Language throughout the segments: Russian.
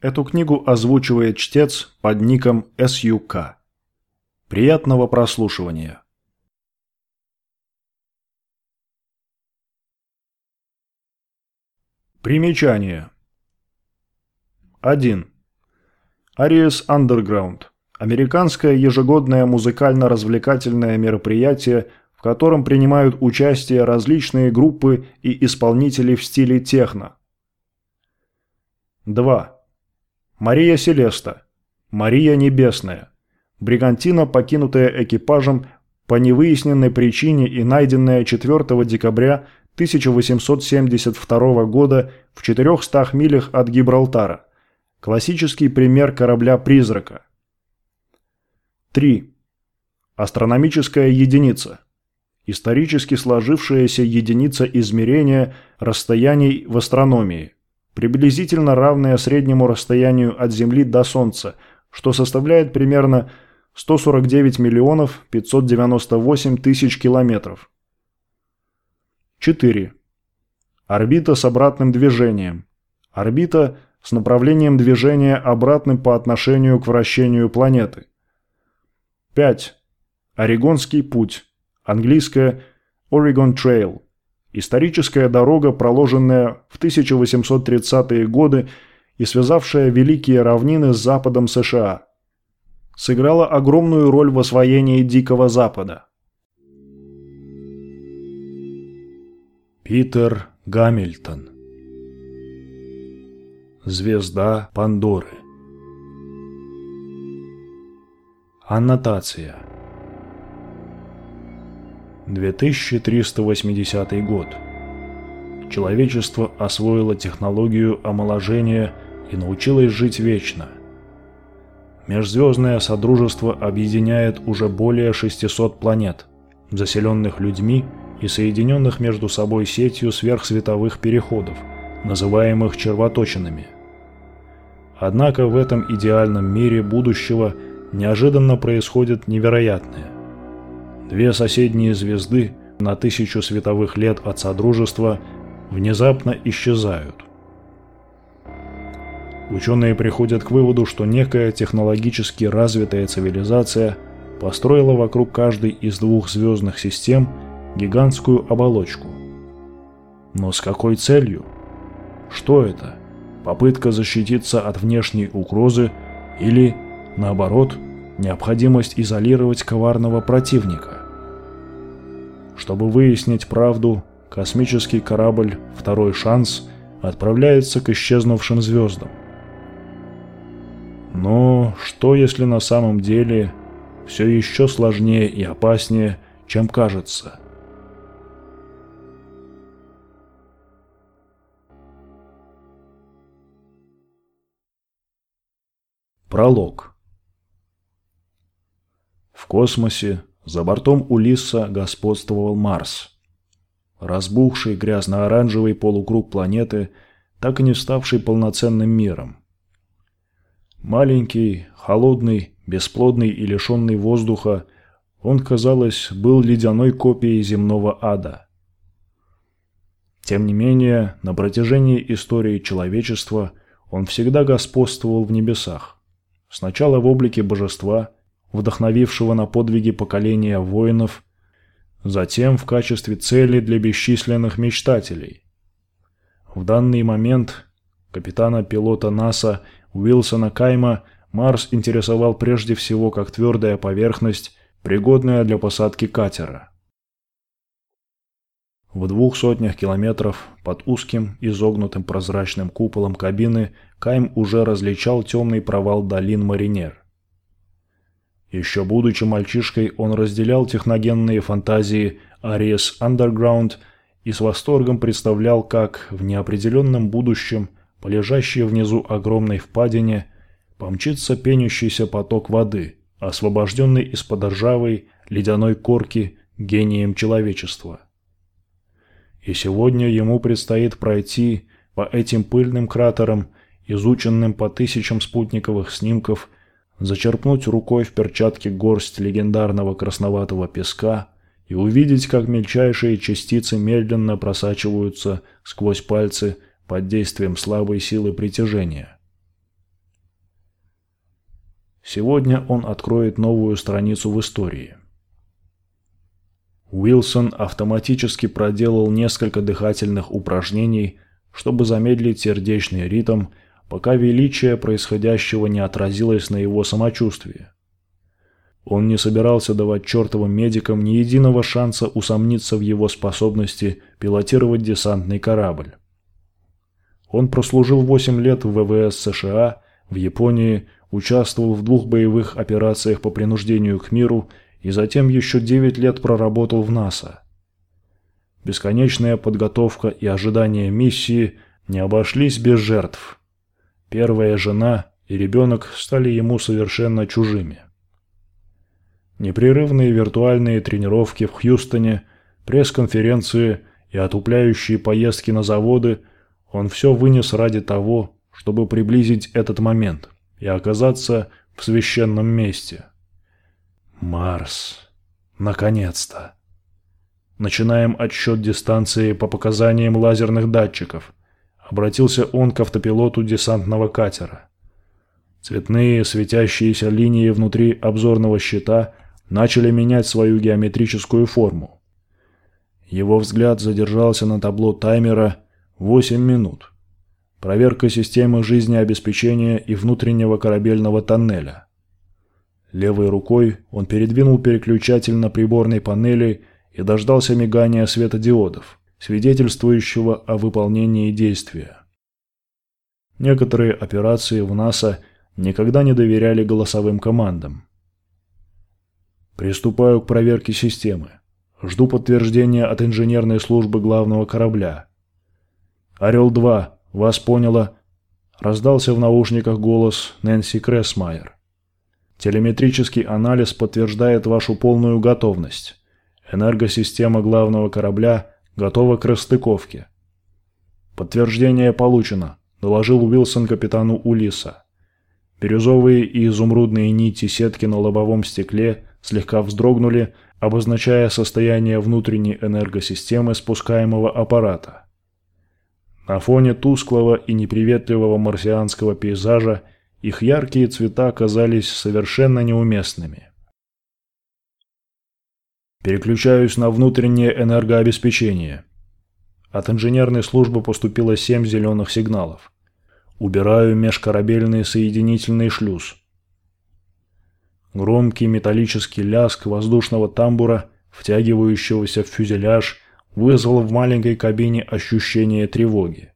Эту книгу озвучивает чтец под ником SUK. Приятного прослушивания. Примечание. 1. Aries Underground. Американское ежегодное музыкально-развлекательное мероприятие, в котором принимают участие различные группы и исполнители в стиле техно. 2. Мария Селеста. Мария Небесная. Бригантина, покинутая экипажем по невыясненной причине и найденная 4 декабря 1872 года в 400 милях от Гибралтара. Классический пример корабля-призрака. 3. Астрономическая единица. Исторически сложившаяся единица измерения расстояний в астрономии, приблизительно равная среднему расстоянию от Земли до Солнца, что составляет примерно 149 миллионов 598 тысяч километров. 4. Орбита с обратным движением. Орбита с направлением движения обратным по отношению к вращению планеты. 5. Орегонский путь. Английское Oregon Trail. Историческая дорога, проложенная в 1830-е годы и связавшая великие равнины с западом США. Сыграла огромную роль в освоении Дикого Запада. Питер Гамильтон Звезда Пандоры Аннотация 2380 год. Человечество освоило технологию омоложения и научилось жить вечно. Межзвездное Содружество объединяет уже более 600 планет, заселенных людьми и соединенных между собой сетью сверхсветовых переходов, называемых червоточинами. Однако в этом идеальном мире будущего неожиданно происходит невероятное. Две соседние звезды на тысячу световых лет от Содружества внезапно исчезают. Ученые приходят к выводу, что некая технологически развитая цивилизация построила вокруг каждой из двух звездных систем – гигантскую оболочку. Но с какой целью? Что это? Попытка защититься от внешней угрозы или, наоборот, необходимость изолировать коварного противника? Чтобы выяснить правду, космический корабль «Второй шанс» отправляется к исчезнувшим звездам. Но что если на самом деле все еще сложнее и опаснее, чем кажется – Пролог. В космосе за бортом Улисса господствовал Марс. Разбухший грязно-оранжевый полукруг планеты, так и не ставший полноценным миром. Маленький, холодный, бесплодный и лишенный воздуха, он, казалось, был ледяной копией земного ада. Тем не менее, на протяжении истории человечества он всегда господствовал в небесах. Сначала в облике божества, вдохновившего на подвиги поколения воинов, затем в качестве цели для бесчисленных мечтателей. В данный момент капитана-пилота НАСА Уилсона Кайма Марс интересовал прежде всего как твердая поверхность, пригодная для посадки катера. В двух сотнях километров под узким изогнутым прозрачным куполом кабины Кайм уже различал темный провал долин Маринер. Еще будучи мальчишкой, он разделял техногенные фантазии Aries Underground и с восторгом представлял, как в неопределенном будущем, по лежащей внизу огромной впадине, помчится пенящийся поток воды, освобожденный из-под ржавой ледяной корки гением человечества. И сегодня ему предстоит пройти по этим пыльным кратерам изученным по тысячам спутниковых снимков, зачерпнуть рукой в перчатке горсть легендарного красноватого песка и увидеть, как мельчайшие частицы медленно просачиваются сквозь пальцы под действием слабой силы притяжения. Сегодня он откроет новую страницу в истории. Уилсон автоматически проделал несколько дыхательных упражнений, чтобы замедлить сердечный ритм, пока величие происходящего не отразилось на его самочувствии. Он не собирался давать чертовым медикам ни единого шанса усомниться в его способности пилотировать десантный корабль. Он прослужил 8 лет в ВВС США, в Японии, участвовал в двух боевых операциях по принуждению к миру и затем еще 9 лет проработал в НАСА. Бесконечная подготовка и ожидание миссии не обошлись без жертв. Первая жена и ребенок стали ему совершенно чужими. Непрерывные виртуальные тренировки в Хьюстоне, пресс-конференции и отупляющие поездки на заводы он все вынес ради того, чтобы приблизить этот момент и оказаться в священном месте. Марс. Наконец-то. Начинаем отсчет дистанции по показаниям лазерных датчиков. Обратился он к автопилоту десантного катера. Цветные светящиеся линии внутри обзорного щита начали менять свою геометрическую форму. Его взгляд задержался на табло таймера 8 минут. Проверка системы жизнеобеспечения и внутреннего корабельного тоннеля. Левой рукой он передвинул переключатель на приборной панели и дождался мигания светодиодов, свидетельствующего о выполнении действия. Некоторые операции в НАСА никогда не доверяли голосовым командам. Приступаю к проверке системы. Жду подтверждения от инженерной службы главного корабля. «Орел-2, вас поняло?» Раздался в наушниках голос Нэнси Крессмайер. Телеметрический анализ подтверждает вашу полную готовность. Энергосистема главного корабля готова к расстыковке. Подтверждение получено, доложил Уилсон капитану Улиса. Бирюзовые и изумрудные нити сетки на лобовом стекле слегка вздрогнули, обозначая состояние внутренней энергосистемы спускаемого аппарата. На фоне тусклого и неприветливого марсианского пейзажа их яркие цвета казались совершенно неуместными. Переключаюсь на внутреннее энергообеспечение. От инженерной службы поступило семь зеленых сигналов. Убираю межкорабельный соединительный шлюз. Громкий металлический ляск воздушного тамбура, втягивающегося в фюзеляж, вызвал в маленькой кабине ощущение тревоги.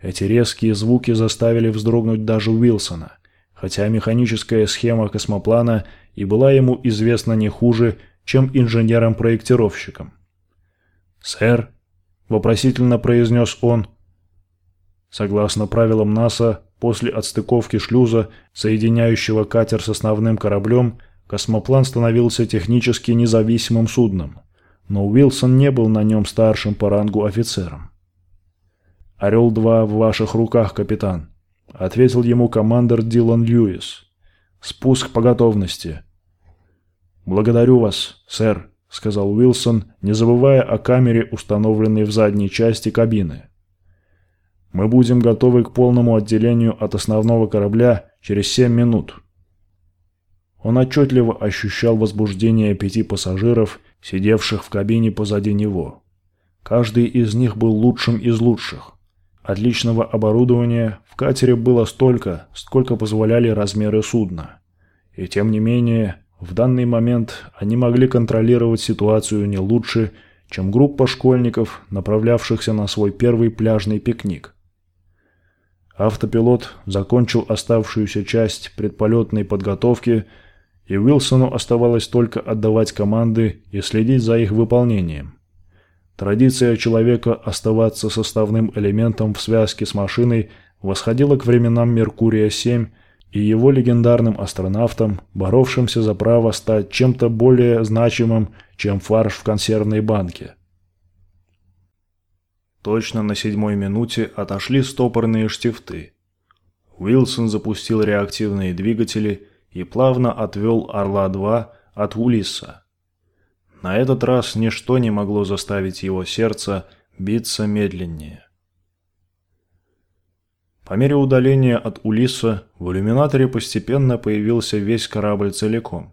Эти резкие звуки заставили вздрогнуть даже Уилсона, хотя механическая схема космоплана и была ему известна не хуже, чем инженерам-проектировщикам. «Сэр», — вопросительно произнес он, — согласно правилам НАСА, после отстыковки шлюза, соединяющего катер с основным кораблем, космоплан становился технически независимым судном, но Уилсон не был на нем старшим по рангу офицером. «Орел-2 в ваших руках, капитан», — ответил ему командир Дилан Льюис. «Спуск по готовности». «Благодарю вас, сэр», — сказал Уилсон, не забывая о камере, установленной в задней части кабины. «Мы будем готовы к полному отделению от основного корабля через семь минут». Он отчетливо ощущал возбуждение пяти пассажиров, сидевших в кабине позади него. Каждый из них был лучшим из лучших. Отличного оборудования в катере было столько, сколько позволяли размеры судна. И тем не менее, в данный момент они могли контролировать ситуацию не лучше, чем группа школьников, направлявшихся на свой первый пляжный пикник. Автопилот закончил оставшуюся часть предполетной подготовки, и Уилсону оставалось только отдавать команды и следить за их выполнением. Традиция человека оставаться составным элементом в связке с машиной восходила к временам Меркурия-7 и его легендарным астронавтам, боровшимся за право стать чем-то более значимым, чем фарш в консервной банке. Точно на седьмой минуте отошли стопорные штифты. Уилсон запустил реактивные двигатели и плавно отвел «Орла-2» от Улисса. На этот раз ничто не могло заставить его сердце биться медленнее. По мере удаления от Улисса в иллюминаторе постепенно появился весь корабль целиком.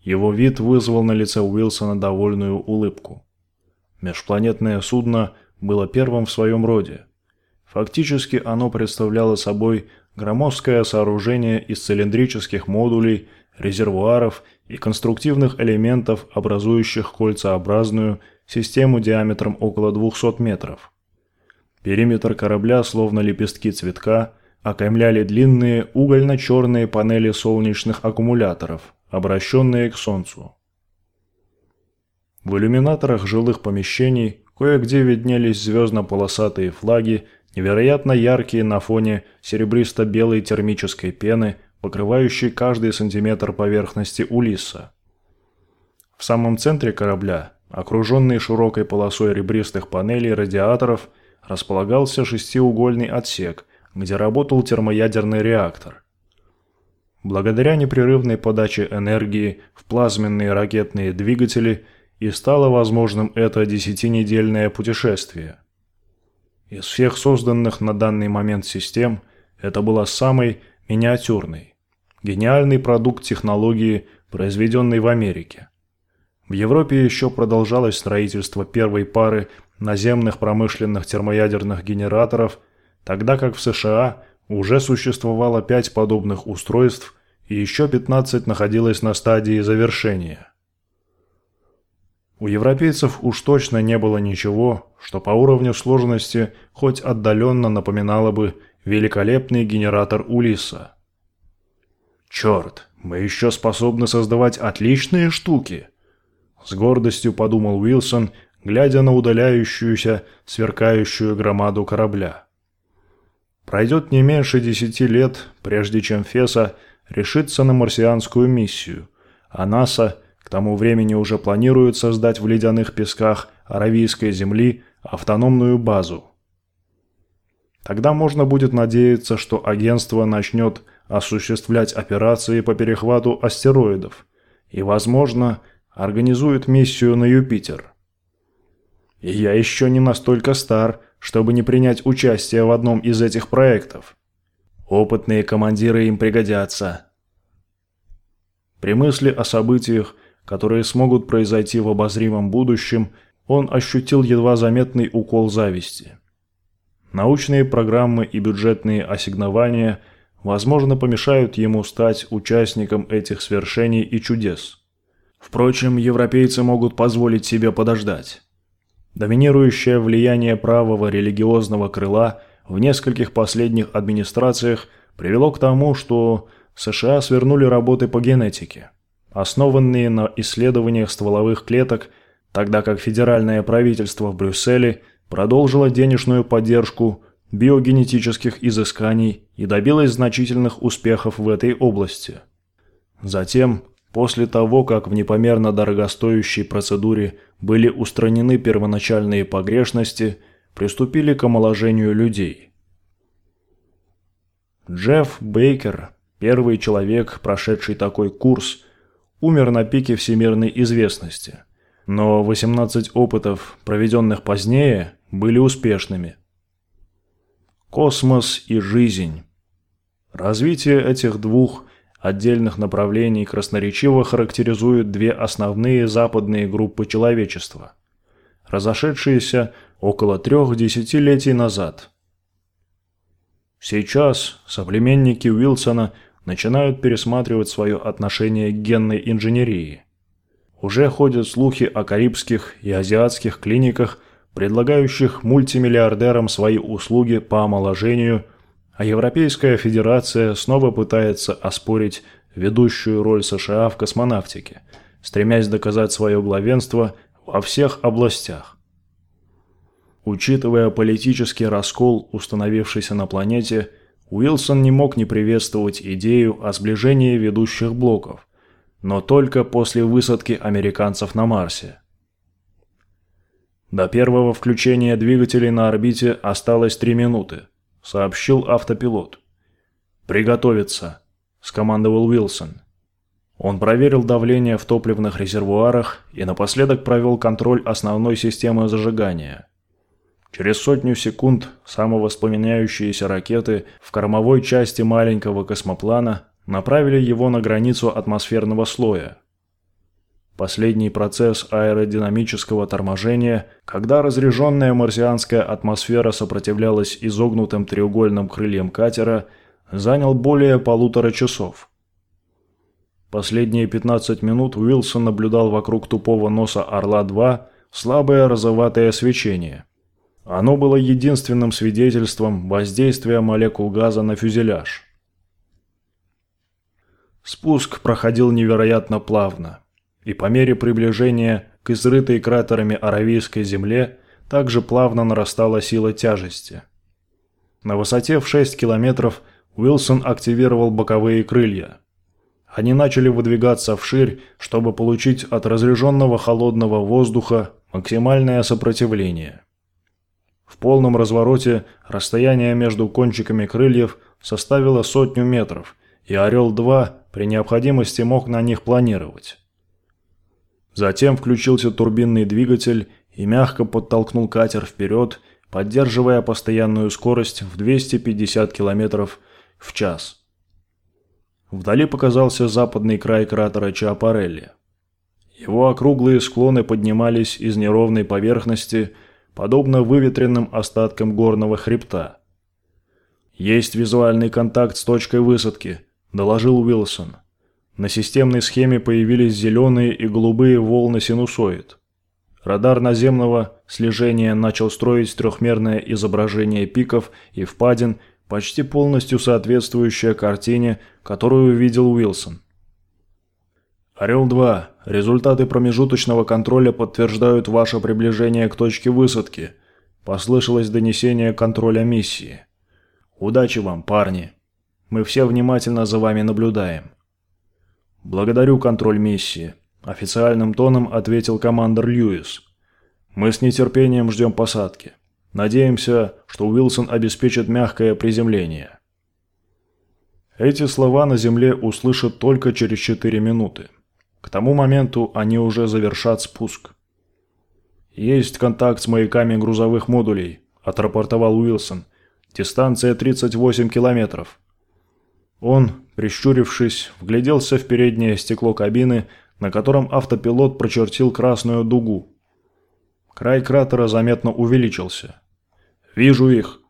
Его вид вызвал на лице Уилсона довольную улыбку. Межпланетное судно было первым в своем роде. Фактически оно представляло собой громоздкое сооружение из цилиндрических модулей, резервуаров и конструктивных элементов, образующих кольцеобразную систему диаметром около 200 метров. Периметр корабля, словно лепестки цветка, окаймляли длинные угольно-черные панели солнечных аккумуляторов, обращенные к Солнцу. В иллюминаторах жилых помещений кое-где виднелись звездно-полосатые флаги, невероятно яркие на фоне серебристо-белой термической пены, покрывающей каждый сантиметр поверхности Улисса. В самом центре корабля, окруженный широкой полосой ребристых панелей радиаторов – располагался шестиугольный отсек, где работал термоядерный реактор. Благодаря непрерывной подаче энергии в плазменные ракетные двигатели и стало возможным это десятинедельное путешествие. Из всех созданных на данный момент систем это была самой миниатюрной, гениальный продукт технологии, произведенной в Америке. В Европе еще продолжалось строительство первой пары наземных промышленных термоядерных генераторов, тогда как в США уже существовало 5 подобных устройств и еще 15 находилось на стадии завершения. У европейцев уж точно не было ничего, что по уровню сложности хоть отдаленно напоминало бы великолепный генератор Улисса. «Черт, мы еще способны создавать отличные штуки!» С гордостью подумал Уилсон глядя на удаляющуюся, сверкающую громаду корабля. Пройдет не меньше десяти лет, прежде чем Феса решится на марсианскую миссию, а НАСА к тому времени уже планирует создать в ледяных песках Аравийской земли автономную базу. Тогда можно будет надеяться, что агентство начнет осуществлять операции по перехвату астероидов и, возможно, организует миссию на Юпитер – я еще не настолько стар, чтобы не принять участие в одном из этих проектов. Опытные командиры им пригодятся. При мысли о событиях, которые смогут произойти в обозримом будущем, он ощутил едва заметный укол зависти. Научные программы и бюджетные ассигнования, возможно, помешают ему стать участником этих свершений и чудес. Впрочем, европейцы могут позволить себе подождать. Доминирующее влияние правого религиозного крыла в нескольких последних администрациях привело к тому, что США свернули работы по генетике, основанные на исследованиях стволовых клеток, тогда как федеральное правительство в Брюсселе продолжило денежную поддержку биогенетических изысканий и добилось значительных успехов в этой области. Затем После того, как в непомерно дорогостоящей процедуре были устранены первоначальные погрешности, приступили к омоложению людей. Джефф Бейкер, первый человек, прошедший такой курс, умер на пике всемирной известности, но 18 опытов, проведенных позднее, были успешными. Космос и жизнь. Развитие этих двух – отдельных направлений красноречиво характеризуют две основные западные группы человечества, разошедшиеся около трех десятилетий назад. Сейчас соплеменники Уилсона начинают пересматривать свое отношение к генной инженерии. Уже ходят слухи о карибских и азиатских клиниках, предлагающих мультимиллиардерам свои услуги по омоложению – а Европейская Федерация снова пытается оспорить ведущую роль США в космонавтике, стремясь доказать свое главенство во всех областях. Учитывая политический раскол, установившийся на планете, Уилсон не мог не приветствовать идею о сближении ведущих блоков, но только после высадки американцев на Марсе. До первого включения двигателей на орбите осталось три минуты сообщил автопилот. «Приготовиться», – скомандовал Уилсон. Он проверил давление в топливных резервуарах и напоследок провел контроль основной системы зажигания. Через сотню секунд самовоспламеняющиеся ракеты в кормовой части маленького космоплана направили его на границу атмосферного слоя. Последний процесс аэродинамического торможения, когда разряженная марсианская атмосфера сопротивлялась изогнутым треугольным крыльям катера, занял более полутора часов. Последние 15 минут Уилсон наблюдал вокруг тупого носа «Орла-2» слабое розоватое свечение – оно было единственным свидетельством воздействия молекул газа на фюзеляж. Спуск проходил невероятно плавно, и по мере приближения к изрытой кратерами Аравийской земле также плавно нарастала сила тяжести. На высоте в 6 километров Уилсон активировал боковые крылья. Они начали выдвигаться вширь, чтобы получить от разряженного холодного воздуха максимальное сопротивление. В полном развороте расстояние между кончиками крыльев составило сотню метров, и «Орел-2» при необходимости мог на них планировать. Затем включился турбинный двигатель и мягко подтолкнул катер вперед, поддерживая постоянную скорость в 250 км в час. Вдали показался западный край кратера Чиапарелли. Его округлые склоны поднимались из неровной поверхности, подобно выветренным остаткам горного хребта. «Есть визуальный контакт с точкой высадки», – доложил Уилсон. На системной схеме появились зеленые и голубые волны синусоид. Радар наземного слежения начал строить трехмерное изображение пиков и впадин, почти полностью соответствующее картине, которую видел Уилсон. «Орел-2, результаты промежуточного контроля подтверждают ваше приближение к точке высадки», – послышалось донесение контроля миссии. «Удачи вам, парни. Мы все внимательно за вами наблюдаем». «Благодарю контроль миссии», – официальным тоном ответил командир Льюис. «Мы с нетерпением ждем посадки. Надеемся, что Уилсон обеспечит мягкое приземление». Эти слова на земле услышат только через 4 минуты. К тому моменту они уже завершат спуск. «Есть контакт с маяками грузовых модулей», – отрапортовал Уилсон. «Дистанция 38 километров». Он, прищурившись, вгляделся в переднее стекло кабины, на котором автопилот прочертил красную дугу. Край кратера заметно увеличился. «Вижу их!»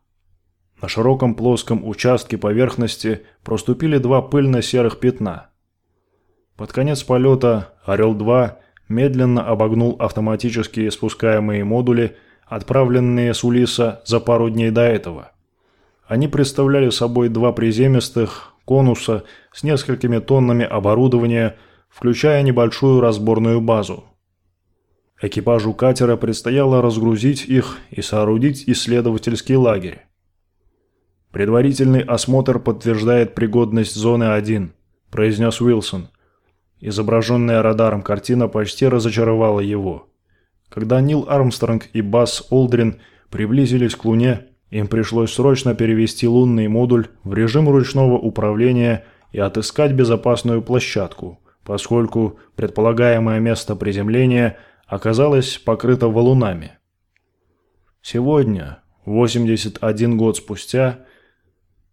На широком плоском участке поверхности проступили два пыльно-серых пятна – под конец полета «Орел-2» медленно обогнул автоматически спускаемые модули, отправленные с Улиса за пару дней до этого. Они представляли собой два приземистых конуса с несколькими тоннами оборудования, включая небольшую разборную базу. Экипажу катера предстояло разгрузить их и соорудить исследовательский лагерь. «Предварительный осмотр подтверждает пригодность зоны 1», – произнес Уилсон. Изображенная радаром картина почти разочаровала его. Когда Нил Армстронг и Басс Олдрин приблизились к Луне, им пришлось срочно перевести лунный модуль в режим ручного управления и отыскать безопасную площадку, поскольку предполагаемое место приземления оказалось покрыто валунами. Сегодня, 81 год спустя,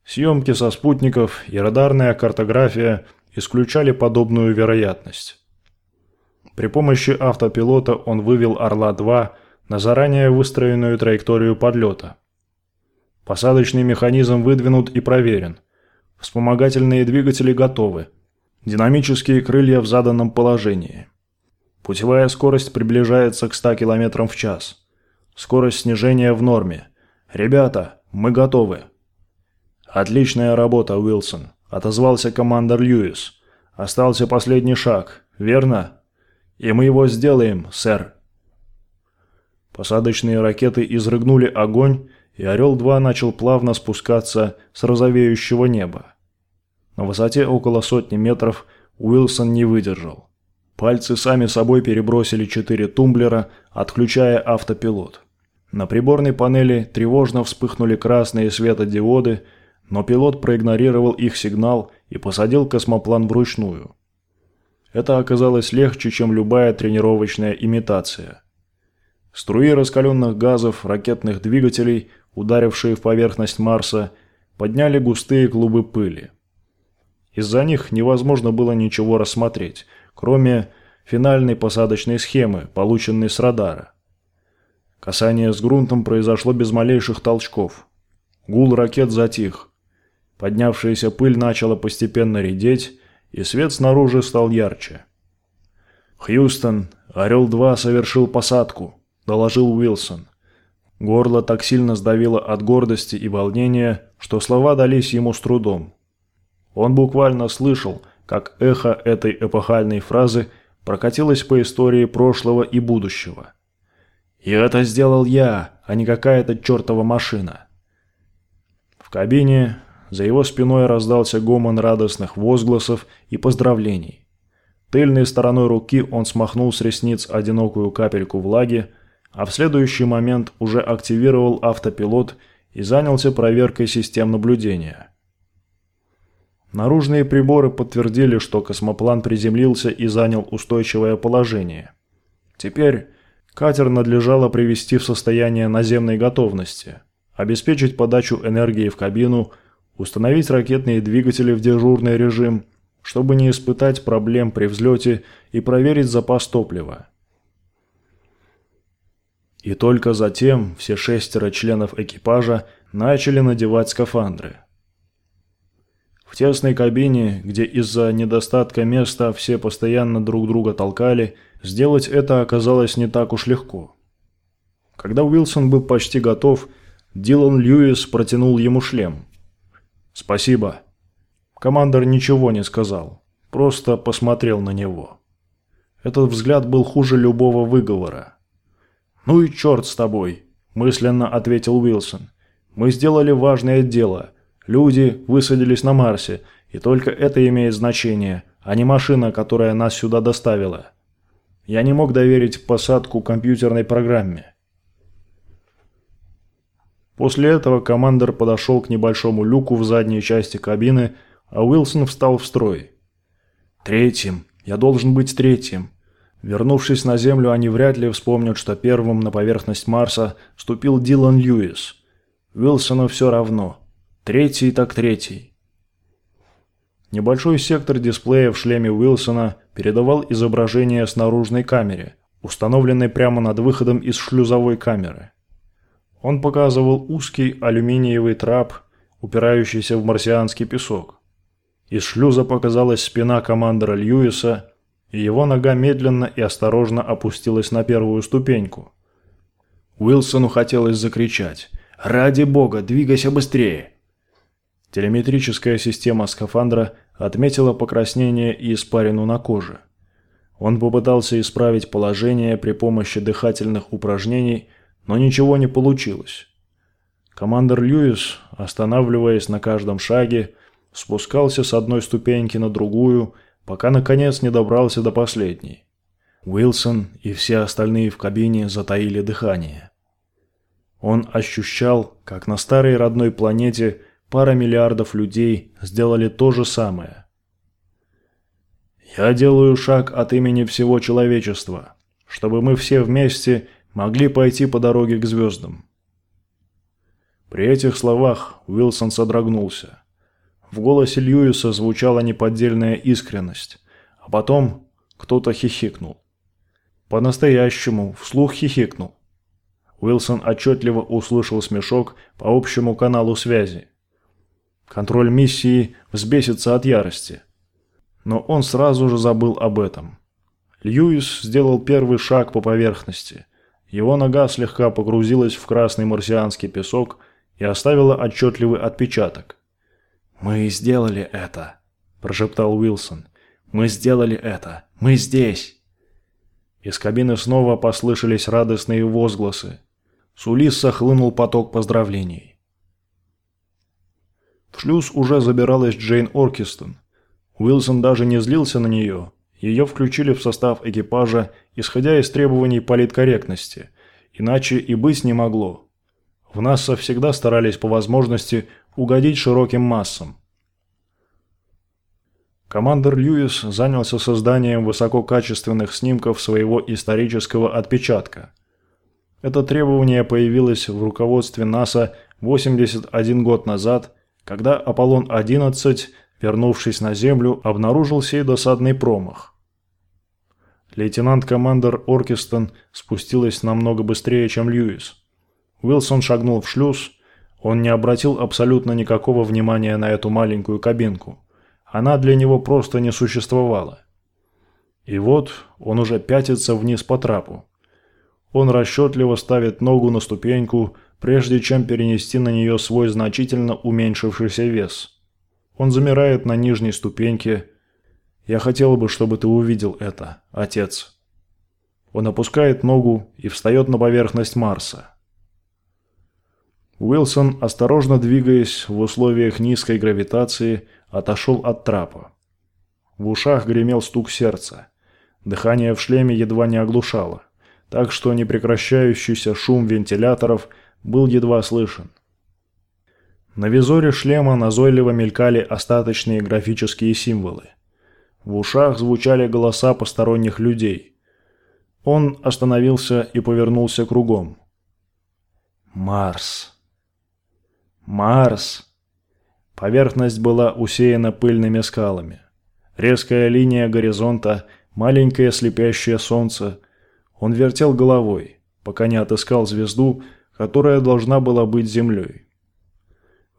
съемки со спутников и радарная картография – исключали подобную вероятность. При помощи автопилота он вывел «Орла-2» на заранее выстроенную траекторию подлета. Посадочный механизм выдвинут и проверен. Вспомогательные двигатели готовы. Динамические крылья в заданном положении. Путевая скорость приближается к 100 км в час. Скорость снижения в норме. Ребята, мы готовы. Отличная работа, Уилсон отозвался командор Льюис. «Остался последний шаг, верно? И мы его сделаем, сэр». Посадочные ракеты изрыгнули огонь, и «Орел-2» начал плавно спускаться с розовеющего неба. На высоте около сотни метров Уилсон не выдержал. Пальцы сами собой перебросили четыре тумблера, отключая автопилот. На приборной панели тревожно вспыхнули красные светодиоды, но пилот проигнорировал их сигнал и посадил космоплан вручную. Это оказалось легче, чем любая тренировочная имитация. Струи раскаленных газов ракетных двигателей, ударившие в поверхность Марса, подняли густые клубы пыли. Из-за них невозможно было ничего рассмотреть, кроме финальной посадочной схемы, полученной с радара. Касание с грунтом произошло без малейших толчков. Гул ракет затих. Поднявшаяся пыль начала постепенно редеть, и свет снаружи стал ярче. «Хьюстон, Орел-2 совершил посадку», – доложил Уилсон. Горло так сильно сдавило от гордости и волнения, что слова дались ему с трудом. Он буквально слышал, как эхо этой эпохальной фразы прокатилось по истории прошлого и будущего. «И это сделал я, а не какая-то чертова машина». В кабине за его спиной раздался гомон радостных возгласов и поздравлений. Тыльной стороной руки он смахнул с ресниц одинокую капельку влаги, а в следующий момент уже активировал автопилот и занялся проверкой систем наблюдения. Наружные приборы подтвердили, что космоплан приземлился и занял устойчивое положение. Теперь катер надлежало привести в состояние наземной готовности, обеспечить подачу энергии в кабину, установить ракетные двигатели в дежурный режим, чтобы не испытать проблем при взлете и проверить запас топлива. И только затем все шестеро членов экипажа начали надевать скафандры. В тесной кабине, где из-за недостатка места все постоянно друг друга толкали, сделать это оказалось не так уж легко. Когда Уилсон был почти готов, Дилан Льюис протянул ему шлем. «Спасибо». Командор ничего не сказал, просто посмотрел на него. Этот взгляд был хуже любого выговора. «Ну и черт с тобой», – мысленно ответил Уилсон. «Мы сделали важное дело – Люди высадились на Марсе, и только это имеет значение, а не машина, которая нас сюда доставила. Я не мог доверить посадку компьютерной программе. После этого командир подошел к небольшому люку в задней части кабины, а Уилсон встал в строй. «Третьим. Я должен быть третьим». Вернувшись на Землю, они вряд ли вспомнят, что первым на поверхность Марса ступил Дилан Льюис. Уилсону все равно – Третий так третий. Небольшой сектор дисплея в шлеме Уилсона передавал изображение с наружной камере, установленной прямо над выходом из шлюзовой камеры. Он показывал узкий алюминиевый трап, упирающийся в марсианский песок. Из шлюза показалась спина командора Льюиса, и его нога медленно и осторожно опустилась на первую ступеньку. Уилсону хотелось закричать «Ради бога, двигайся быстрее!» Телеметрическая система скафандра отметила покраснение и испарину на коже. Он попытался исправить положение при помощи дыхательных упражнений, но ничего не получилось. Командор Льюис, останавливаясь на каждом шаге, спускался с одной ступеньки на другую, пока наконец не добрался до последней. Уилсон и все остальные в кабине затаили дыхание. Он ощущал, как на старой родной планете – пара миллиардов людей сделали то же самое. Я делаю шаг от имени всего человечества, чтобы мы все вместе могли пойти по дороге к звездам. При этих словах Уилсон содрогнулся. В голосе Льюиса звучала неподдельная искренность, а потом кто-то хихикнул. По-настоящему, вслух хихикнул. Уилсон отчетливо услышал смешок по общему каналу связи. Контроль миссии взбесится от ярости. Но он сразу же забыл об этом. Льюис сделал первый шаг по поверхности. Его нога слегка погрузилась в красный марсианский песок и оставила отчетливый отпечаток. «Мы сделали это», – прошептал Уилсон. «Мы сделали это! Мы здесь!» Из кабины снова послышались радостные возгласы. С Улисса хлынул поток поздравлений. В шлюз уже забиралась Джейн Оркистон. Уилсон даже не злился на нее. Ее включили в состав экипажа, исходя из требований политкорректности. Иначе и быть не могло. В НАСА всегда старались по возможности угодить широким массам. Командор Льюис занялся созданием высококачественных снимков своего исторического отпечатка. Это требование появилось в руководстве НАСА 81 год назад, когда Аполлон-11, вернувшись на Землю, обнаружил сей досадный промах. Лейтенант-командер Оркестон спустилась намного быстрее, чем Льюис. Уилсон шагнул в шлюз. Он не обратил абсолютно никакого внимания на эту маленькую кабинку. Она для него просто не существовала. И вот он уже пятится вниз по трапу. Он расчетливо ставит ногу на ступеньку, прежде чем перенести на нее свой значительно уменьшившийся вес. Он замирает на нижней ступеньке. «Я хотел бы, чтобы ты увидел это, отец». Он опускает ногу и встает на поверхность Марса. Уилсон, осторожно двигаясь в условиях низкой гравитации, отошел от трапа. В ушах гремел стук сердца. Дыхание в шлеме едва не оглушало так что непрекращающийся шум вентиляторов был едва слышен. На визоре шлема назойливо мелькали остаточные графические символы. В ушах звучали голоса посторонних людей. Он остановился и повернулся кругом. Марс. Марс. Поверхность была усеяна пыльными скалами. Резкая линия горизонта, маленькое слепящее солнце – он вертел головой, пока не отыскал звезду, которая должна была быть Землей.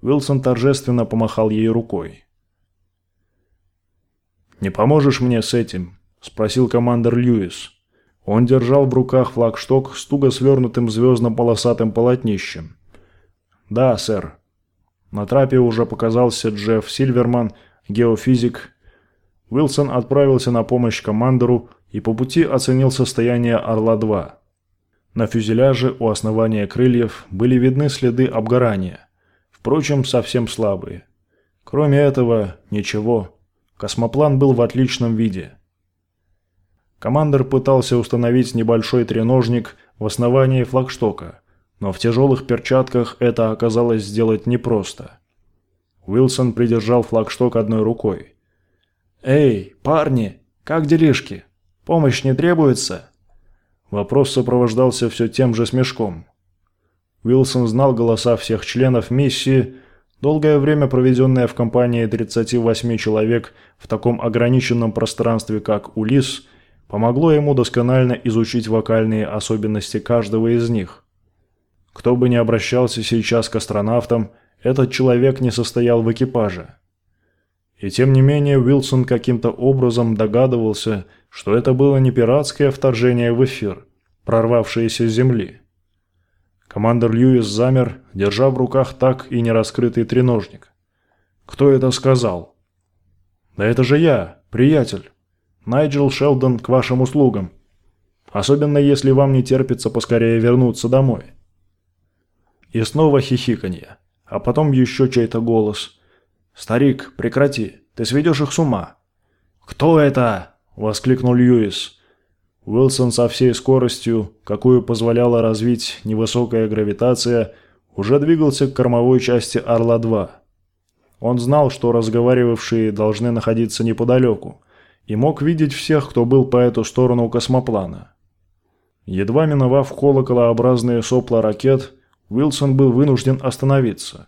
Уилсон торжественно помахал ей рукой. «Не поможешь мне с этим?» – спросил командир Льюис. Он держал в руках флагшток с туго свернутым звездно-полосатым полотнищем. «Да, сэр». На трапе уже показался Джефф Сильверман, геофизик. Уилсон отправился на помощь командору и по пути оценил состояние «Орла-2». На фюзеляже у основания крыльев были видны следы обгорания, впрочем, совсем слабые. Кроме этого, ничего. Космоплан был в отличном виде. Командор пытался установить небольшой треножник в основании флагштока, но в тяжелых перчатках это оказалось сделать непросто. Уилсон придержал флагшток одной рукой. «Эй, парни, как делишки?» Помощь не требуется?» Вопрос сопровождался все тем же смешком. Уилсон знал голоса всех членов миссии, долгое время проведенное в компании 38 человек в таком ограниченном пространстве, как Улис, помогло ему досконально изучить вокальные особенности каждого из них. Кто бы ни обращался сейчас к астронавтам, этот человек не состоял в экипаже. И тем не менее Уилсон каким-то образом догадывался, что это было не пиратское вторжение в эфир, прорвавшееся с земли. Командор Льюис замер, держа в руках так и не раскрытый треножник. «Кто это сказал?» «Да это же я, приятель. Найджел Шелдон к вашим услугам. Особенно если вам не терпится поскорее вернуться домой». И снова хихиканье, а потом еще чей-то голос – «Старик, прекрати, ты сведешь их с ума». «Кто это?» – воскликнул Льюис. Уилсон со всей скоростью, какую позволяла развить невысокая гравитация, уже двигался к кормовой части «Орла-2». Он знал, что разговаривавшие должны находиться неподалеку, и мог видеть всех, кто был по эту сторону космоплана. Едва миновав колоколообразные сопла ракет, Уилсон был вынужден остановиться.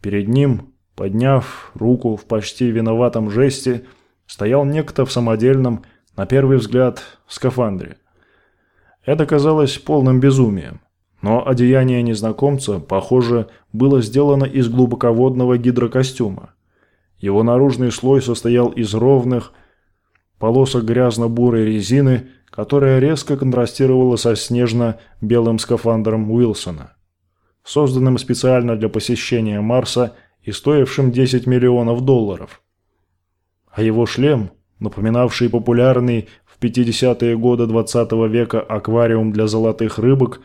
Перед ним, Подняв руку в почти виноватом жесте, стоял некто в самодельном, на первый взгляд, скафандре. Это казалось полным безумием. Но одеяние незнакомца, похоже, было сделано из глубоководного гидрокостюма. Его наружный слой состоял из ровных полосок грязно-бурой резины, которая резко контрастировала со снежно-белым скафандром Уилсона. Созданным специально для посещения Марса и стоившим 10 миллионов долларов. А его шлем, напоминавший популярный в 50-е годы 20 -го века аквариум для золотых рыбок,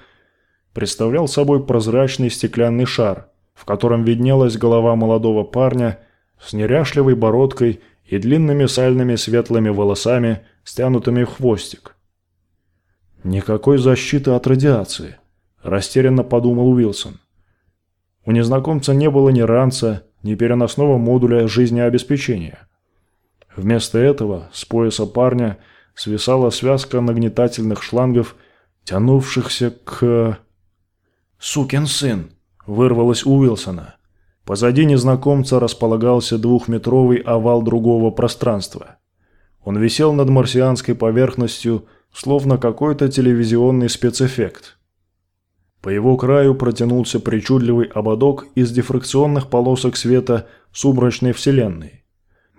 представлял собой прозрачный стеклянный шар, в котором виднелась голова молодого парня с неряшливой бородкой и длинными сальными светлыми волосами, стянутыми в хвостик. «Никакой защиты от радиации», – растерянно подумал Уилсон. У незнакомца не было ни ранца, ни переносного модуля жизнеобеспечения. Вместо этого с пояса парня свисала связка нагнетательных шлангов, тянувшихся к... «Сукин сын!» – вырвалось у Уилсона. Позади незнакомца располагался двухметровый овал другого пространства. Он висел над марсианской поверхностью, словно какой-то телевизионный спецэффект. По его краю протянулся причудливый ободок из дифракционных полосок света сумрачной вселенной.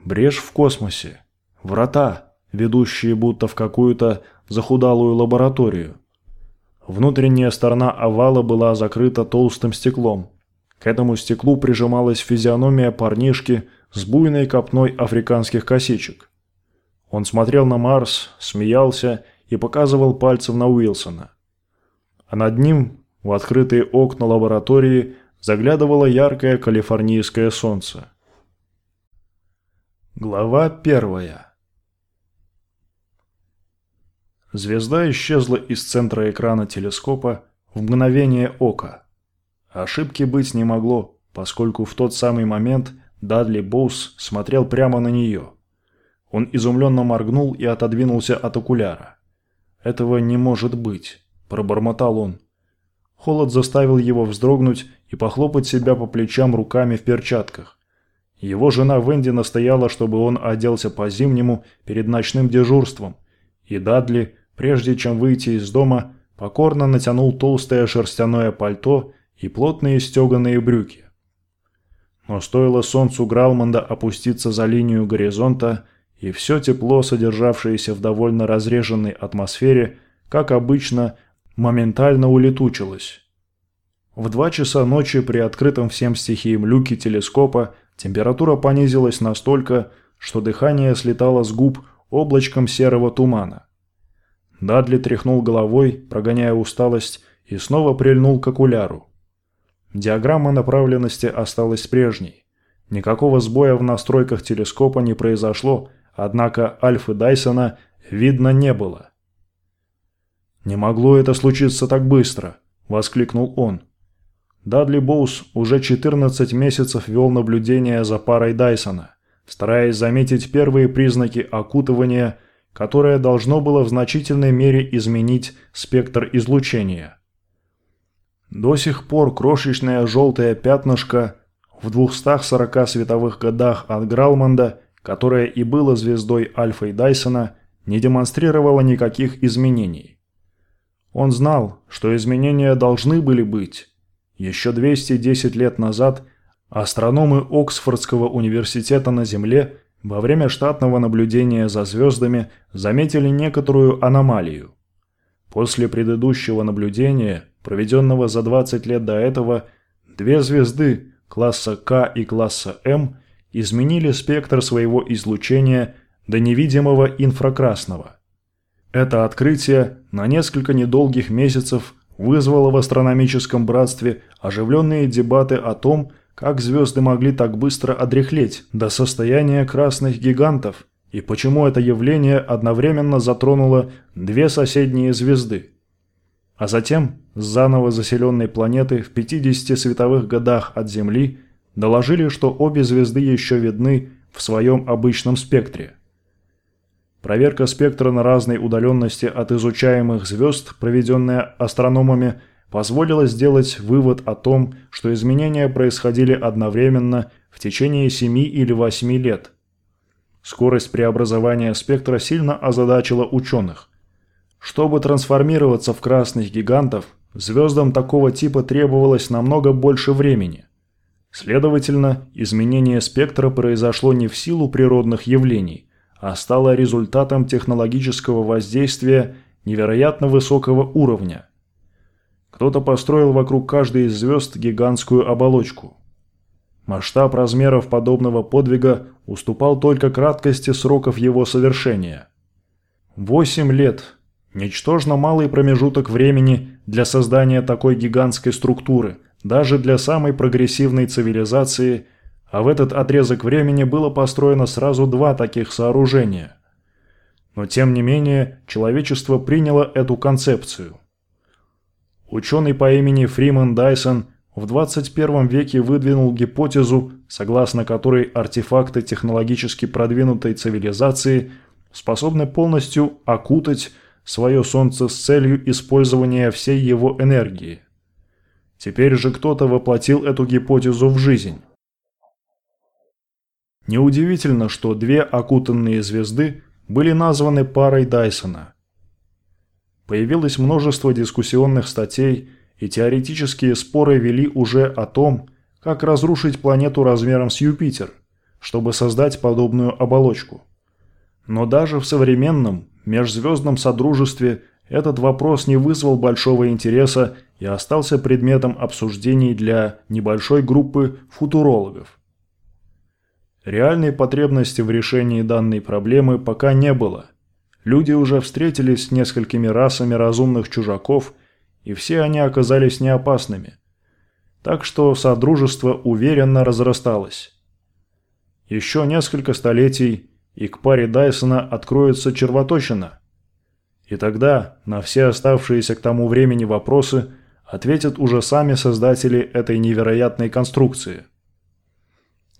Брешь в космосе. Врата, ведущие будто в какую-то захудалую лабораторию. Внутренняя сторона овала была закрыта толстым стеклом. К этому стеклу прижималась физиономия парнишки с буйной копной африканских косичек. Он смотрел на Марс, смеялся и показывал пальцем на Уилсона. А над ним, в открытые окна лаборатории, заглядывало яркое калифорнийское солнце. Глава первая Звезда исчезла из центра экрана телескопа в мгновение ока. Ошибки быть не могло, поскольку в тот самый момент Дадли Боус смотрел прямо на нее – он изумленно моргнул и отодвинулся от окуляра. «Этого не может быть», – пробормотал он. Холод заставил его вздрогнуть и похлопать себя по плечам руками в перчатках. Его жена Венди настояла, чтобы он оделся по-зимнему перед ночным дежурством, и Дадли, прежде чем выйти из дома, покорно натянул толстое шерстяное пальто и плотные стеганые брюки. Но стоило солнцу Гралмонда опуститься за линию горизонта – и все тепло, содержавшееся в довольно разреженной атмосфере, как обычно, моментально улетучилось. В два часа ночи при открытом всем стихиям люке телескопа температура понизилась настолько, что дыхание слетало с губ облачком серого тумана. Дадли тряхнул головой, прогоняя усталость, и снова прильнул к окуляру. Диаграмма направленности осталась прежней. Никакого сбоя в настройках телескопа не произошло, Однако Альфы Дайсона видно не было. «Не могло это случиться так быстро!» – воскликнул он. Дадли Боус уже 14 месяцев вел наблюдение за парой Дайсона, стараясь заметить первые признаки окутывания, которое должно было в значительной мере изменить спектр излучения. До сих пор крошечное желтое пятнышко в 240 световых годах от Гралмонда которое и было звездой Альфой Дайсона, не демонстрировало никаких изменений. Он знал, что изменения должны были быть. Еще 210 лет назад астрономы Оксфордского университета на Земле во время штатного наблюдения за звездами заметили некоторую аномалию. После предыдущего наблюдения, проведенного за 20 лет до этого, две звезды класса К и класса М – изменили спектр своего излучения до невидимого инфракрасного. Это открытие на несколько недолгих месяцев вызвало в астрономическом братстве оживленные дебаты о том, как звезды могли так быстро одряхлеть до состояния красных гигантов и почему это явление одновременно затронуло две соседние звезды. А затем с заново заселенной планеты в 50 световых годах от Земли – доложили, что обе звезды еще видны в своем обычном спектре. Проверка спектра на разной удаленности от изучаемых звезд, проведенная астрономами, позволила сделать вывод о том, что изменения происходили одновременно в течение 7 или 8 лет. Скорость преобразования спектра сильно озадачила ученых. Чтобы трансформироваться в красных гигантов, звездам такого типа требовалось намного больше времени. Следовательно, изменение спектра произошло не в силу природных явлений, а стало результатом технологического воздействия невероятно высокого уровня. Кто-то построил вокруг каждой из звезд гигантскую оболочку. Масштаб размеров подобного подвига уступал только краткости сроков его совершения. Восемь лет – ничтожно малый промежуток времени для создания такой гигантской структуры – даже для самой прогрессивной цивилизации, а в этот отрезок времени было построено сразу два таких сооружения. Но тем не менее, человечество приняло эту концепцию. Ученый по имени Фриман Дайсон в 21 веке выдвинул гипотезу, согласно которой артефакты технологически продвинутой цивилизации способны полностью окутать, свое Солнце с целью использования всей его энергии. Теперь же кто-то воплотил эту гипотезу в жизнь. Неудивительно, что две окутанные звезды были названы парой Дайсона. Появилось множество дискуссионных статей, и теоретические споры вели уже о том, как разрушить планету размером с Юпитер, чтобы создать подобную оболочку. Но даже в современном межзвездном содружестве этот вопрос не вызвал большого интереса и остался предметом обсуждений для небольшой группы футурологов. Реальной потребности в решении данной проблемы пока не было. Люди уже встретились с несколькими расами разумных чужаков, и все они оказались неопасными. Так что Содружество уверенно разрасталось. Еще несколько столетий, и к паре Дайсона откроется червоточина. И тогда на все оставшиеся к тому времени вопросы ответят уже сами создатели этой невероятной конструкции –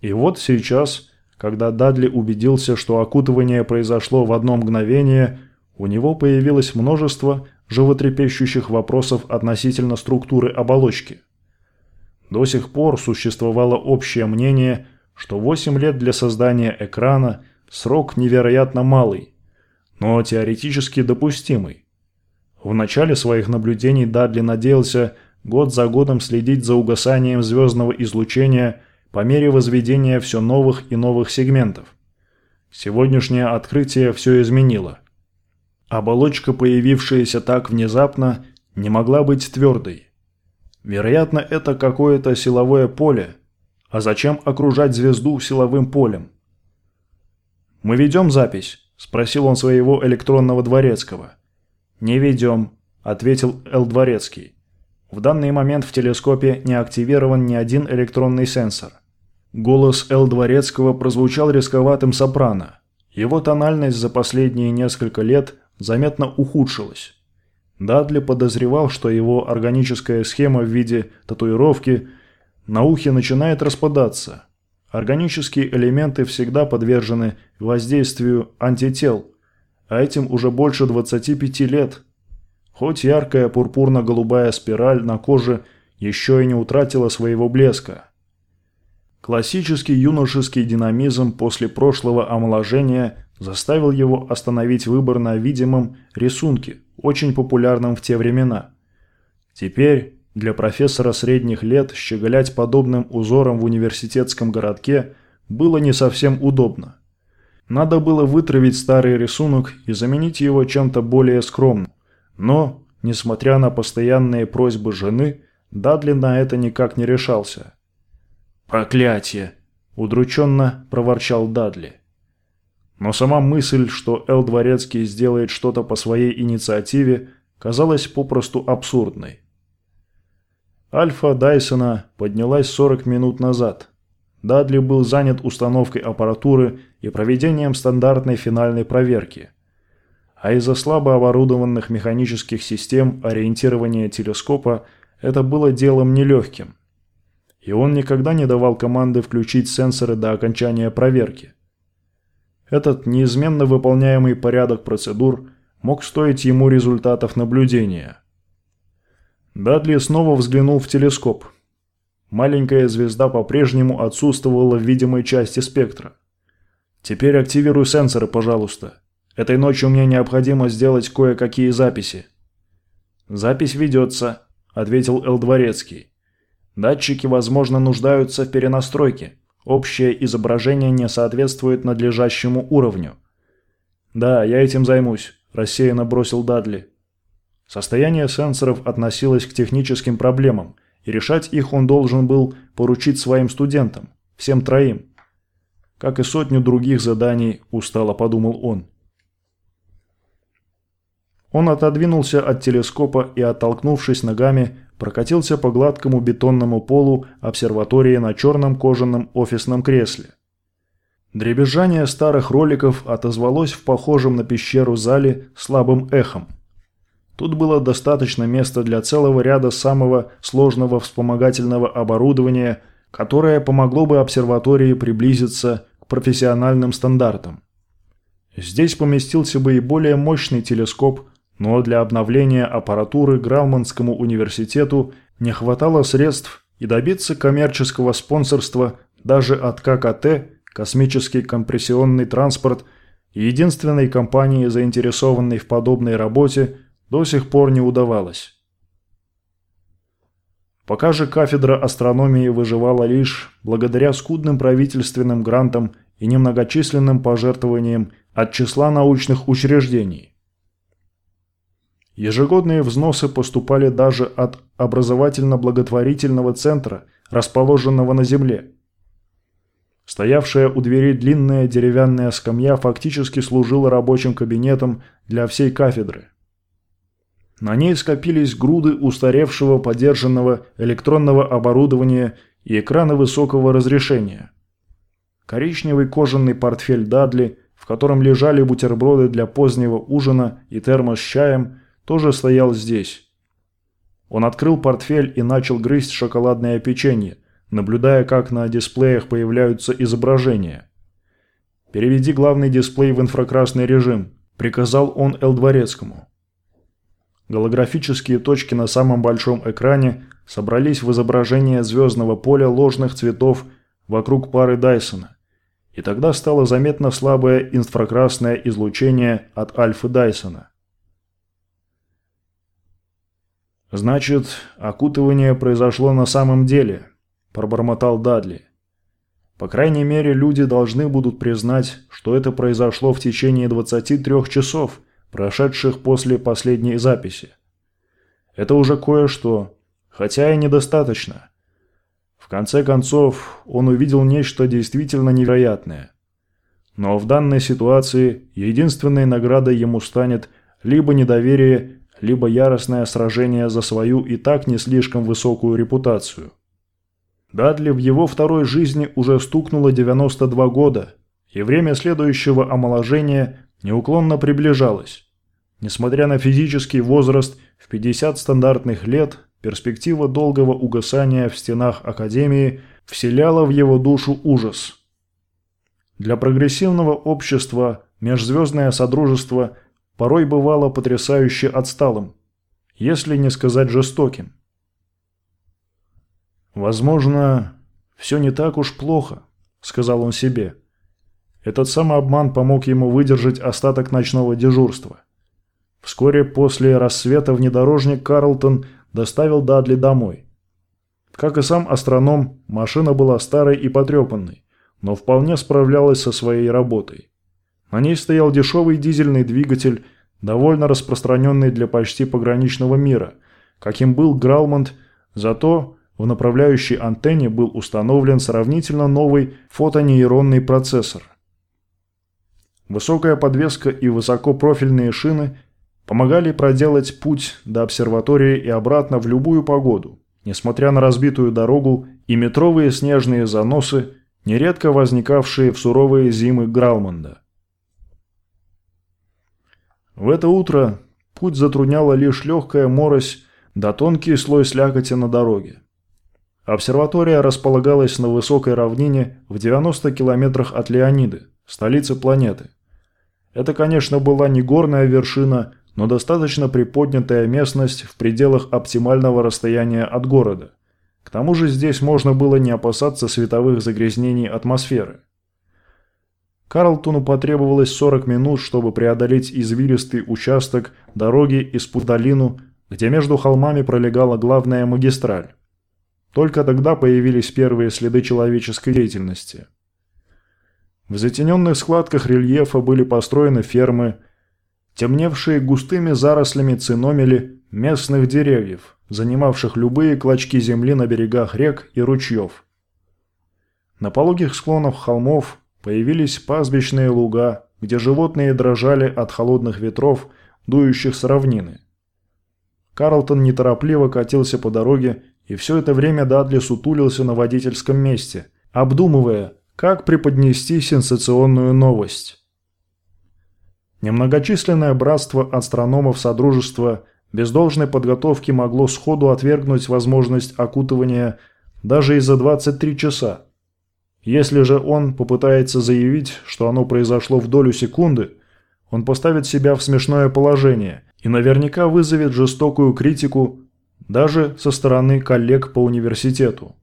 и вот сейчас, когда Дадли убедился, что окутывание произошло в одно мгновение, у него появилось множество животрепещущих вопросов относительно структуры оболочки. До сих пор существовало общее мнение, что 8 лет для создания экрана – срок невероятно малый, но теоретически допустимый. В начале своих наблюдений Дадли надеялся год за годом следить за угасанием звездного излучения – по мере возведения все новых и новых сегментов. Сегодняшнее открытие все изменило. Оболочка, появившаяся так внезапно, не могла быть твердой. Вероятно, это какое-то силовое поле. А зачем окружать звезду силовым полем? «Мы ведем запись?» – спросил он своего электронного дворецкого. «Не ведем», – ответил Эл Дворецкий. В данный момент в телескопе не активирован ни один электронный сенсор. Голос Эл Дворецкого прозвучал рисковатым сопрано. Его тональность за последние несколько лет заметно ухудшилась. Дадли подозревал, что его органическая схема в виде татуировки на ухе начинает распадаться. Органические элементы всегда подвержены воздействию антител, а этим уже больше 25 лет. Хоть яркая пурпурно-голубая спираль на коже еще и не утратила своего блеска – Классический юношеский динамизм после прошлого омоложения заставил его остановить выбор на видимом рисунке, очень популярном в те времена. Теперь для профессора средних лет щеголять подобным узором в университетском городке было не совсем удобно. Надо было вытравить старый рисунок и заменить его чем-то более скромным. Но, несмотря на постоянные просьбы жены, Дадли на это никак не решался – «Проклятие!» – удрученно проворчал Дадли. Но сама мысль, что Эл Дворецкий сделает что-то по своей инициативе, казалась попросту абсурдной. Альфа Дайсона поднялась 40 минут назад. Дадли был занят установкой аппаратуры и проведением стандартной финальной проверки. А из-за слабо оборудованных механических систем ориентирования телескопа это было делом нелегким и он никогда не давал команды включить сенсоры до окончания проверки. Этот неизменно выполняемый порядок процедур мог стоить ему результатов наблюдения. Дадли снова взглянул в телескоп. Маленькая звезда по-прежнему отсутствовала в видимой части спектра. «Теперь активируй сенсоры, пожалуйста. Этой ночью мне необходимо сделать кое-какие записи». «Запись ведется», – ответил Эл Дворецкий. Датчики, возможно, нуждаются в перенастройке. Общее изображение не соответствует надлежащему уровню. «Да, я этим займусь», – рассеянно бросил Дадли. Состояние сенсоров относилось к техническим проблемам, и решать их он должен был поручить своим студентам, всем троим. Как и сотню других заданий, устало подумал он. Он отодвинулся от телескопа и, оттолкнувшись ногами, прокатился по гладкому бетонному полу обсерватории на черном кожаном офисном кресле. Дребезжание старых роликов отозвалось в похожем на пещеру зале слабым эхом. Тут было достаточно места для целого ряда самого сложного вспомогательного оборудования, которое помогло бы обсерватории приблизиться к профессиональным стандартам. Здесь поместился бы и более мощный телескоп Но для обновления аппаратуры Грауманскому университету не хватало средств и добиться коммерческого спонсорства даже от ККТ, космический компрессионный транспорт, единственной компании, заинтересованной в подобной работе, до сих пор не удавалось. Пока же кафедра астрономии выживала лишь благодаря скудным правительственным грантам и немногочисленным пожертвованиям от числа научных учреждений. Ежегодные взносы поступали даже от образовательно-благотворительного центра, расположенного на Земле. Стоявшая у двери длинная деревянная скамья фактически служила рабочим кабинетом для всей кафедры. На ней скопились груды устаревшего подержанного электронного оборудования и экраны высокого разрешения. Коричневый кожаный портфель Дадли, в котором лежали бутерброды для позднего ужина и термос с чаем, тоже стоял здесь. Он открыл портфель и начал грызть шоколадное печенье, наблюдая, как на дисплеях появляются изображения. «Переведи главный дисплей в инфракрасный режим», – приказал он Эл. Голографические точки на самом большом экране собрались в изображение звездного поля ложных цветов вокруг пары Дайсона. И тогда стало заметно слабое инфракрасное излучение от альфы Дайсона. «Значит, окутывание произошло на самом деле», – пробормотал Дадли. «По крайней мере, люди должны будут признать, что это произошло в течение 23 часов, прошедших после последней записи. Это уже кое-что, хотя и недостаточно. В конце концов, он увидел нечто действительно невероятное. Но в данной ситуации единственной наградой ему станет либо недоверие, либо яростное сражение за свою и так не слишком высокую репутацию. Дадли в его второй жизни уже стукнуло 92 года, и время следующего омоложения неуклонно приближалось. Несмотря на физический возраст в 50 стандартных лет, перспектива долгого угасания в стенах Академии вселяла в его душу ужас. Для прогрессивного общества межзвездное содружество порой бывало потрясающе отсталым, если не сказать жестоким. «Возможно, все не так уж плохо», — сказал он себе. Этот самообман помог ему выдержать остаток ночного дежурства. Вскоре после рассвета внедорожник Карлтон доставил Дадли домой. Как и сам астроном, машина была старой и потрепанной, но вполне справлялась со своей работой. На ней стоял дешевый дизельный двигатель, довольно распространенный для почти пограничного мира, каким был Граумонт, зато в направляющей антенне был установлен сравнительно новый фотонейронный процессор. Высокая подвеска и высокопрофильные шины помогали проделать путь до обсерватории и обратно в любую погоду, несмотря на разбитую дорогу и метровые снежные заносы, нередко возникавшие в суровые зимы Гралмонда. В это утро путь затрудняла лишь легкая морось да тонкий слой слякоти на дороге. Обсерватория располагалась на высокой равнине в 90 километрах от Леониды, столицы планеты. Это, конечно, была не горная вершина, но достаточно приподнятая местность в пределах оптимального расстояния от города. К тому же здесь можно было не опасаться световых загрязнений атмосферы. Карлтону потребовалось 40 минут, чтобы преодолеть извилистый участок дороги из Пудалину, где между холмами пролегала главная магистраль. Только тогда появились первые следы человеческой деятельности. В затененных складках рельефа были построены фермы, темневшие густыми зарослями циномели местных деревьев, занимавших любые клочки земли на берегах рек и ручьев. На пологих склонах холмов появились пастбищные луга, где животные дрожали от холодных ветров, дующих с равнины. Карлтон неторопливо катился по дороге, и все это время Дадли сутулился на водительском месте, обдумывая, как преподнести сенсационную новость. Немногочисленное братство астрономов Содружества без должной подготовки могло сходу отвергнуть возможность окутывания даже и за 23 часа. Если же он попытается заявить, что оно произошло в долю секунды, он поставит себя в смешное положение и наверняка вызовет жестокую критику даже со стороны коллег по университету.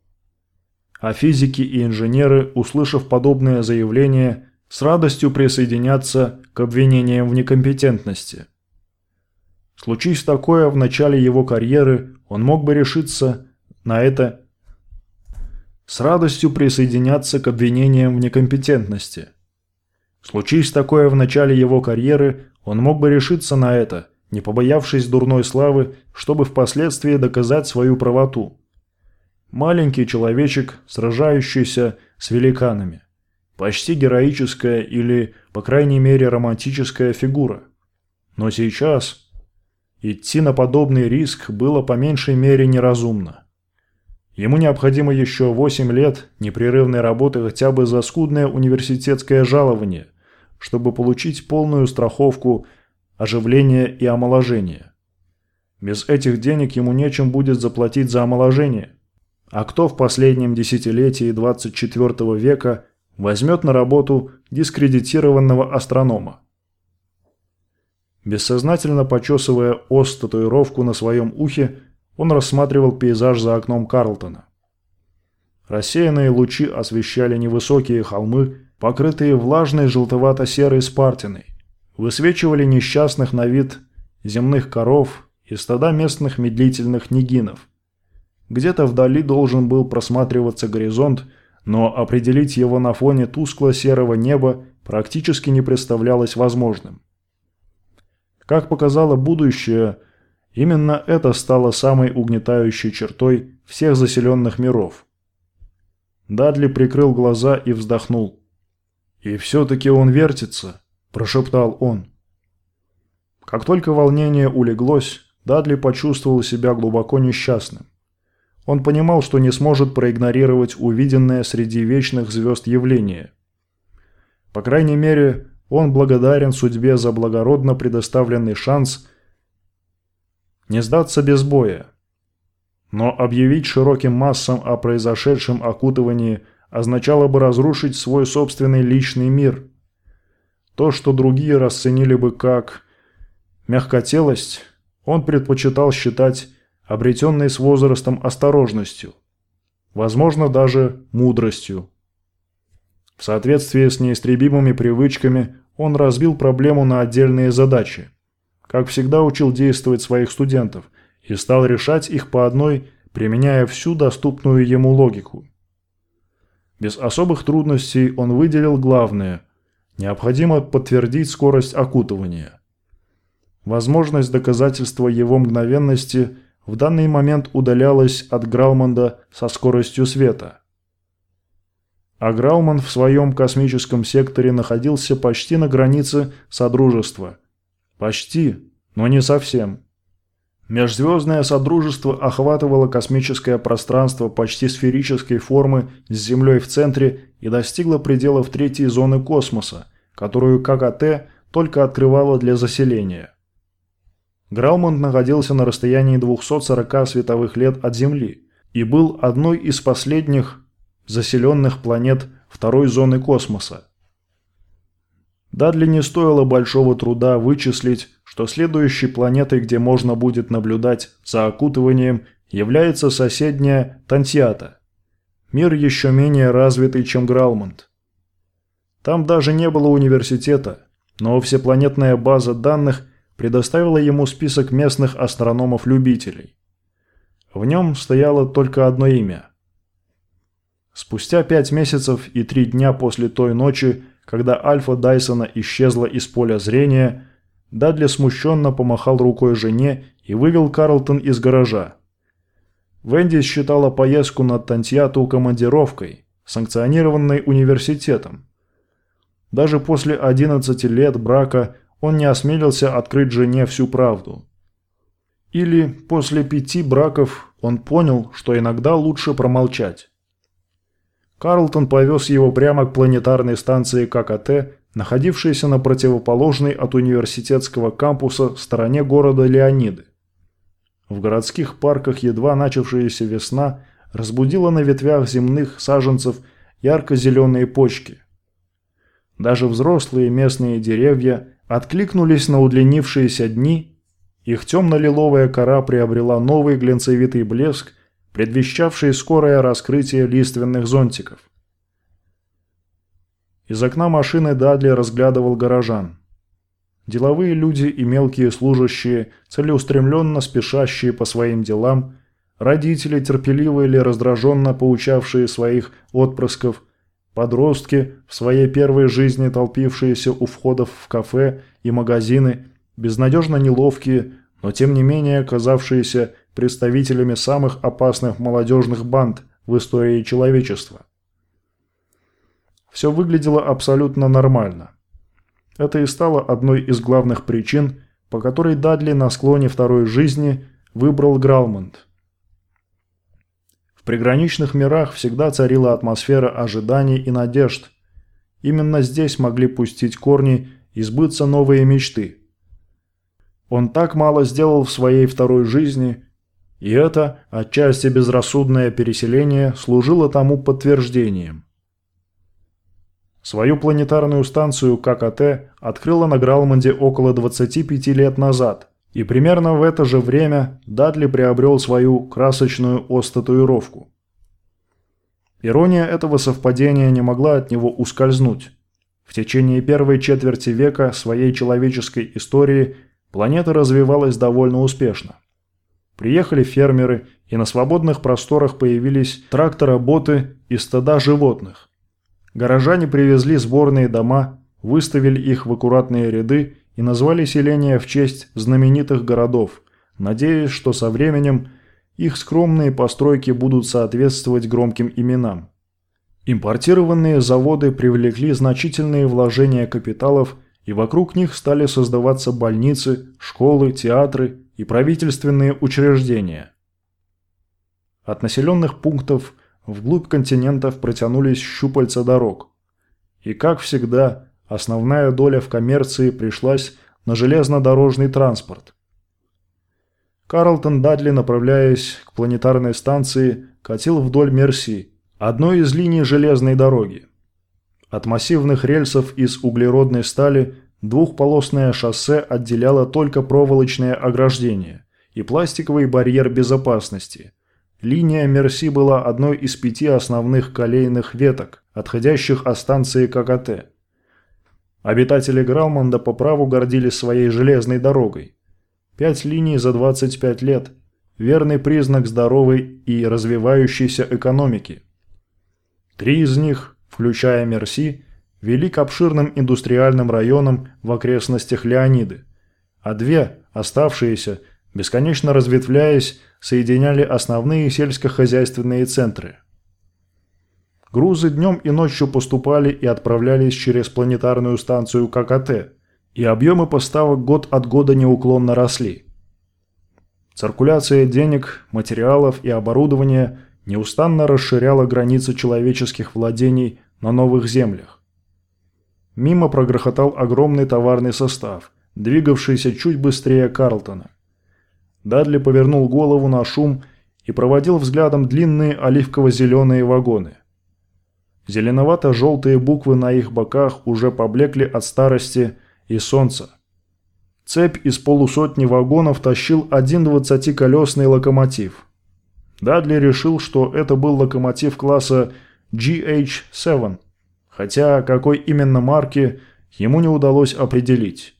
А физики и инженеры, услышав подобное заявление, с радостью присоединятся к обвинениям в некомпетентности. Случись такое в начале его карьеры, он мог бы решиться на это с радостью присоединяться к обвинениям в некомпетентности. Случись такое в начале его карьеры, он мог бы решиться на это, не побоявшись дурной славы, чтобы впоследствии доказать свою правоту. Маленький человечек, сражающийся с великанами. Почти героическая или, по крайней мере, романтическая фигура. Но сейчас идти на подобный риск было по меньшей мере неразумно. Ему необходимо еще 8 лет непрерывной работы хотя бы за скудное университетское жалование, чтобы получить полную страховку оживления и омоложения. Без этих денег ему нечем будет заплатить за омоложение. А кто в последнем десятилетии 24 века возьмет на работу дискредитированного астронома? Бессознательно почесывая ос татуировку на своем ухе, он рассматривал пейзаж за окном Карлтона. Рассеянные лучи освещали невысокие холмы, покрытые влажной желтовато-серой спартиной, высвечивали несчастных на вид земных коров и стада местных медлительных нигинов. Где-то вдали должен был просматриваться горизонт, но определить его на фоне тускло-серого неба практически не представлялось возможным. Как показало будущее, именно это стало самой угнетающей чертой всех заселенных миров. Дадли прикрыл глаза и вздохнул. «И все-таки он вертится», – прошептал он. Как только волнение улеглось, Дадли почувствовал себя глубоко несчастным. Он понимал, что не сможет проигнорировать увиденное среди вечных звезд явление. По крайней мере, он благодарен судьбе за благородно предоставленный шанс не сдаться без боя. Но объявить широким массам о произошедшем окутывании – означало бы разрушить свой собственный личный мир. То, что другие расценили бы как мягкотелость, он предпочитал считать обретенной с возрастом осторожностью, возможно, даже мудростью. В соответствии с неистребимыми привычками он разбил проблему на отдельные задачи. Как всегда учил действовать своих студентов и стал решать их по одной, применяя всю доступную ему логику. Без особых трудностей он выделил главное – необходимо подтвердить скорость окутывания. Возможность доказательства его мгновенности в данный момент удалялась от Грауманда со скоростью света. А Грауман в своем космическом секторе находился почти на границе Содружества. Почти, но не совсем. Межзвездное содружество охватывало космическое пространство почти сферической формы с Землей в центре и достигло пределов третьей зоны космоса, которую ККТ только открывало для заселения. Граумонт находился на расстоянии 240 световых лет от Земли и был одной из последних заселенных планет второй зоны космоса. Дадли не стоило большого труда вычислить, что следующей планетой, где можно будет наблюдать за окутыванием, является соседняя Тантьята. Мир еще менее развитый, чем Граумонт. Там даже не было университета, но всепланетная база данных предоставила ему список местных астрономов-любителей. В нем стояло только одно имя. Спустя пять месяцев и три дня после той ночи, когда Альфа Дайсона исчезла из поля зрения, Дадли смущенно помахал рукой жене и вывел Карлтон из гаража. Венди считала поездку на Тантьяту командировкой, санкционированной университетом. Даже после 11 лет брака он не осмелился открыть жене всю правду. Или после пяти браков он понял, что иногда лучше промолчать. Карлтон повез его прямо к планетарной станции ККТ находившаяся на противоположной от университетского кампуса стороне города Леониды. В городских парках едва начавшаяся весна разбудила на ветвях земных саженцев ярко-зеленые почки. Даже взрослые местные деревья откликнулись на удлинившиеся дни Их темно-лиловая кора приобрела новый глянцевитый блеск, предвещавший скорое раскрытие лиственных зонтиков. Из окна машины Дадли разглядывал горожан. Деловые люди и мелкие служащие, целеустремленно спешащие по своим делам, родители, терпеливо или раздраженно поучавшие своих отпрысков, подростки, в своей первой жизни толпившиеся у входов в кафе и магазины, безнадежно неловкие, но тем не менее оказавшиеся представителями самых опасных молодежных банд в истории человечества. Все выглядело абсолютно нормально. Это и стало одной из главных причин, по которой Дадли на склоне второй жизни выбрал Гралмонд. В приграничных мирах всегда царила атмосфера ожиданий и надежд. Именно здесь могли пустить корни и сбыться новые мечты. Он так мало сделал в своей второй жизни, и это, отчасти безрассудное переселение, служило тому подтверждением. Свою планетарную станцию ККТ открыла на Гралмонде около 25 лет назад, и примерно в это же время Дадли приобрел свою красочную ос-татуировку. Ирония этого совпадения не могла от него ускользнуть. В течение первой четверти века своей человеческой истории планета развивалась довольно успешно. Приехали фермеры, и на свободных просторах появились трактороботы и стада животных. Горожане привезли сборные дома, выставили их в аккуратные ряды и назвали селение в честь знаменитых городов, надеясь, что со временем их скромные постройки будут соответствовать громким именам. Импортированные заводы привлекли значительные вложения капиталов, и вокруг них стали создаваться больницы, школы, театры и правительственные учреждения. От населенных пунктов – Вглубь континентов протянулись щупальца дорог. И, как всегда, основная доля в коммерции пришлась на железнодорожный транспорт. Карлтон Дадли, направляясь к планетарной станции, катил вдоль Мерси, одной из линий железной дороги. От массивных рельсов из углеродной стали двухполосное шоссе отделяло только проволочное ограждение и пластиковый барьер безопасности, Линия Мерси была одной из пяти основных колейных веток, отходящих от станции ККТ. Обитатели Гралмонда по праву гордились своей железной дорогой. Пять линий за 25 лет – верный признак здоровой и развивающейся экономики. Три из них, включая Мерси, вели к обширным индустриальным районам в окрестностях Леониды, а две, оставшиеся, бесконечно разветвляясь, соединяли основные сельскохозяйственные центры. Грузы днем и ночью поступали и отправлялись через планетарную станцию ККТ, и объемы поставок год от года неуклонно росли. Циркуляция денег, материалов и оборудования неустанно расширяла границы человеческих владений на новых землях. Мимо прогрохотал огромный товарный состав, двигавшийся чуть быстрее Карлтона. Дадли повернул голову на шум и проводил взглядом длинные оливково-зеленые вагоны. Зеленовато-желтые буквы на их боках уже поблекли от старости и солнца. Цепь из полусотни вагонов тащил один двадцатиколесный локомотив. Дадли решил, что это был локомотив класса GH7, хотя какой именно марки ему не удалось определить.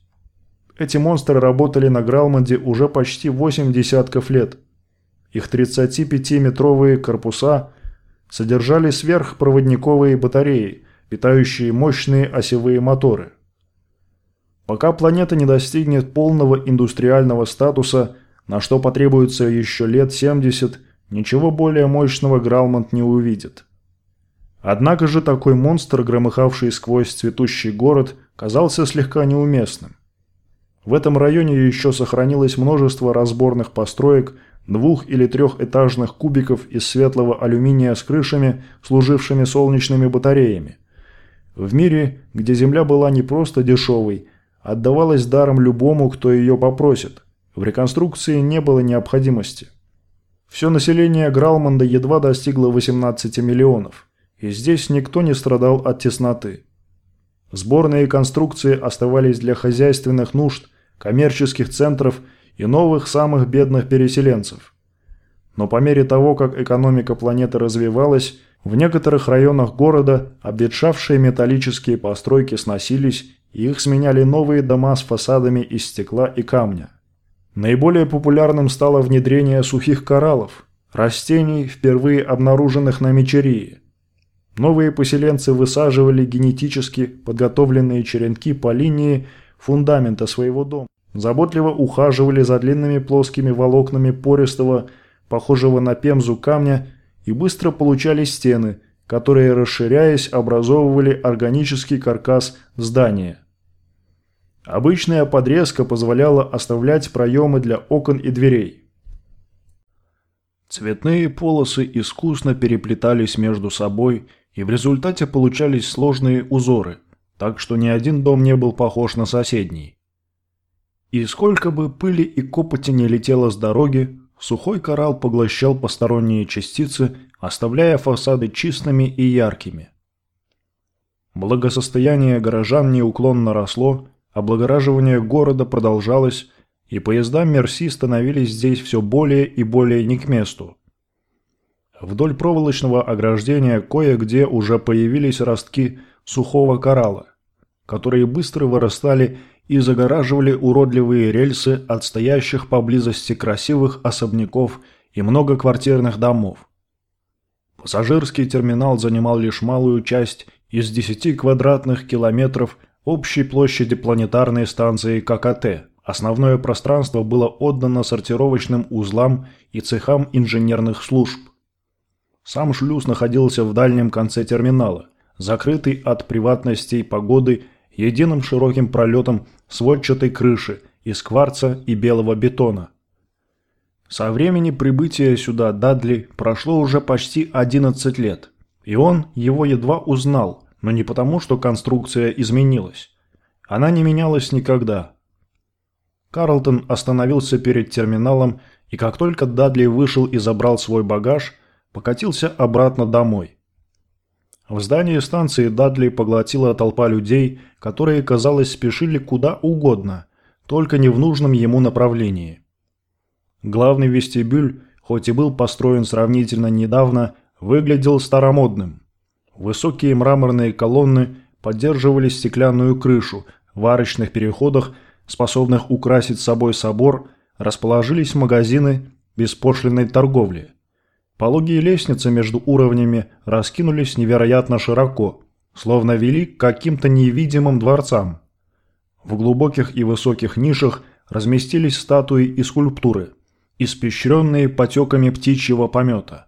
Эти монстры работали на Гралмонде уже почти 8 десятков лет. Их 35-метровые корпуса содержали сверхпроводниковые батареи, питающие мощные осевые моторы. Пока планета не достигнет полного индустриального статуса, на что потребуется еще лет 70, ничего более мощного Гралмонд не увидит. Однако же такой монстр, громыхавший сквозь цветущий город, казался слегка неуместным. В этом районе еще сохранилось множество разборных построек, двух- или трехэтажных кубиков из светлого алюминия с крышами, служившими солнечными батареями. В мире, где земля была не просто дешевой, отдавалась даром любому, кто ее попросит. В реконструкции не было необходимости. Все население Гралмонда едва достигло 18 миллионов, и здесь никто не страдал от тесноты. Сборные конструкции оставались для хозяйственных нужд – коммерческих центров и новых самых бедных переселенцев. Но по мере того, как экономика планеты развивалась, в некоторых районах города обветшавшие металлические постройки сносились, и их сменяли новые дома с фасадами из стекла и камня. Наиболее популярным стало внедрение сухих кораллов, растений, впервые обнаруженных на Мечерии. Новые поселенцы высаживали генетически подготовленные черенки по линии фундамента своего дома, заботливо ухаживали за длинными плоскими волокнами пористого, похожего на пемзу камня, и быстро получали стены, которые, расширяясь, образовывали органический каркас здания. Обычная подрезка позволяла оставлять проемы для окон и дверей. Цветные полосы искусно переплетались между собой, и в результате получались сложные узоры, так что ни один дом не был похож на соседний. И сколько бы пыли и копоти не летело с дороги, сухой коралл поглощал посторонние частицы, оставляя фасады чистыми и яркими. Благосостояние горожан неуклонно росло, облагораживание города продолжалось, и поезда Мерси становились здесь все более и более не к месту. Вдоль проволочного ограждения кое-где уже появились ростки сухого коралла, которые быстро вырастали и загораживали уродливые рельсы от стоящих поблизости красивых особняков и многоквартирных домов. Пассажирский терминал занимал лишь малую часть из 10 квадратных километров общей площади планетарной станции ККТ – Основное пространство было отдано сортировочным узлам и цехам инженерных служб. Сам шлюз находился в дальнем конце терминала, закрытый от приватностей погоды единым широким пролетом сводчатой крыши из кварца и белого бетона. Со времени прибытия сюда Дадли прошло уже почти 11 лет, и он его едва узнал, но не потому, что конструкция изменилась. Она не менялась никогда – Карлтон остановился перед терминалом и как только Дадли вышел и забрал свой багаж, покатился обратно домой. В здании станции Дадли поглотила толпа людей, которые, казалось, спешили куда угодно, только не в нужном ему направлении. Главный вестибюль, хоть и был построен сравнительно недавно, выглядел старомодным. Высокие мраморные колонны поддерживали стеклянную крышу, в арочных переходах – способных украсить собой собор, расположились магазины беспошлиной торговли. Пологие лестницы между уровнями раскинулись невероятно широко, словно вели к каким-то невидимым дворцам. В глубоких и высоких нишах разместились статуи и скульптуры, испещренные потеками птичьего помета.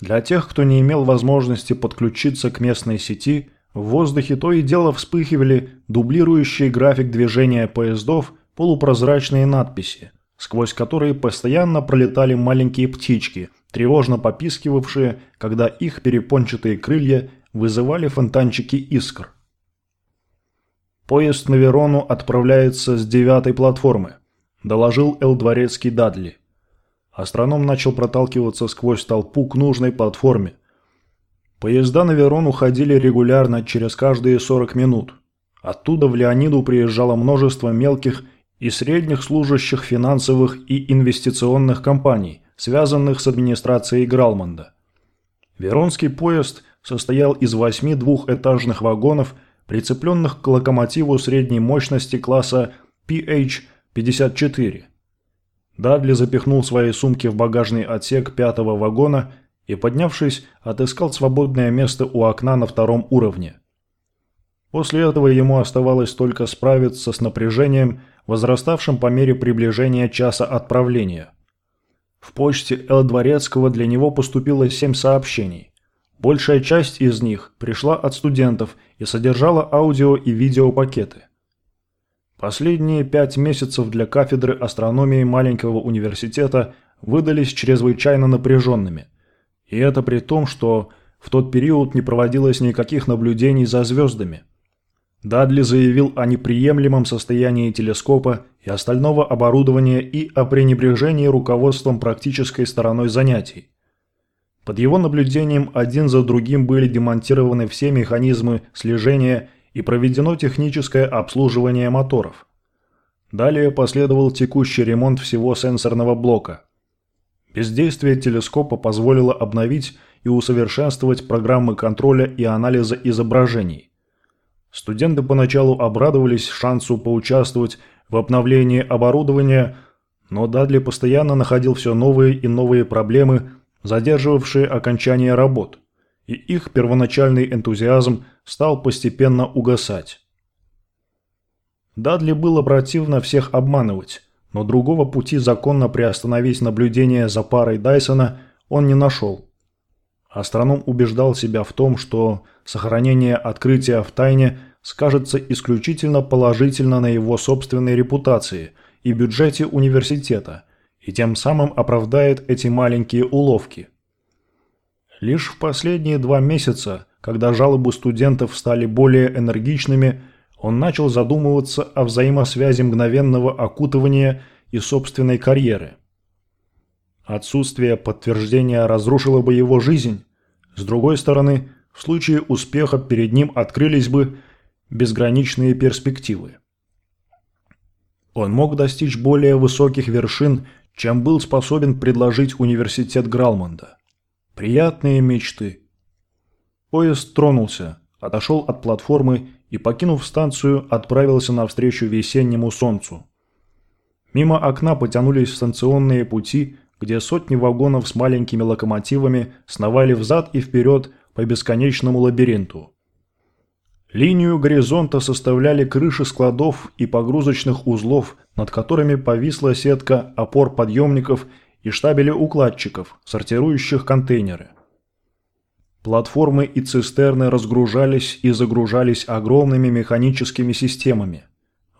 Для тех, кто не имел возможности подключиться к местной сети – в воздухе то и дело вспыхивали дублирующие график движения поездов полупрозрачные надписи, сквозь которые постоянно пролетали маленькие птички, тревожно попискивавшие, когда их перепончатые крылья вызывали фонтанчики искр. «Поезд на Верону отправляется с девятой платформы», – доложил Эл Дворецкий Дадли. Астроном начал проталкиваться сквозь толпу к нужной платформе, Поезда на Верон уходили регулярно через каждые 40 минут. Оттуда в Леониду приезжало множество мелких и средних служащих финансовых и инвестиционных компаний, связанных с администрацией Гралмонда. Веронский поезд состоял из восьми двухэтажных вагонов, прицепленных к локомотиву средней мощности класса PH-54. Дадли запихнул свои сумки в багажный отсек пятого вагона и, поднявшись, отыскал свободное место у окна на втором уровне. После этого ему оставалось только справиться с напряжением, возраставшим по мере приближения часа отправления. В почте Эл Дворецкого для него поступило семь сообщений. Большая часть из них пришла от студентов и содержала аудио и видеопакеты. Последние пять месяцев для кафедры астрономии маленького университета выдались чрезвычайно напряженными. И это при том, что в тот период не проводилось никаких наблюдений за звездами. Дадли заявил о неприемлемом состоянии телескопа и остального оборудования и о пренебрежении руководством практической стороной занятий. Под его наблюдением один за другим были демонтированы все механизмы слежения и проведено техническое обслуживание моторов. Далее последовал текущий ремонт всего сенсорного блока. Бездействие телескопа позволило обновить и усовершенствовать программы контроля и анализа изображений. Студенты поначалу обрадовались шансу поучаствовать в обновлении оборудования, но Дадли постоянно находил все новые и новые проблемы, задерживавшие окончание работ, и их первоначальный энтузиазм стал постепенно угасать. Дадли было противно всех обманывать, но другого пути законно приостановить наблюдение за парой Дайсона он не нашел. Астроном убеждал себя в том, что сохранение открытия в тайне скажется исключительно положительно на его собственной репутации и бюджете университета, и тем самым оправдает эти маленькие уловки. Лишь в последние два месяца, когда жалобы студентов стали более энергичными, он начал задумываться о взаимосвязи мгновенного окутывания и собственной карьеры. Отсутствие подтверждения разрушило бы его жизнь. С другой стороны, в случае успеха перед ним открылись бы безграничные перспективы. Он мог достичь более высоких вершин, чем был способен предложить университет Гралмонда. Приятные мечты. Поезд тронулся, отошел от платформы и, покинув станцию, отправился навстречу весеннему солнцу. Мимо окна потянулись станционные пути, где сотни вагонов с маленькими локомотивами сновали взад и вперед по бесконечному лабиринту. Линию горизонта составляли крыши складов и погрузочных узлов, над которыми повисла сетка опор подъемников и штабели укладчиков, сортирующих контейнеры. Платформы и цистерны разгружались и загружались огромными механическими системами.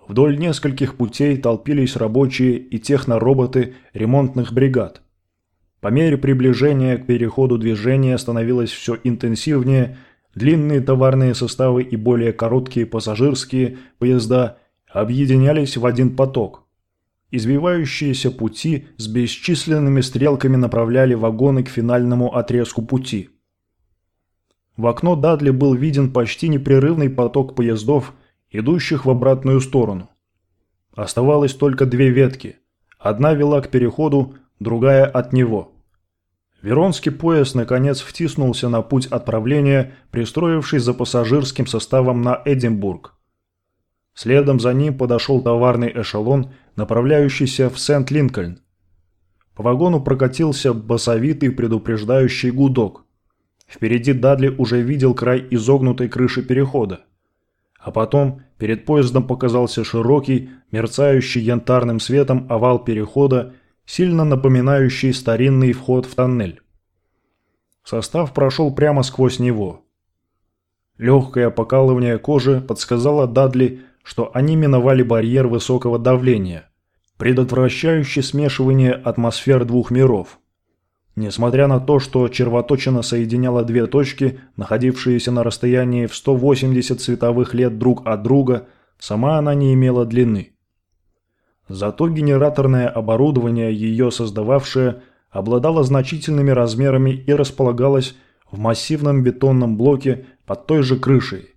Вдоль нескольких путей толпились рабочие и технороботы ремонтных бригад. По мере приближения к переходу движения становилось все интенсивнее, длинные товарные составы и более короткие пассажирские поезда объединялись в один поток. Извивающиеся пути с бесчисленными стрелками направляли вагоны к финальному отрезку пути – в окно Дадли был виден почти непрерывный поток поездов, идущих в обратную сторону. Оставалось только две ветки. Одна вела к переходу, другая от него. Веронский поезд наконец втиснулся на путь отправления, пристроившись за пассажирским составом на Эдинбург. Следом за ним подошел товарный эшелон, направляющийся в Сент-Линкольн. По вагону прокатился басовитый предупреждающий гудок – Впереди Дадли уже видел край изогнутой крыши перехода. А потом перед поездом показался широкий, мерцающий янтарным светом овал перехода, сильно напоминающий старинный вход в тоннель. Состав прошел прямо сквозь него. Легкое покалывание кожи подсказало Дадли, что они миновали барьер высокого давления, предотвращающий смешивание атмосфер двух миров – Несмотря на то, что червоточина соединяла две точки, находившиеся на расстоянии в 180 световых лет друг от друга, сама она не имела длины. Зато генераторное оборудование, ее создававшее, обладало значительными размерами и располагалось в массивном бетонном блоке под той же крышей.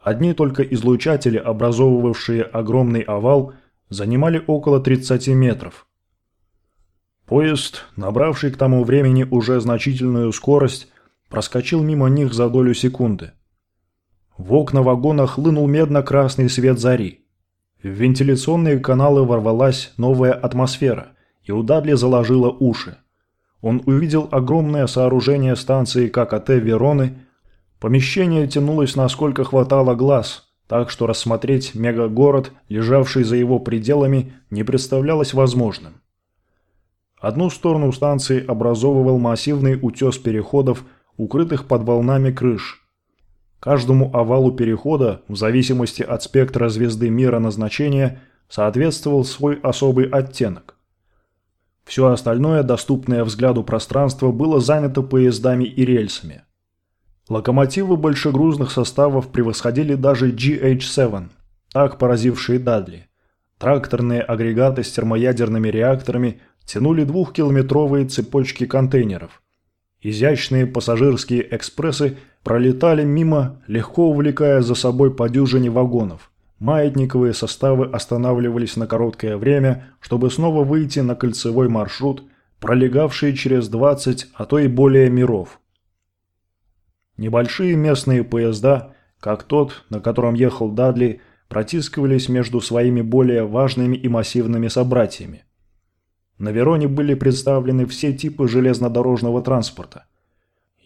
Одни только излучатели, образовывавшие огромный овал, занимали около 30 метров – Поезд, набравший к тому времени уже значительную скорость, проскочил мимо них за долю секунды. В окна вагона хлынул медно-красный свет зари. В вентиляционные каналы ворвалась новая атмосфера, и у Дадли заложило уши. Он увидел огромное сооружение станции ККТ Вероны. Помещение тянулось насколько хватало глаз, так что рассмотреть мегагород, лежавший за его пределами, не представлялось возможным. Одну сторону станции образовывал массивный утес переходов, укрытых под волнами крыш. Каждому овалу перехода, в зависимости от спектра звезды мира назначения, соответствовал свой особый оттенок. Все остальное, доступное взгляду пространство, было занято поездами и рельсами. Локомотивы большегрузных составов превосходили даже GH-7, так поразившие Дадли. Тракторные агрегаты с термоядерными реакторами тянули двухкилометровые цепочки контейнеров. Изящные пассажирские экспрессы пролетали мимо, легко увлекая за собой по дюжине вагонов. маятниковые составы останавливались на короткое время, чтобы снова выйти на кольцевой маршрут, пролегавший через 20, а то и более миров. Небольшие местные поезда, как тот, на котором ехал Дадли, протискивались между своими более важными и массивными собратьями. На Вероне были представлены все типы железнодорожного транспорта.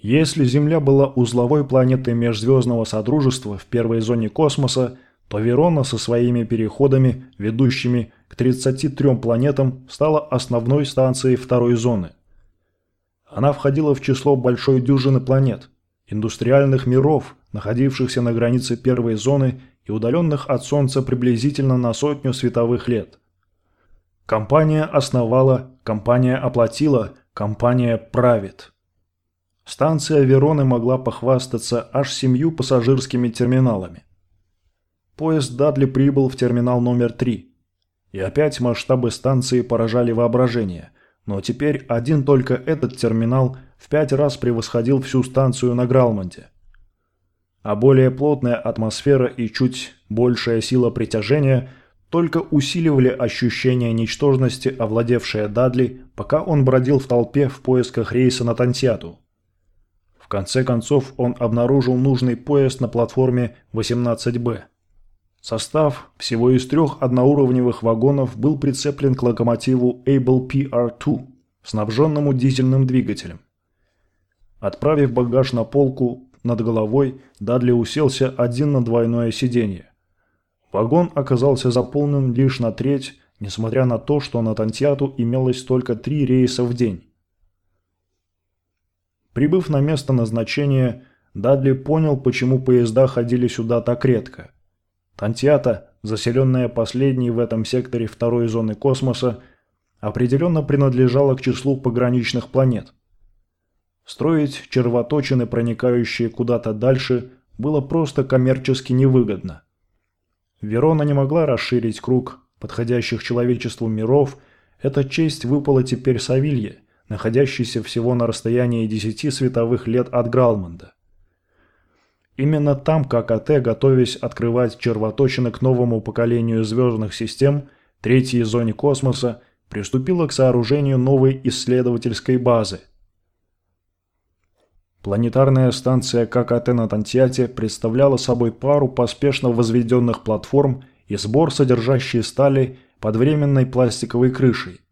Если Земля была узловой планетой межзвездного содружества в первой зоне космоса, то Верона со своими переходами, ведущими к 33 планетам, стала основной станцией второй зоны. Она входила в число большой дюжины планет, индустриальных миров, находившихся на границе первой зоны и удаленных от Солнца приблизительно на сотню световых лет. Компания основала, компания оплатила, компания правит. Станция Вероны могла похвастаться аж семью пассажирскими терминалами. Поезд Дадли прибыл в терминал номер 3. И опять масштабы станции поражали воображение, но теперь один только этот терминал в пять раз превосходил всю станцию на Гралмонде а более плотная атмосфера и чуть большая сила притяжения только усиливали ощущение ничтожности, овладевшее Дадли, пока он бродил в толпе в поисках рейса на Тантьяту. В конце концов он обнаружил нужный поезд на платформе 18Б. Состав всего из трех одноуровневых вагонов был прицеплен к локомотиву Able PR2, снабженному дизельным двигателем. Отправив багаж на полку, над головой Дадли уселся один на двойное сиденье. Вагон оказался заполнен лишь на треть, несмотря на то, что на Тантьяту имелось только три рейса в день. Прибыв на место назначения, Дадли понял, почему поезда ходили сюда так редко. Тантьята, заселенная последней в этом секторе второй зоны космоса, определенно принадлежала к числу пограничных планет. Строить червоточины, проникающие куда-то дальше, было просто коммерчески невыгодно. Верона не могла расширить круг подходящих человечеству миров, эта честь выпала теперь Савилье, находящейся всего на расстоянии десяти световых лет от Гралмонда. Именно там ККТ, готовясь открывать червоточины к новому поколению звездных систем, третьей зоне космоса, приступила к сооружению новой исследовательской базы – Планетарная станция ККТ на Тантьяте представляла собой пару поспешно возведенных платформ и сбор содержащий стали под временной пластиковой крышей.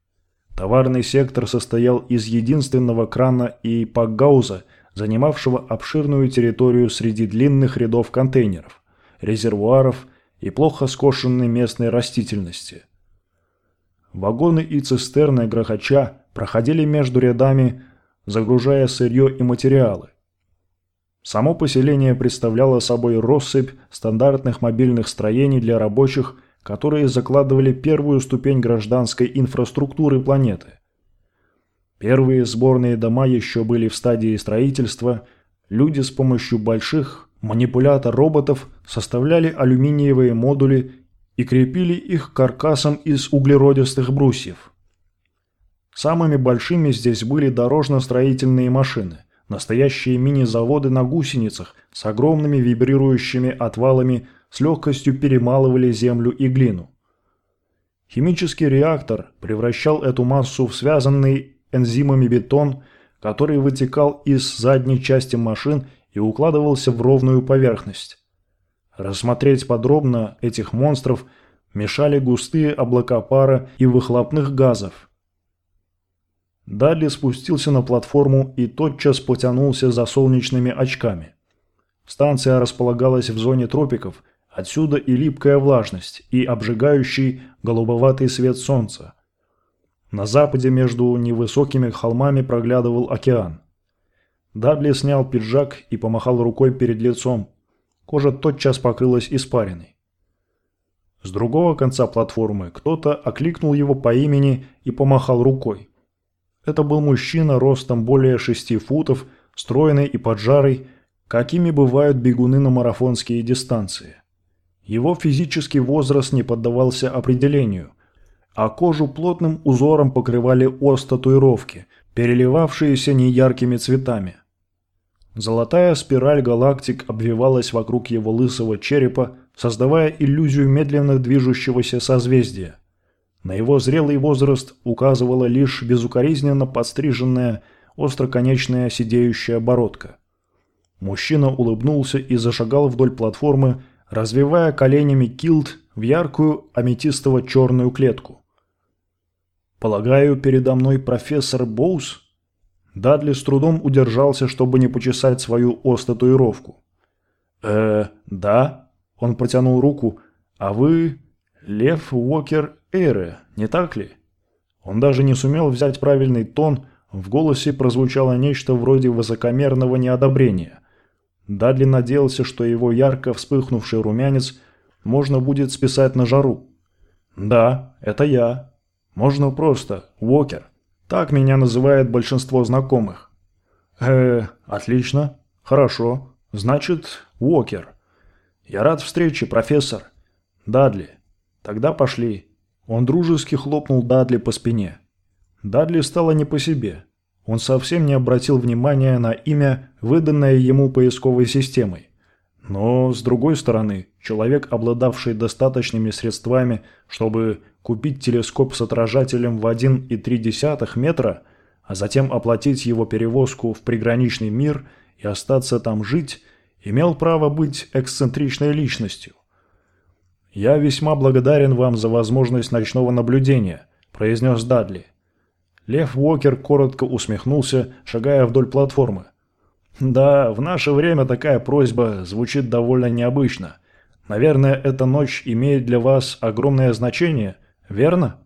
Товарный сектор состоял из единственного крана и пакгауза, занимавшего обширную территорию среди длинных рядов контейнеров, резервуаров и плохо скошенной местной растительности. Вагоны и цистерны грохоча проходили между рядами загружая сырье и материалы. Само поселение представляло собой россыпь стандартных мобильных строений для рабочих, которые закладывали первую ступень гражданской инфраструктуры планеты. Первые сборные дома еще были в стадии строительства, люди с помощью больших манипулятор-роботов составляли алюминиевые модули и крепили их каркасом из углеродистых брусьев. Самыми большими здесь были дорожно-строительные машины, настоящие мини-заводы на гусеницах с огромными вибрирующими отвалами с легкостью перемалывали землю и глину. Химический реактор превращал эту массу в связанный энзимами бетон, который вытекал из задней части машин и укладывался в ровную поверхность. Рассмотреть подробно этих монстров мешали густые облака пара и выхлопных газов, Далее спустился на платформу и тотчас потянулся за солнечными очками. Станция располагалась в зоне тропиков, отсюда и липкая влажность, и обжигающий голубоватый свет солнца. На западе между невысокими холмами проглядывал океан. Дадли снял пиджак и помахал рукой перед лицом. Кожа тотчас покрылась испариной. С другого конца платформы кто-то окликнул его по имени и помахал рукой. Это был мужчина ростом более шести футов, стройный и поджарый, какими бывают бегуны на марафонские дистанции. Его физический возраст не поддавался определению, а кожу плотным узором покрывали ос-татуировки, переливавшиеся неяркими цветами. Золотая спираль галактик обвивалась вокруг его лысого черепа, создавая иллюзию медленно движущегося созвездия. На его зрелый возраст указывала лишь безукоризненно подстриженная, остроконечная сидеющая бородка. Мужчина улыбнулся и зашагал вдоль платформы, развивая коленями килт в яркую аметистово-черную клетку. «Полагаю, передо мной профессор Боус?» Дадли с трудом удержался, чтобы не почесать свою ос-татуировку. «Э, да?» Он протянул руку. «А вы Лев Уокер Эйре, не так ли?» Он даже не сумел взять правильный тон, в голосе прозвучало нечто вроде высокомерного неодобрения. Дадли надеялся, что его ярко вспыхнувший румянец можно будет списать на жару. «Да, это я. Можно просто, Уокер. Так меня называет большинство знакомых. Э, отлично. Хорошо. Значит, Уокер. Я рад встрече, профессор. Дадли. Тогда пошли. Он дружески хлопнул Дадли по спине. Дадли стало не по себе. Он совсем не обратил внимания на имя, выданное ему поисковой системой. Но, с другой стороны, человек, обладавший достаточными средствами, чтобы купить телескоп с отражателем в 1,3 метра, а затем оплатить его перевозку в приграничный мир и остаться там жить, имел право быть эксцентричной личностью. «Я весьма благодарен вам за возможность ночного наблюдения», – произнес Дадли. Лев Уокер коротко усмехнулся, шагая вдоль платформы. «Да, в наше время такая просьба звучит довольно необычно. Наверное, эта ночь имеет для вас огромное значение, верно?»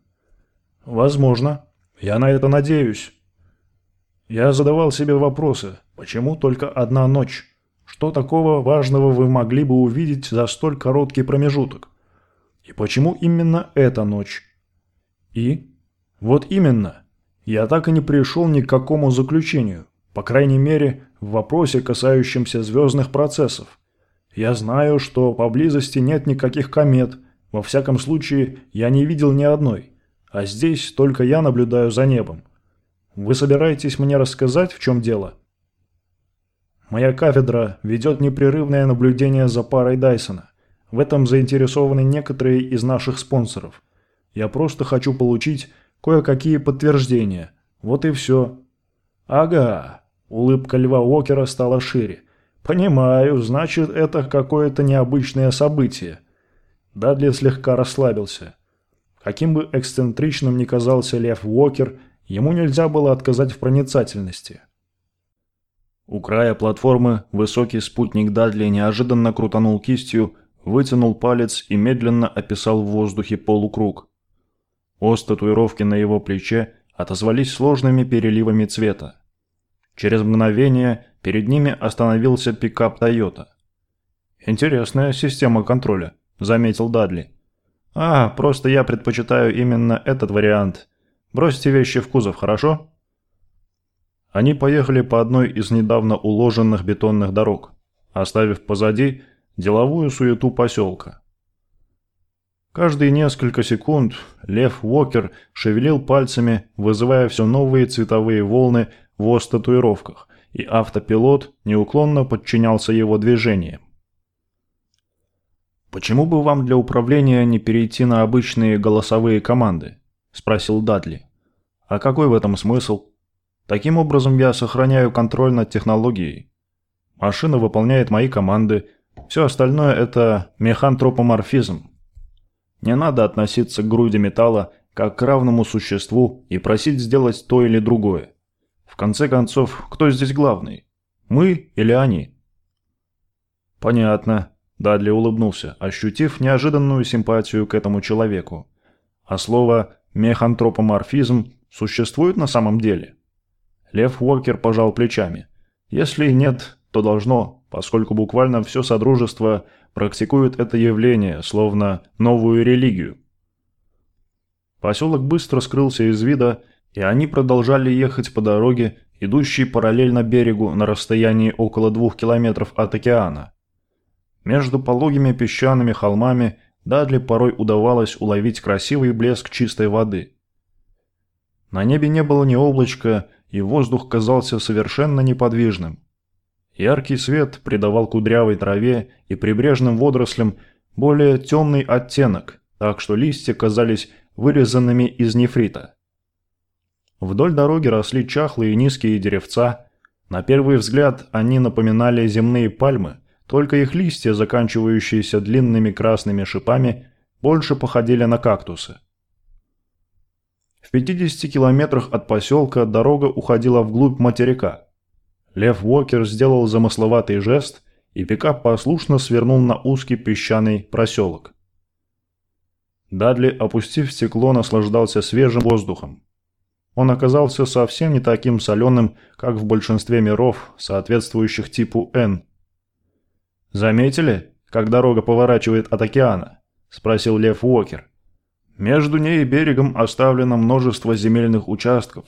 «Возможно. Я на это надеюсь». Я задавал себе вопросы, почему только одна ночь? Что такого важного вы могли бы увидеть за столь короткий промежуток? И почему именно эта ночь? И? Вот именно. Я так и не пришел ни к какому заключению. По крайней мере, в вопросе, касающемся звездных процессов. Я знаю, что поблизости нет никаких комет, во всяком случае, я не видел ни одной, а здесь только я наблюдаю за небом. Вы собираетесь мне рассказать, в чем дело? Моя кафедра ведет непрерывное наблюдение за парой Дайсона. В этом заинтересованы некоторые из наших спонсоров. Я просто хочу получить кое-какие подтверждения. Вот и все. Ага. Улыбка Льва Уокера стала шире. «Понимаю, значит, это какое-то необычное событие». Дадли слегка расслабился. Каким бы эксцентричным ни казался Лев Уокер, ему нельзя было отказать в проницательности. У края платформы высокий спутник Дадли неожиданно крутанул кистью, вытянул палец и медленно описал в воздухе полукруг. Ос татуировки на его плече отозвались сложными переливами цвета. Через мгновение перед ними остановился пикап «Тойота». «Интересная система контроля», – заметил Дадли. «А, просто я предпочитаю именно этот вариант. Бросьте вещи в кузов, хорошо?» Они поехали по одной из недавно уложенных бетонных дорог, оставив позади деловую суету поселка. Каждые несколько секунд Лев Уокер шевелил пальцами, вызывая все новые цветовые волны в татуировках, и автопилот неуклонно подчинялся его движениям. «Почему бы вам для управления не перейти на обычные голосовые команды?» – спросил Дадли. «А какой в этом смысл? Таким образом я сохраняю контроль над технологией. Машина выполняет мои команды, все остальное – это механтропоморфизм. Не надо относиться к груди металла как к равному существу и просить сделать то или другое. В конце концов, кто здесь главный? Мы или они? Понятно. Дадли улыбнулся, ощутив неожиданную симпатию к этому человеку. А слово «механтропоморфизм» существует на самом деле? Лев Уокер пожал плечами. Если нет, то должно, поскольку буквально все Содружество практикует это явление, словно новую религию. Поселок быстро скрылся из вида, и они продолжали ехать по дороге, идущей параллельно берегу на расстоянии около двух километров от океана. Между пологими песчаными холмами Дадли порой удавалось уловить красивый блеск чистой воды. На небе не было ни облачка, и воздух казался совершенно неподвижным. Яркий свет придавал кудрявой траве и прибрежным водорослям более темный оттенок, так что листья казались вырезанными из нефрита. Вдоль дороги росли чахлые низкие деревца. На первый взгляд они напоминали земные пальмы, только их листья, заканчивающиеся длинными красными шипами, больше походили на кактусы. В 50 километрах от поселка дорога уходила вглубь материка. Лев Уокер сделал замысловатый жест, и пикап послушно свернул на узкий песчаный проселок. Дадли, опустив стекло, наслаждался свежим воздухом. Он оказался совсем не таким соленым, как в большинстве миров, соответствующих типу N. «Заметили, как дорога поворачивает от океана?» – спросил Лев Уокер. Между ней и берегом оставлено множество земельных участков.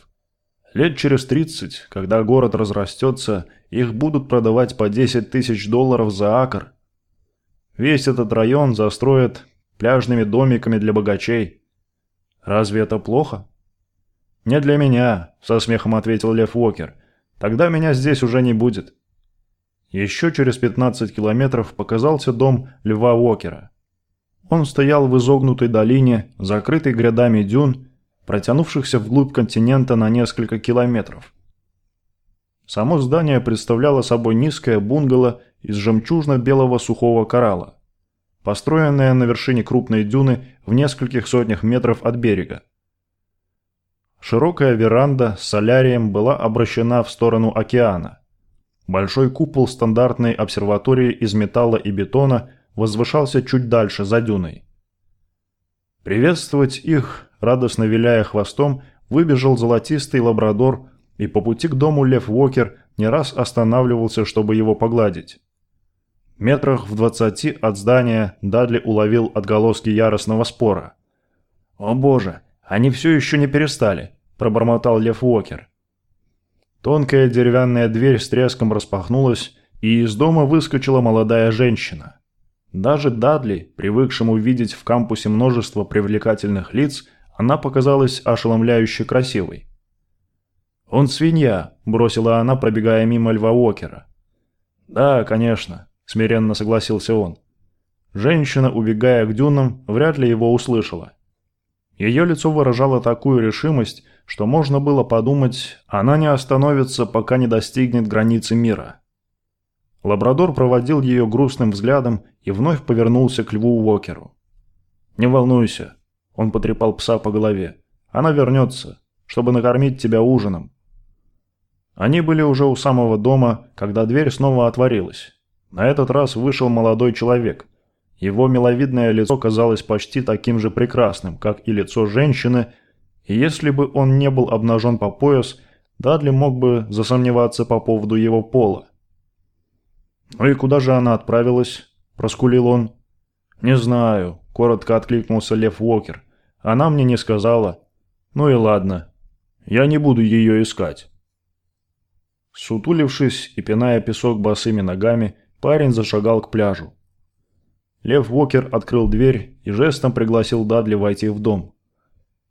Лет через 30, когда город разрастется, их будут продавать по 10 тысяч долларов за акр. Весь этот район застроят пляжными домиками для богачей. Разве это плохо? «Не для меня», – со смехом ответил Лев Уокер. «Тогда меня здесь уже не будет». Еще через 15 километров показался дом Льва Уокера. Он стоял в изогнутой долине, закрытой грядами дюн, протянувшихся вглубь континента на несколько километров. Само здание представляло собой низкое бунгало из жемчужно-белого сухого коралла, построенное на вершине крупной дюны в нескольких сотнях метров от берега. Широкая веранда с солярием была обращена в сторону океана. Большой купол стандартной обсерватории из металла и бетона – возвышался чуть дальше, за дюной. Приветствовать их, радостно виляя хвостом, выбежал золотистый лабрадор, и по пути к дому Лев Уокер не раз останавливался, чтобы его погладить. Метрах в двадцати от здания Дадли уловил отголоски яростного спора. «О боже, они все еще не перестали», – пробормотал Лев Уокер. Тонкая деревянная дверь с треском распахнулась, и из дома выскочила молодая женщина. Даже Дадли, привыкшему видеть в кампусе множество привлекательных лиц, она показалась ошеломляюще красивой. «Он свинья», – бросила она, пробегая мимо Льва Уокера. «Да, конечно», – смиренно согласился он. Женщина, убегая к дюнам, вряд ли его услышала. Ее лицо выражало такую решимость, что можно было подумать, она не остановится, пока не достигнет границы мира. Лабрадор проводил ее грустным взглядом и вновь повернулся к Льву Уокеру. «Не волнуйся», – он потрепал пса по голове. «Она вернется, чтобы накормить тебя ужином». Они были уже у самого дома, когда дверь снова отворилась. На этот раз вышел молодой человек. Его миловидное лицо казалось почти таким же прекрасным, как и лицо женщины, и если бы он не был обнажен по пояс, Дадли мог бы засомневаться по поводу его пола. «Ну и куда же она отправилась?» – проскулил он. «Не знаю», – коротко откликнулся Лев Уокер. «Она мне не сказала». «Ну и ладно. Я не буду ее искать». Сутулившись и пиная песок босыми ногами, парень зашагал к пляжу. Лев Уокер открыл дверь и жестом пригласил Дадли войти в дом.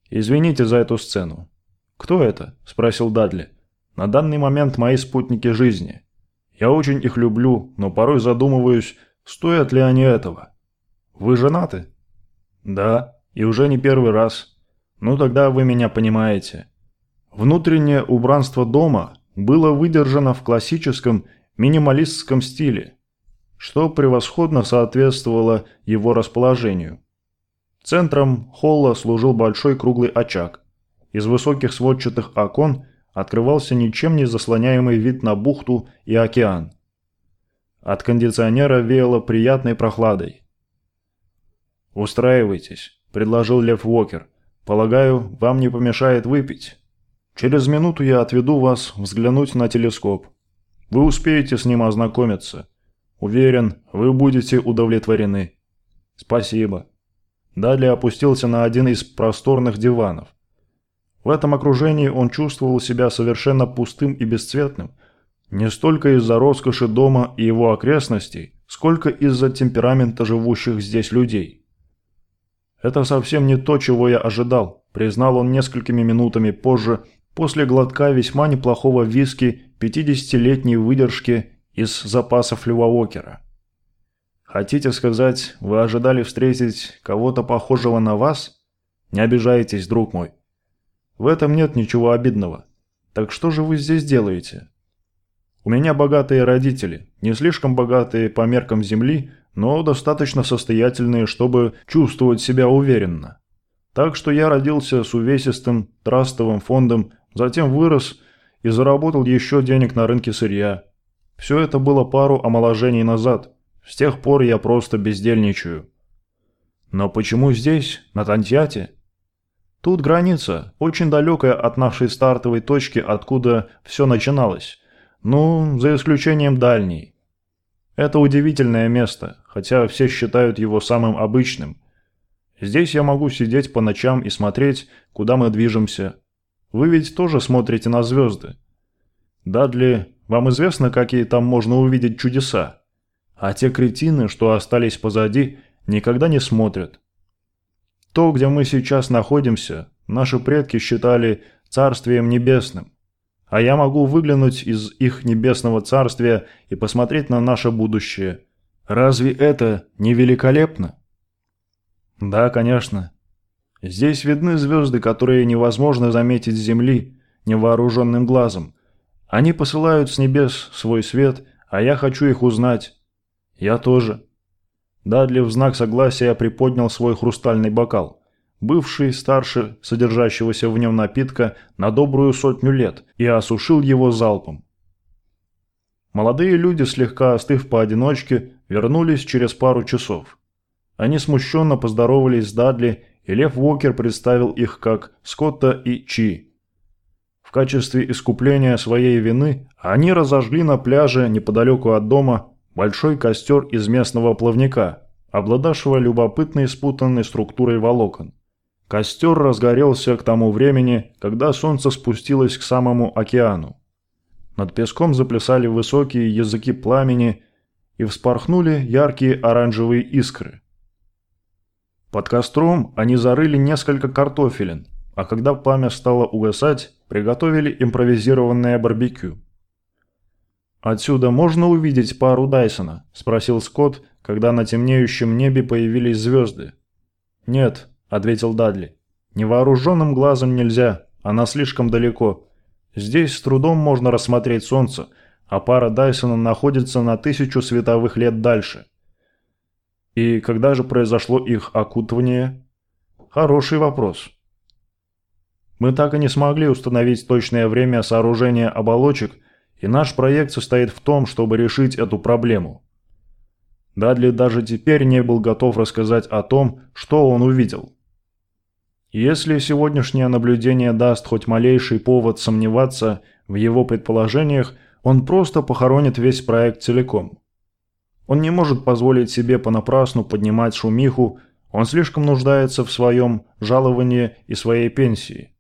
«Извините за эту сцену». «Кто это?» – спросил Дадли. «На данный момент мои спутники жизни. Я очень их люблю, но порой задумываюсь, стоят ли они этого. Вы женаты? Да, и уже не первый раз. Ну тогда вы меня понимаете. Внутреннее убранство дома было выдержано в классическом минималистском стиле, что превосходно соответствовало его расположению. Центром холла служил большой круглый очаг. Из высоких сводчатых окон открывался ничем не заслоняемый вид на бухту и океан. От кондиционера веяло приятной прохладой. «Устраивайтесь», – предложил Лев Уокер. «Полагаю, вам не помешает выпить. Через минуту я отведу вас взглянуть на телескоп. Вы успеете с ним ознакомиться. Уверен, вы будете удовлетворены». «Спасибо». Далее опустился на один из просторных диванов. В этом окружении он чувствовал себя совершенно пустым и бесцветным, не столько из-за роскоши дома и его окрестностей, сколько из-за темперамента живущих здесь людей. «Это совсем не то, чего я ожидал», – признал он несколькими минутами позже, после глотка весьма неплохого виски 50-летней выдержки из запасов Льва Окера. Хотите сказать, вы ожидали встретить кого-то похожего на вас? Не обижайтесь, друг мой. В этом нет ничего обидного. Так что же вы здесь делаете? У меня богатые родители, не слишком богатые по меркам земли, но достаточно состоятельные, чтобы чувствовать себя уверенно. Так что я родился с увесистым трастовым фондом, затем вырос и заработал еще денег на рынке сырья. Все это было пару омоложений назад – с тех пор я просто бездельничаю. Но почему здесь, на Тантьяте? Тут граница, очень далекая от нашей стартовой точки, откуда все начиналось. Ну, за исключением дальней. Это удивительное место, хотя все считают его самым обычным. Здесь я могу сидеть по ночам и смотреть, куда мы движемся. Вы ведь тоже смотрите на звезды. Дадли, вам известно, какие там можно увидеть чудеса? а те кретины, что остались позади, никогда не смотрят. То, где мы сейчас находимся, наши предки считали царствием небесным, а я могу выглянуть из их небесного царствия и посмотреть на наше будущее. Разве это не великолепно? Да, конечно. Здесь видны звезды, которые невозможно заметить с Земли невооруженным глазом. Они посылают с небес свой свет, а я хочу их узнать. «Я тоже». Дадли в знак согласия приподнял свой хрустальный бокал, бывший старше содержащегося в нем напитка на добрую сотню лет, и осушил его залпом. Молодые люди, слегка остыв поодиночке, вернулись через пару часов. Они смущенно поздоровались с Дадли, и Лев Уокер представил их как Скотта и Чи. В качестве искупления своей вины они разожгли на пляже неподалеку от дома Большой костер из местного плавника, обладавшего любопытной спутанной структурой волокон. Костер разгорелся к тому времени, когда солнце спустилось к самому океану. Над песком заплясали высокие языки пламени и вспорхнули яркие оранжевые искры. Под костром они зарыли несколько картофелин, а когда пламя стало угасать, приготовили импровизированное барбекю. «Отсюда можно увидеть пару Дайсона?» – спросил Скотт, когда на темнеющем небе появились звезды. «Нет», – ответил Дадли. «Невооруженным глазом нельзя, она слишком далеко. Здесь с трудом можно рассмотреть солнце, а пара Дайсона находится на тысячу световых лет дальше». «И когда же произошло их окутывание?» «Хороший вопрос». Мы так и не смогли установить точное время сооружения оболочек – и наш проект состоит в том, чтобы решить эту проблему. Дадли даже теперь не был готов рассказать о том, что он увидел. Если сегодняшнее наблюдение даст хоть малейший повод сомневаться в его предположениях, он просто похоронит весь проект целиком. Он не может позволить себе понапрасну поднимать шумиху, он слишком нуждается в своем жаловании и своей пенсии.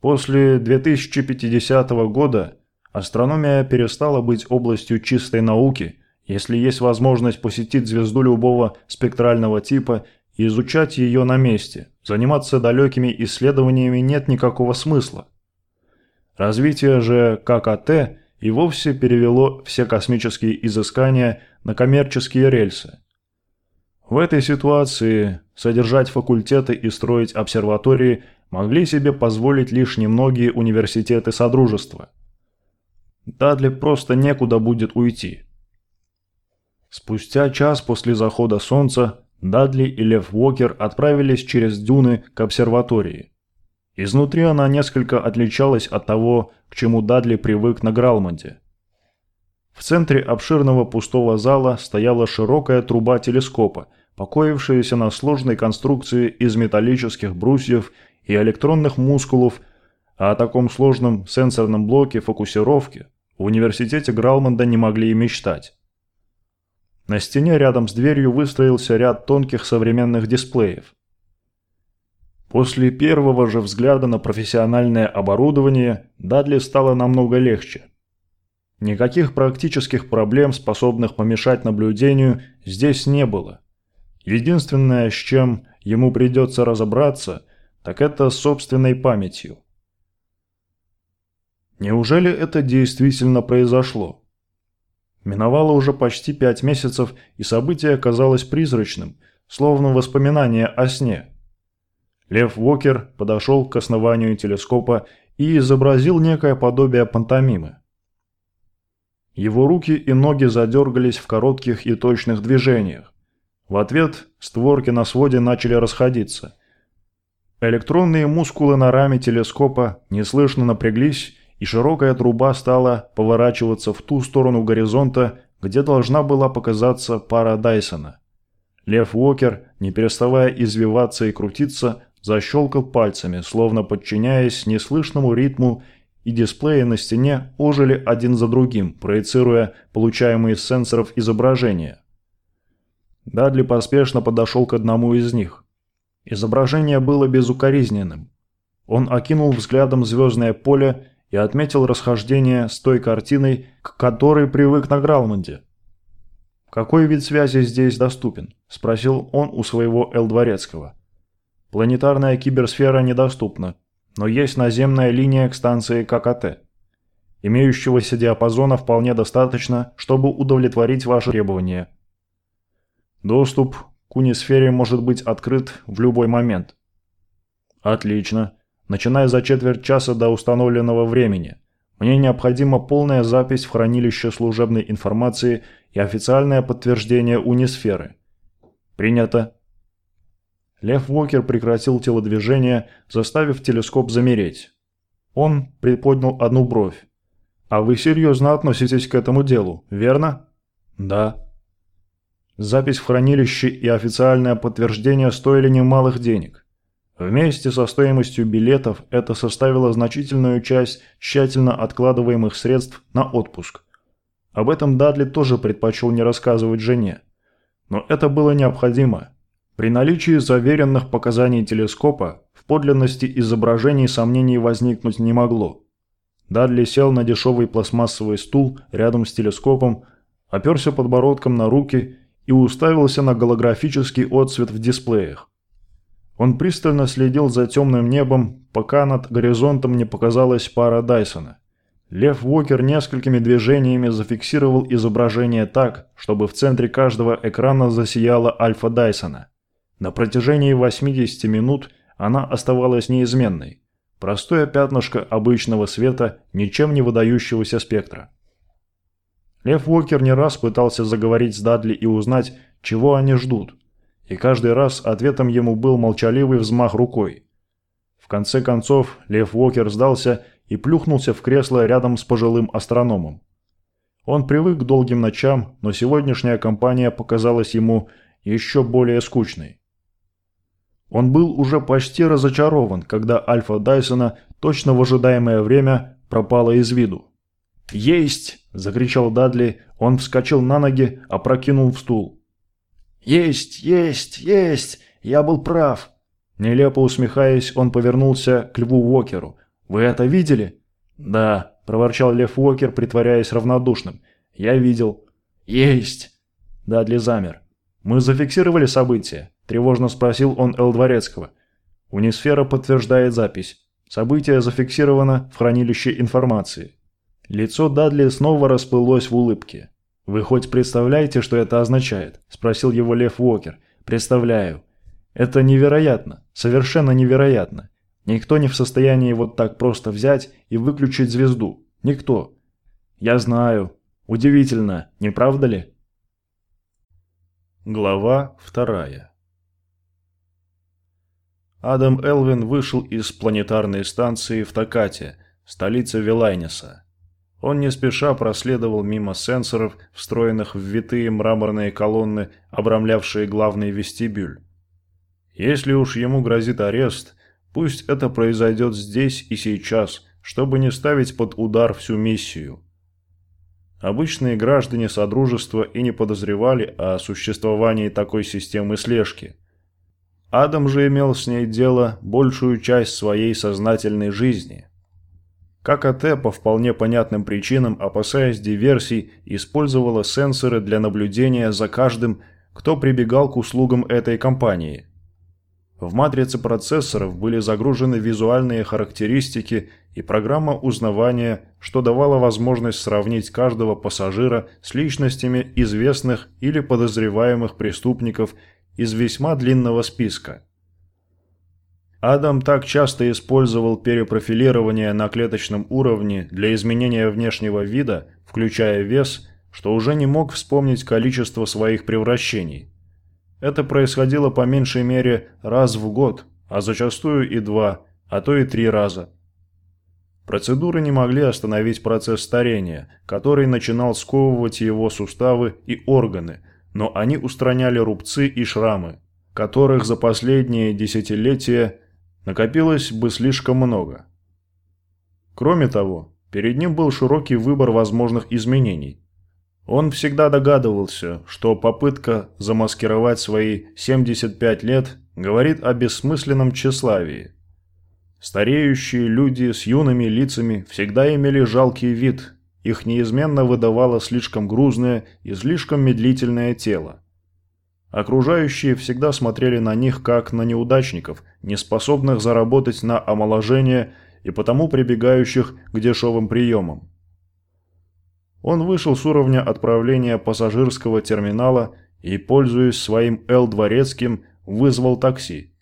После 2050 года Астрономия перестала быть областью чистой науки, если есть возможность посетить звезду любого спектрального типа и изучать ее на месте. Заниматься далекими исследованиями нет никакого смысла. Развитие же ККТ и вовсе перевело все космические изыскания на коммерческие рельсы. В этой ситуации содержать факультеты и строить обсерватории могли себе позволить лишь немногие университеты Содружества – Дадли просто некуда будет уйти. Спустя час после захода солнца Дадли и Лев Уокер отправились через дюны к обсерватории. Изнутри она несколько отличалась от того, к чему Дадли привык на Гралмонде. В центре обширного пустого зала стояла широкая труба телескопа, покоившаяся на сложной конструкции из металлических брусьев и электронных мускулов, а о таком сложном сенсорном блоке фокусировки в университете Гралмонда не могли и мечтать. На стене рядом с дверью выстроился ряд тонких современных дисплеев. После первого же взгляда на профессиональное оборудование Дадли стало намного легче. Никаких практических проблем, способных помешать наблюдению, здесь не было. Единственное, с чем ему придется разобраться, так это с собственной памятью. Неужели это действительно произошло? Миновало уже почти пять месяцев, и событие оказалось призрачным, словно воспоминание о сне. Лев Уокер подошел к основанию телескопа и изобразил некое подобие пантомимы. Его руки и ноги задергались в коротких и точных движениях. В ответ створки на своде начали расходиться. Электронные мускулы на раме телескопа неслышно напряглись, и широкая труба стала поворачиваться в ту сторону горизонта, где должна была показаться пара Дайсона. Лев Уокер, не переставая извиваться и крутиться, защелкал пальцами, словно подчиняясь неслышному ритму, и дисплеи на стене ожили один за другим, проецируя получаемые из сенсоров изображения. Дадли поспешно подошел к одному из них. Изображение было безукоризненным. Он окинул взглядом звездное поле и отметил расхождение с той картиной, к которой привык на Гралмонде. «Какой вид связи здесь доступен?» – спросил он у своего Эл-Дворецкого. «Планетарная киберсфера недоступна, но есть наземная линия к станции ККТ. Имеющегося диапазона вполне достаточно, чтобы удовлетворить ваши требования. Доступ к унисфере может быть открыт в любой момент». «Отлично начиная за четверть часа до установленного времени. Мне необходима полная запись в хранилище служебной информации и официальное подтверждение унисферы. Принято. Лев Уокер прекратил телодвижение, заставив телескоп замереть. Он приподнял одну бровь. «А вы серьезно относитесь к этому делу, верно?» «Да». Запись в хранилище и официальное подтверждение стоили немалых денег. Вместе со стоимостью билетов это составило значительную часть тщательно откладываемых средств на отпуск. Об этом Дадли тоже предпочел не рассказывать жене. Но это было необходимо. При наличии заверенных показаний телескопа в подлинности изображений сомнений возникнуть не могло. Дадли сел на дешевый пластмассовый стул рядом с телескопом, оперся подбородком на руки и уставился на голографический отсвет в дисплеях. Он пристально следил за темным небом, пока над горизонтом не показалась пара Дайсона. Лев Уокер несколькими движениями зафиксировал изображение так, чтобы в центре каждого экрана засияла альфа Дайсона. На протяжении 80 минут она оставалась неизменной. Простое пятнышко обычного света, ничем не выдающегося спектра. Лев Уокер не раз пытался заговорить с Дадли и узнать, чего они ждут и каждый раз ответом ему был молчаливый взмах рукой. В конце концов, Лев Уокер сдался и плюхнулся в кресло рядом с пожилым астрономом. Он привык к долгим ночам, но сегодняшняя компания показалась ему еще более скучной. Он был уже почти разочарован, когда Альфа Дайсона точно в ожидаемое время пропала из виду. «Есть!» – закричал Дадли, он вскочил на ноги, опрокинул в стул. «Есть, есть, есть! Я был прав!» Нелепо усмехаясь, он повернулся к Льву Уокеру. «Вы это видели?» «Да», – проворчал Лев Уокер, притворяясь равнодушным. «Я видел». «Есть!» Дадли замер. «Мы зафиксировали событие?» – тревожно спросил он Эл Дворецкого. Унисфера подтверждает запись. Событие зафиксировано в хранилище информации. Лицо Дадли снова расплылось в улыбке. «Вы хоть представляете, что это означает?» – спросил его Лев Уокер. «Представляю. Это невероятно. Совершенно невероятно. Никто не в состоянии вот так просто взять и выключить звезду. Никто. Я знаю. Удивительно, не правда ли?» Глава вторая Адам Элвин вышел из планетарной станции в Такате, столице Вилайнеса. Он не спеша проследовал мимо сенсоров, встроенных в витые мраморные колонны, обрамлявшие главный вестибюль. Если уж ему грозит арест, пусть это произойдет здесь и сейчас, чтобы не ставить под удар всю миссию. Обычные граждане Содружества и не подозревали о существовании такой системы слежки. Адам же имел с ней дело большую часть своей сознательной жизни. ККТ по вполне понятным причинам, опасаясь диверсий, использовала сенсоры для наблюдения за каждым, кто прибегал к услугам этой компании. В матрице процессоров были загружены визуальные характеристики и программа узнавания, что давало возможность сравнить каждого пассажира с личностями известных или подозреваемых преступников из весьма длинного списка. Адам так часто использовал перепрофилирование на клеточном уровне для изменения внешнего вида, включая вес, что уже не мог вспомнить количество своих превращений. Это происходило по меньшей мере раз в год, а зачастую и два, а то и три раза. Процедуры не могли остановить процесс старения, который начинал сковывать его суставы и органы, но они устраняли рубцы и шрамы, которых за последние десятилетия накопилось бы слишком много. Кроме того, перед ним был широкий выбор возможных изменений. Он всегда догадывался, что попытка замаскировать свои 75 лет говорит о бессмысленном тщеславии. Стареющие люди с юными лицами всегда имели жалкий вид, их неизменно выдавало слишком грузное и слишком медлительное тело. Окружающие всегда смотрели на них как на неудачников, не способных заработать на омоложение и потому прибегающих к дешевым приемам. Он вышел с уровня отправления пассажирского терминала и, пользуясь своим Л-дворецким, вызвал такси.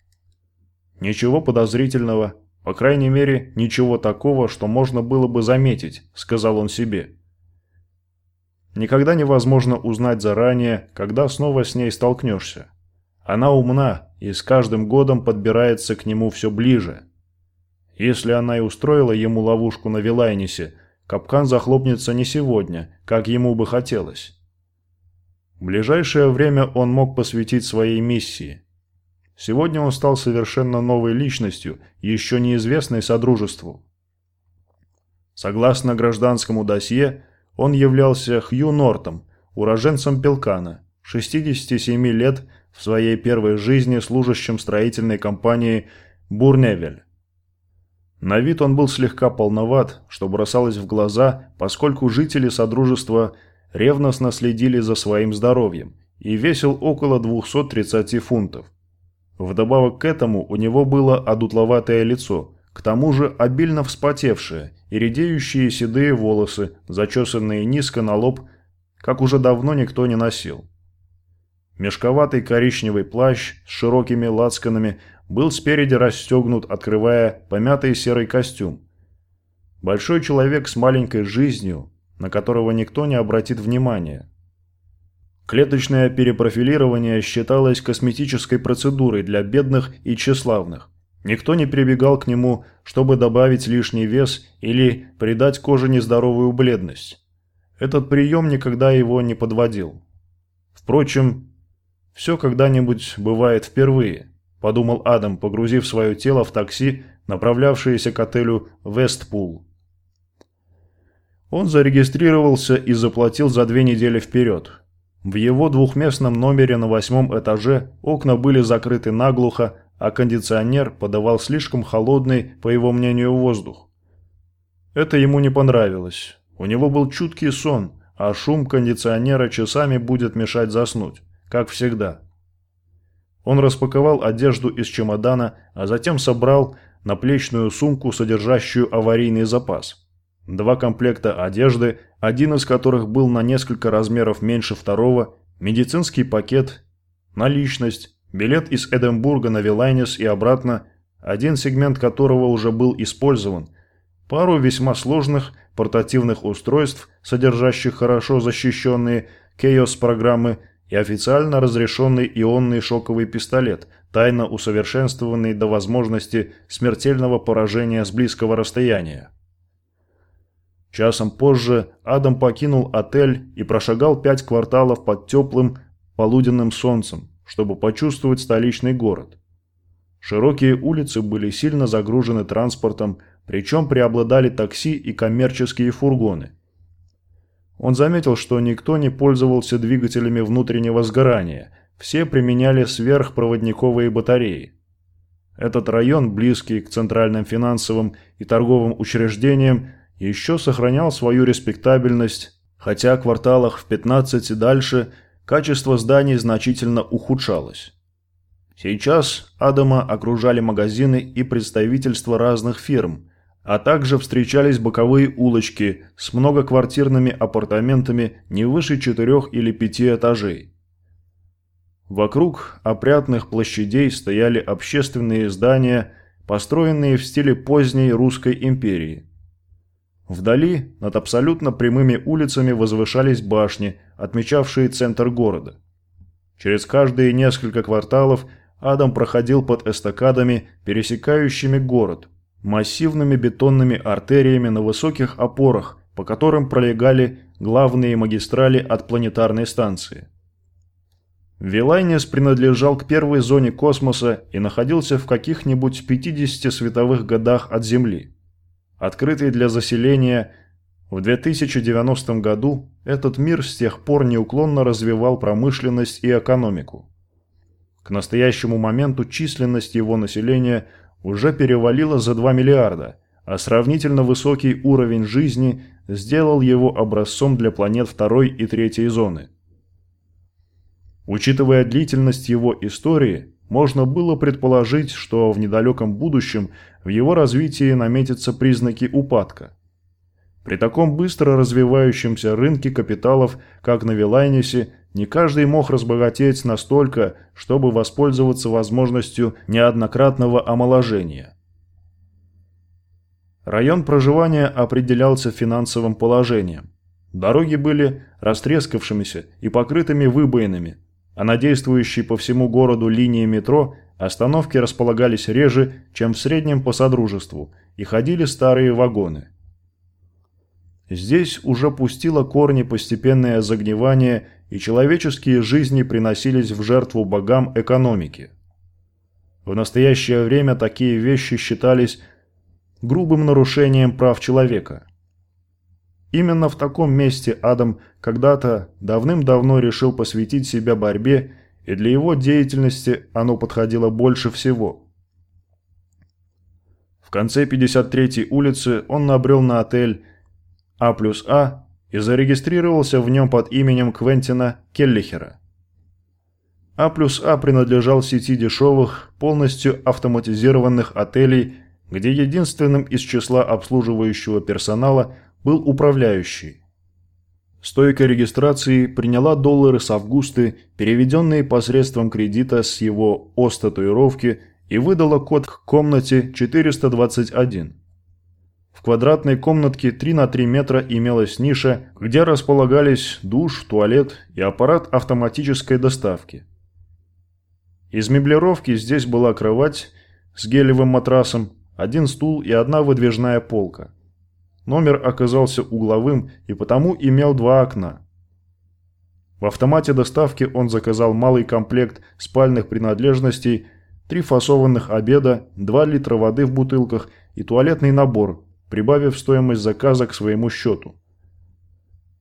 «Ничего подозрительного, по крайней мере, ничего такого, что можно было бы заметить», — сказал он себе. Никогда невозможно узнать заранее, когда снова с ней столкнешься. Она умна и с каждым годом подбирается к нему все ближе. Если она и устроила ему ловушку на Вилайнисе – Капкан захлопнется не сегодня, как ему бы хотелось. В ближайшее время он мог посвятить своей миссии. Сегодня он стал совершенно новой личностью, еще неизвестной Содружеству. Согласно гражданскому досье, он являлся Хью Нортом, уроженцем Пелкана, 67 лет в своей первой жизни служащим строительной компании Бурневель. На вид он был слегка полноват, что бросалось в глаза, поскольку жители Содружества ревностно следили за своим здоровьем и весил около 230 фунтов. Вдобавок к этому у него было одутловатое лицо, к тому же обильно вспотевшее и редеющие седые волосы, зачесанные низко на лоб, как уже давно никто не носил. Мешковатый коричневый плащ с широкими лацканами был спереди расстегнут, открывая помятый серый костюм. Большой человек с маленькой жизнью, на которого никто не обратит внимания. Клеточное перепрофилирование считалось косметической процедурой для бедных и тщеславных. Никто не прибегал к нему, чтобы добавить лишний вес или придать коже нездоровую бледность. Этот прием никогда его не подводил. Впрочем, все когда-нибудь бывает впервые –– подумал Адам, погрузив свое тело в такси, направлявшееся к отелю «Вестпул». Он зарегистрировался и заплатил за две недели вперед. В его двухместном номере на восьмом этаже окна были закрыты наглухо, а кондиционер подавал слишком холодный, по его мнению, воздух. Это ему не понравилось. У него был чуткий сон, а шум кондиционера часами будет мешать заснуть, как всегда. Он распаковал одежду из чемодана, а затем собрал наплечную сумку, содержащую аварийный запас. Два комплекта одежды, один из которых был на несколько размеров меньше второго, медицинский пакет, наличность, билет из Эдинбурга на Вилайнес и обратно, один сегмент которого уже был использован, пару весьма сложных портативных устройств, содержащих хорошо защищенные Chaos-программы и официально разрешенный ионный шоковый пистолет, тайно усовершенствованный до возможности смертельного поражения с близкого расстояния. Часом позже Адам покинул отель и прошагал пять кварталов под теплым полуденным солнцем, чтобы почувствовать столичный город. Широкие улицы были сильно загружены транспортом, причем преобладали такси и коммерческие фургоны. Он заметил, что никто не пользовался двигателями внутреннего сгорания, все применяли сверхпроводниковые батареи. Этот район, близкий к центральным финансовым и торговым учреждениям, еще сохранял свою респектабельность, хотя в кварталах в 15 и дальше качество зданий значительно ухудшалось. Сейчас Адама окружали магазины и представительства разных фирм, а также встречались боковые улочки с многоквартирными апартаментами не выше четырех или пяти этажей. Вокруг опрятных площадей стояли общественные здания, построенные в стиле поздней русской империи. Вдали, над абсолютно прямыми улицами возвышались башни, отмечавшие центр города. Через каждые несколько кварталов Адам проходил под эстакадами, пересекающими город, массивными бетонными артериями на высоких опорах, по которым пролегали главные магистрали от планетарной станции. Вилайнес принадлежал к первой зоне космоса и находился в каких-нибудь 50 световых годах от Земли. Открытый для заселения в 2090 году, этот мир с тех пор неуклонно развивал промышленность и экономику. К настоящему моменту численность его населения уже перевалила за 2 миллиарда, а сравнительно высокий уровень жизни сделал его образцом для планет второй и третьей зоны – Учитывая длительность его истории, можно было предположить, что в недалеком будущем в его развитии наметятся признаки упадка. При таком быстро развивающемся рынке капиталов, как на Вилайнесе, не каждый мог разбогатеть настолько, чтобы воспользоваться возможностью неоднократного омоложения. Район проживания определялся финансовым положением. Дороги были растрескавшимися и покрытыми выбоинами, а на действующей по всему городу линии метро остановки располагались реже, чем в среднем по Содружеству, и ходили старые вагоны. Здесь уже пустило корни постепенное загнивание, и человеческие жизни приносились в жертву богам экономики. В настоящее время такие вещи считались грубым нарушением прав человека – Именно в таком месте Адам когда-то давным-давно решил посвятить себя борьбе, и для его деятельности оно подходило больше всего. В конце 53-й улицы он набрел на отель А плюс А и зарегистрировался в нем под именем Квентина Келлихера. А плюс А принадлежал сети дешевых, полностью автоматизированных отелей, где единственным из числа обслуживающего персонала – был управляющий. Стойка регистрации приняла доллары с Августы, переведенные посредством кредита с его ОС-татуировки, и выдала код к комнате 421. В квадратной комнатке 3 на 3 метра имелась ниша, где располагались душ, туалет и аппарат автоматической доставки. Из меблировки здесь была кровать с гелевым матрасом, один стул и одна выдвижная полка. Номер оказался угловым и потому имел два окна. В автомате доставки он заказал малый комплект спальных принадлежностей, три фасованных обеда, 2 литра воды в бутылках и туалетный набор, прибавив стоимость заказа к своему счету.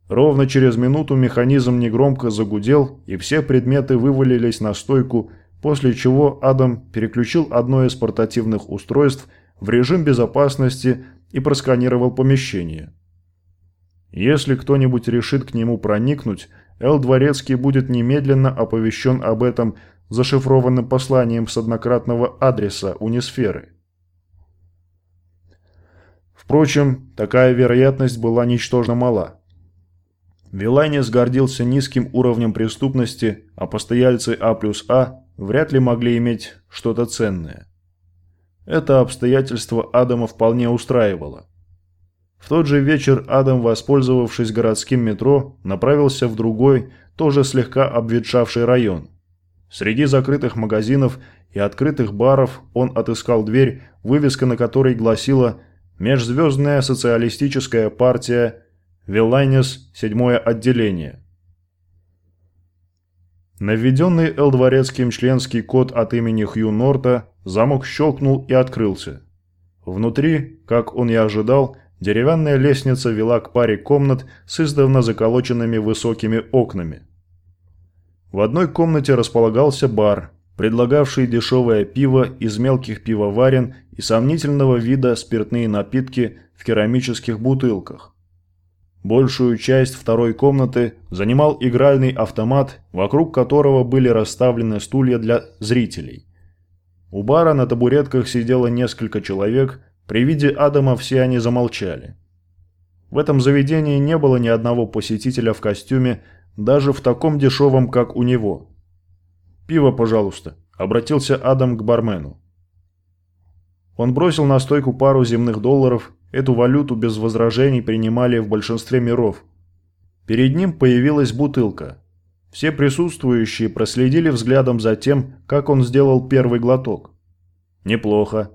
Ровно через минуту механизм негромко загудел, и все предметы вывалились на стойку, после чего Адам переключил одно из портативных устройств в режим безопасности и просканировал помещение. Если кто-нибудь решит к нему проникнуть, Эл Дворецкий будет немедленно оповещен об этом зашифрованным посланием с однократного адреса Унисферы. Впрочем, такая вероятность была ничтожно мала. Вилайнес гордился низким уровнем преступности, а постояльцы А плюс А вряд ли могли иметь что-то ценное. Это обстоятельство Адама вполне устраивало. В тот же вечер Адам, воспользовавшись городским метро, направился в другой, тоже слегка обветшавший район. Среди закрытых магазинов и открытых баров он отыскал дверь, вывеска на которой гласила «Межзвездная социалистическая партия Виллайнес, седьмое отделение». На введенный Элдворецким членский код от имени Хью Норта замок щелкнул и открылся. Внутри, как он и ожидал, деревянная лестница вела к паре комнат с издавна заколоченными высокими окнами. В одной комнате располагался бар, предлагавший дешевое пиво из мелких пивоварен и сомнительного вида спиртные напитки в керамических бутылках. Большую часть второй комнаты занимал игральный автомат, вокруг которого были расставлены стулья для зрителей. У бара на табуретках сидело несколько человек, при виде Адама все они замолчали. В этом заведении не было ни одного посетителя в костюме, даже в таком дешевом, как у него. «Пиво, пожалуйста», – обратился Адам к бармену. Он бросил на стойку пару земных долларов, эту валюту без возражений принимали в большинстве миров. Перед ним появилась бутылка. Все присутствующие проследили взглядом за тем, как он сделал первый глоток. Неплохо.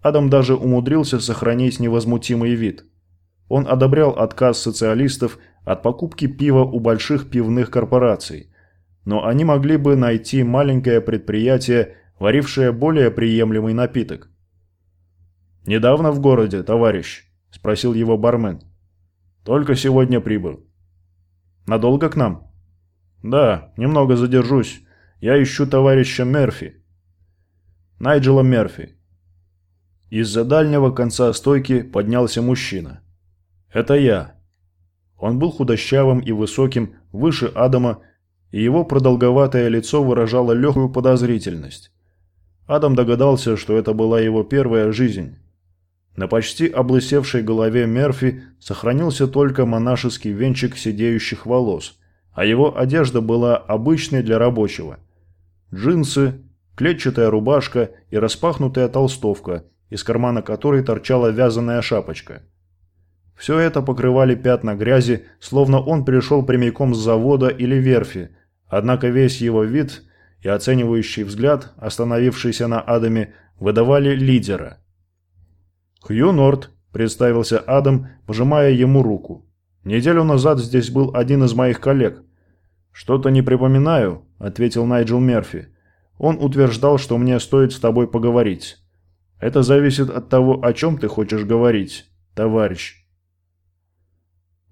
Адам даже умудрился сохранить невозмутимый вид. Он одобрял отказ социалистов от покупки пива у больших пивных корпораций, но они могли бы найти маленькое предприятие, варившее более приемлемый напиток. «Недавно в городе, товарищ?» – спросил его бармен. «Только сегодня прибыл». «Надолго к нам?» «Да, немного задержусь. Я ищу товарища Мерфи». «Найджела Мерфи». Из-за дальнего конца стойки поднялся мужчина. «Это я». Он был худощавым и высоким, выше Адама, и его продолговатое лицо выражало легкую подозрительность. Адам догадался, что это была его первая жизнь. На почти облысевшей голове Мерфи сохранился только монашеский венчик сидеющих волос, а его одежда была обычной для рабочего. Джинсы, клетчатая рубашка и распахнутая толстовка, из кармана которой торчала вязаная шапочка. Все это покрывали пятна грязи, словно он пришел прямиком с завода или верфи, однако весь его вид и оценивающий взгляд, остановившийся на Адаме, выдавали лидера – «Хью Норт», – представился Адам, пожимая ему руку. «Неделю назад здесь был один из моих коллег». «Что-то не припоминаю», – ответил Найджел Мерфи. «Он утверждал, что мне стоит с тобой поговорить. Это зависит от того, о чем ты хочешь говорить, товарищ».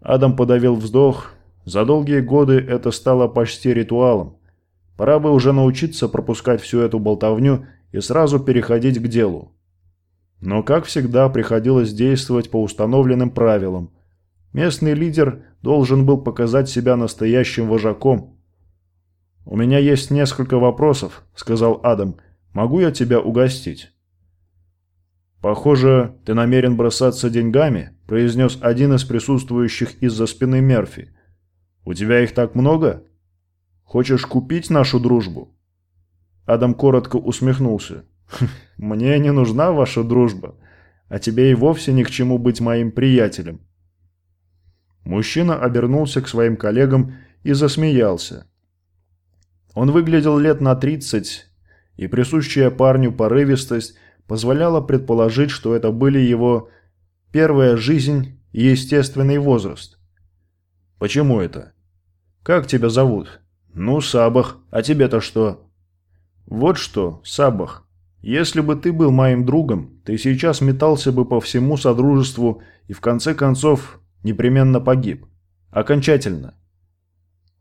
Адам подавил вздох. За долгие годы это стало почти ритуалом. Пора бы уже научиться пропускать всю эту болтовню и сразу переходить к делу. Но, как всегда, приходилось действовать по установленным правилам. Местный лидер должен был показать себя настоящим вожаком. «У меня есть несколько вопросов», — сказал Адам. «Могу я тебя угостить?» «Похоже, ты намерен бросаться деньгами», — произнес один из присутствующих из-за спины Мерфи. «У тебя их так много? Хочешь купить нашу дружбу?» Адам коротко усмехнулся. Мне не нужна ваша дружба, а тебе и вовсе ни к чему быть моим приятелем. Мужчина обернулся к своим коллегам и засмеялся. Он выглядел лет на тридцать, и присущая парню порывистость позволяла предположить, что это были его первая жизнь и естественный возраст. Почему это? Как тебя зовут? Ну, Сабах. А тебе-то что? Вот что, Сабах. Если бы ты был моим другом, ты сейчас метался бы по всему Содружеству и в конце концов непременно погиб. Окончательно.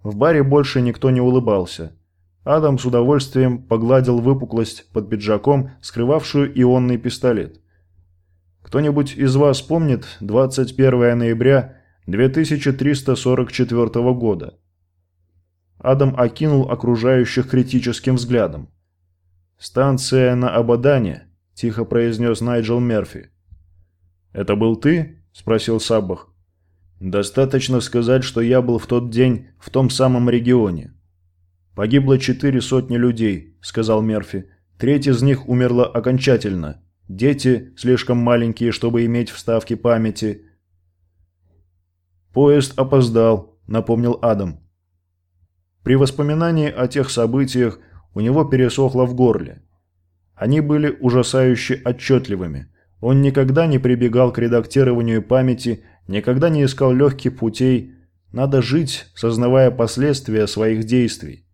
В баре больше никто не улыбался. Адам с удовольствием погладил выпуклость под пиджаком, скрывавшую ионный пистолет. Кто-нибудь из вас помнит 21 ноября 2344 года? Адам окинул окружающих критическим взглядом. «Станция на Абадане», – тихо произнес Найджел Мерфи. «Это был ты?» – спросил Саббах. «Достаточно сказать, что я был в тот день в том самом регионе. Погибло четыре сотни людей», – сказал Мерфи. «Треть из них умерла окончательно. Дети слишком маленькие, чтобы иметь вставки памяти». «Поезд опоздал», – напомнил Адам. При воспоминании о тех событиях – у него пересохло в горле. Они были ужасающе отчетливыми. Он никогда не прибегал к редактированию памяти, никогда не искал легких путей. Надо жить, сознавая последствия своих действий.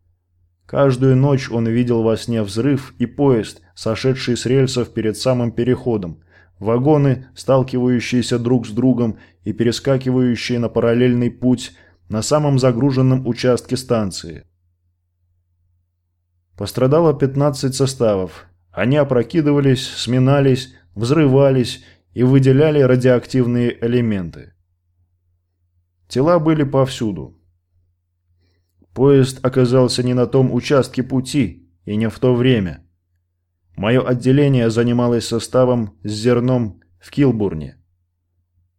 Каждую ночь он видел во сне взрыв и поезд, сошедший с рельсов перед самым переходом, вагоны, сталкивающиеся друг с другом и перескакивающие на параллельный путь на самом загруженном участке станции. Пострадало 15 составов. Они опрокидывались, сминались, взрывались и выделяли радиоактивные элементы. Тела были повсюду. Поезд оказался не на том участке пути и не в то время. Мое отделение занималось составом с зерном в Килбурне.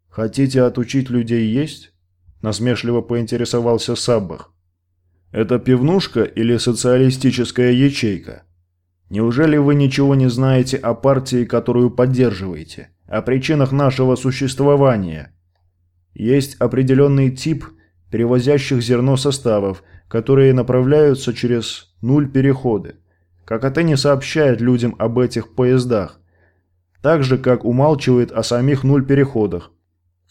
«Хотите отучить людей есть?» – насмешливо поинтересовался Саббах. «Это пивнушка или социалистическая ячейка? Неужели вы ничего не знаете о партии, которую поддерживаете, о причинах нашего существования?» Есть определенный тип перевозящих зерно составов, которые направляются через нуль переходы. Как это не сообщает людям об этих поездах, так же, как умалчивает о самих нуль переходах.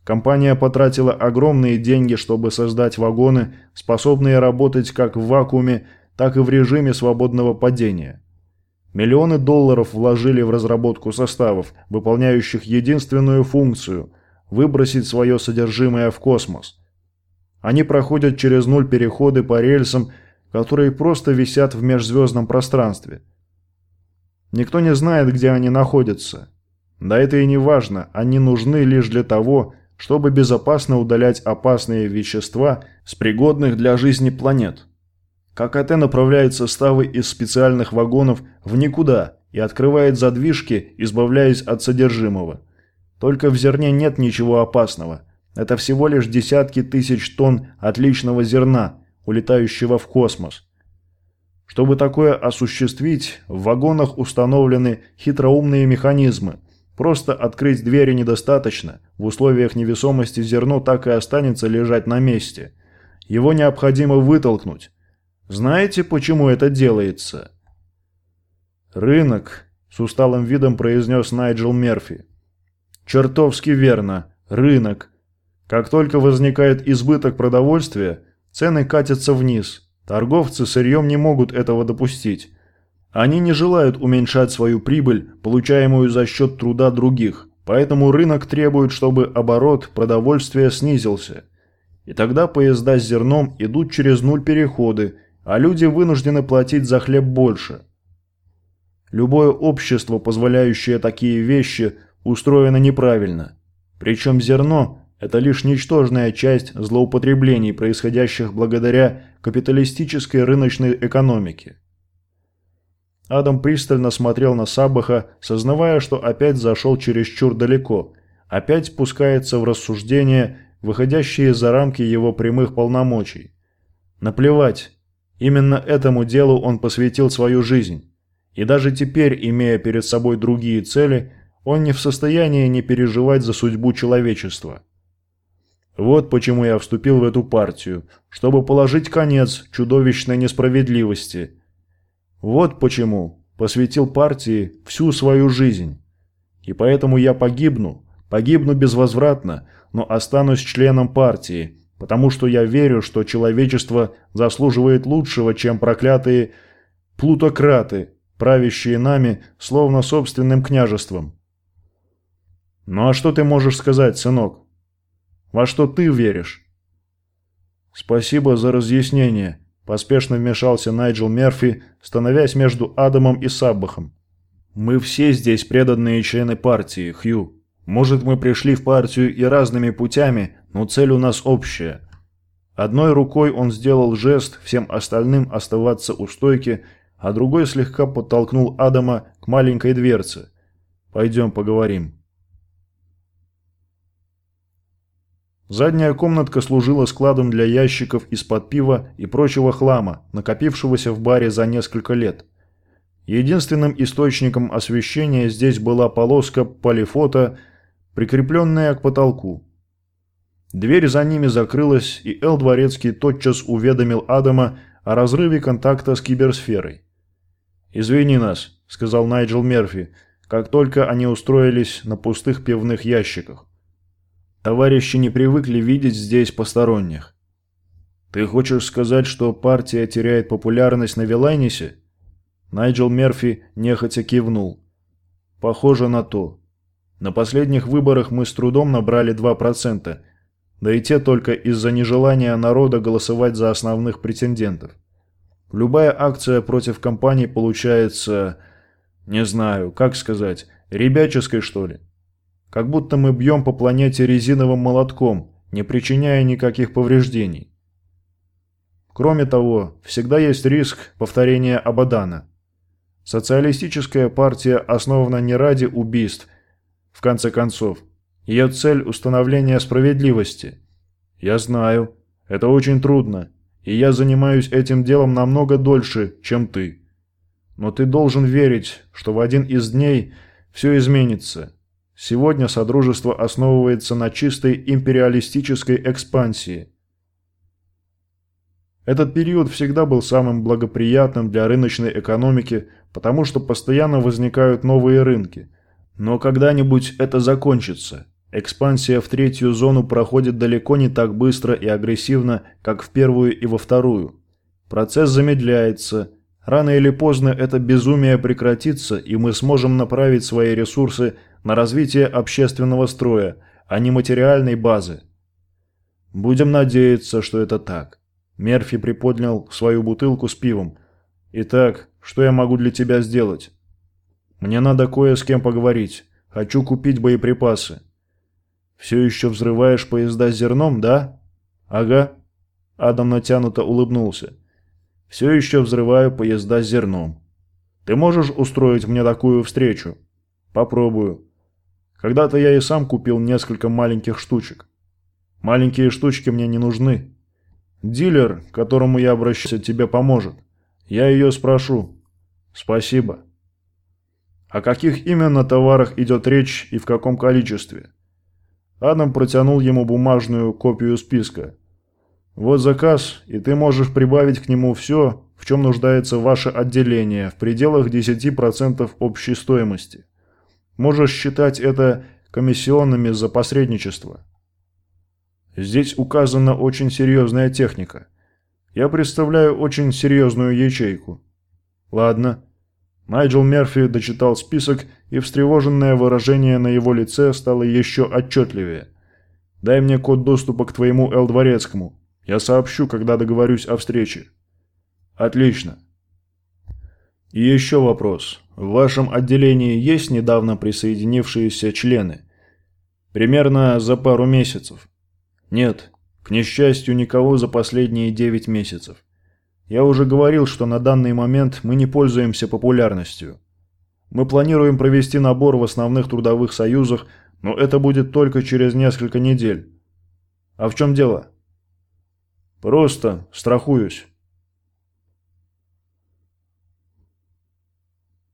Компания потратила огромные деньги, чтобы создать вагоны, способные работать как в вакууме, так и в режиме свободного падения. Миллионы долларов вложили в разработку составов, выполняющих единственную функцию – выбросить свое содержимое в космос. Они проходят через нуль переходы по рельсам, которые просто висят в межзвездном пространстве. Никто не знает, где они находятся. Да это и не важно, они нужны лишь для того, чтобы безопасно удалять опасные вещества с пригодных для жизни планет. ККТ направляет составы из специальных вагонов в никуда и открывает задвижки, избавляясь от содержимого. Только в зерне нет ничего опасного. Это всего лишь десятки тысяч тонн отличного зерна, улетающего в космос. Чтобы такое осуществить, в вагонах установлены хитроумные механизмы. Просто открыть двери недостаточно, в условиях невесомости зерно так и останется лежать на месте. Его необходимо вытолкнуть. Знаете, почему это делается? «Рынок», – с усталым видом произнес Найджел Мерфи. «Чертовски верно. Рынок. Как только возникает избыток продовольствия, цены катятся вниз. Торговцы сырьем не могут этого допустить. Они не желают уменьшать свою прибыль, получаемую за счет труда других, поэтому рынок требует, чтобы оборот продовольствия снизился. И тогда поезда с зерном идут через нуль переходы, а люди вынуждены платить за хлеб больше. Любое общество, позволяющее такие вещи, устроено неправильно. Причем зерно это лишь ничтожная часть злоупотреблений, происходящих благодаря капиталистической рыночной экономике. Адам пристально смотрел на Сабаха, сознавая, что опять зашел чересчур далеко, опять пускается в рассуждения, выходящие за рамки его прямых полномочий. Наплевать, именно этому делу он посвятил свою жизнь. И даже теперь, имея перед собой другие цели, он не в состоянии не переживать за судьбу человечества. Вот почему я вступил в эту партию, чтобы положить конец чудовищной несправедливости. Вот почему посвятил партии всю свою жизнь. И поэтому я погибну, погибну безвозвратно, но останусь членом партии, потому что я верю, что человечество заслуживает лучшего, чем проклятые плутократы, правящие нами словно собственным княжеством. Ну а что ты можешь сказать, сынок? Во что ты веришь?» «Спасибо за разъяснение», – поспешно вмешался Найджел Мерфи, становясь между Адамом и Саббахом. «Мы все здесь преданные члены партии, Хью. Может, мы пришли в партию и разными путями, но цель у нас общая». Одной рукой он сделал жест всем остальным оставаться у стойки, а другой слегка подтолкнул Адама к маленькой дверце. «Пойдем поговорим». Задняя комнатка служила складом для ящиков из-под пива и прочего хлама, накопившегося в баре за несколько лет. Единственным источником освещения здесь была полоска полифота, прикрепленная к потолку. Дверь за ними закрылась, и Эл Дворецкий тотчас уведомил Адама о разрыве контакта с киберсферой. «Извини нас», — сказал Найджел Мерфи, как только они устроились на пустых пивных ящиках. Товарищи не привыкли видеть здесь посторонних. Ты хочешь сказать, что партия теряет популярность на Вилайнисе? Найджел Мерфи нехотя кивнул. Похоже на то. На последних выборах мы с трудом набрали 2%, да и те только из-за нежелания народа голосовать за основных претендентов. Любая акция против компании получается, не знаю, как сказать, ребяческой что ли. Как будто мы бьем по планете резиновым молотком, не причиняя никаких повреждений. Кроме того, всегда есть риск повторения Абадана. Социалистическая партия основана не ради убийств, в конце концов. Ее цель – установление справедливости. Я знаю, это очень трудно, и я занимаюсь этим делом намного дольше, чем ты. Но ты должен верить, что в один из дней все изменится. Сегодня Содружество основывается на чистой империалистической экспансии – этот период всегда был самым благоприятным для рыночной экономики, потому что постоянно возникают новые рынки. Но когда-нибудь это закончится. Экспансия в третью зону проходит далеко не так быстро и агрессивно, как в первую и во вторую. Процесс замедляется. Рано или поздно это безумие прекратится, и мы сможем направить свои ресурсы на развитие общественного строя, а не материальной базы. Будем надеяться, что это так. Мерфи приподнял свою бутылку с пивом. «Итак, что я могу для тебя сделать?» «Мне надо кое с кем поговорить. Хочу купить боеприпасы». «Все еще взрываешь поезда с зерном, да?» «Ага». Адам натянуто улыбнулся. «Все еще взрываю поезда с зерном. Ты можешь устроить мне такую встречу?» «Попробую. Когда-то я и сам купил несколько маленьких штучек. Маленькие штучки мне не нужны. Дилер, к которому я обращаюсь, тебе поможет. Я ее спрошу. Спасибо. О каких именно товарах идет речь и в каком количестве? Адам протянул ему бумажную копию списка. Вот заказ, и ты можешь прибавить к нему все, в чем нуждается ваше отделение, в пределах 10% общей стоимости. Можешь считать это комиссионными за посредничество. Здесь указана очень серьезная техника. Я представляю очень серьезную ячейку. Ладно. Найджел Мерфи дочитал список, и встревоженное выражение на его лице стало еще отчетливее. «Дай мне код доступа к твоему Эл-Дворецкому. Я сообщу, когда договорюсь о встрече». «Отлично». «И еще вопрос. В вашем отделении есть недавно присоединившиеся члены?» «Примерно за пару месяцев». Нет, к несчастью, никого за последние 9 месяцев. Я уже говорил, что на данный момент мы не пользуемся популярностью. Мы планируем провести набор в основных трудовых союзах, но это будет только через несколько недель. А в чем дело? Просто страхуюсь.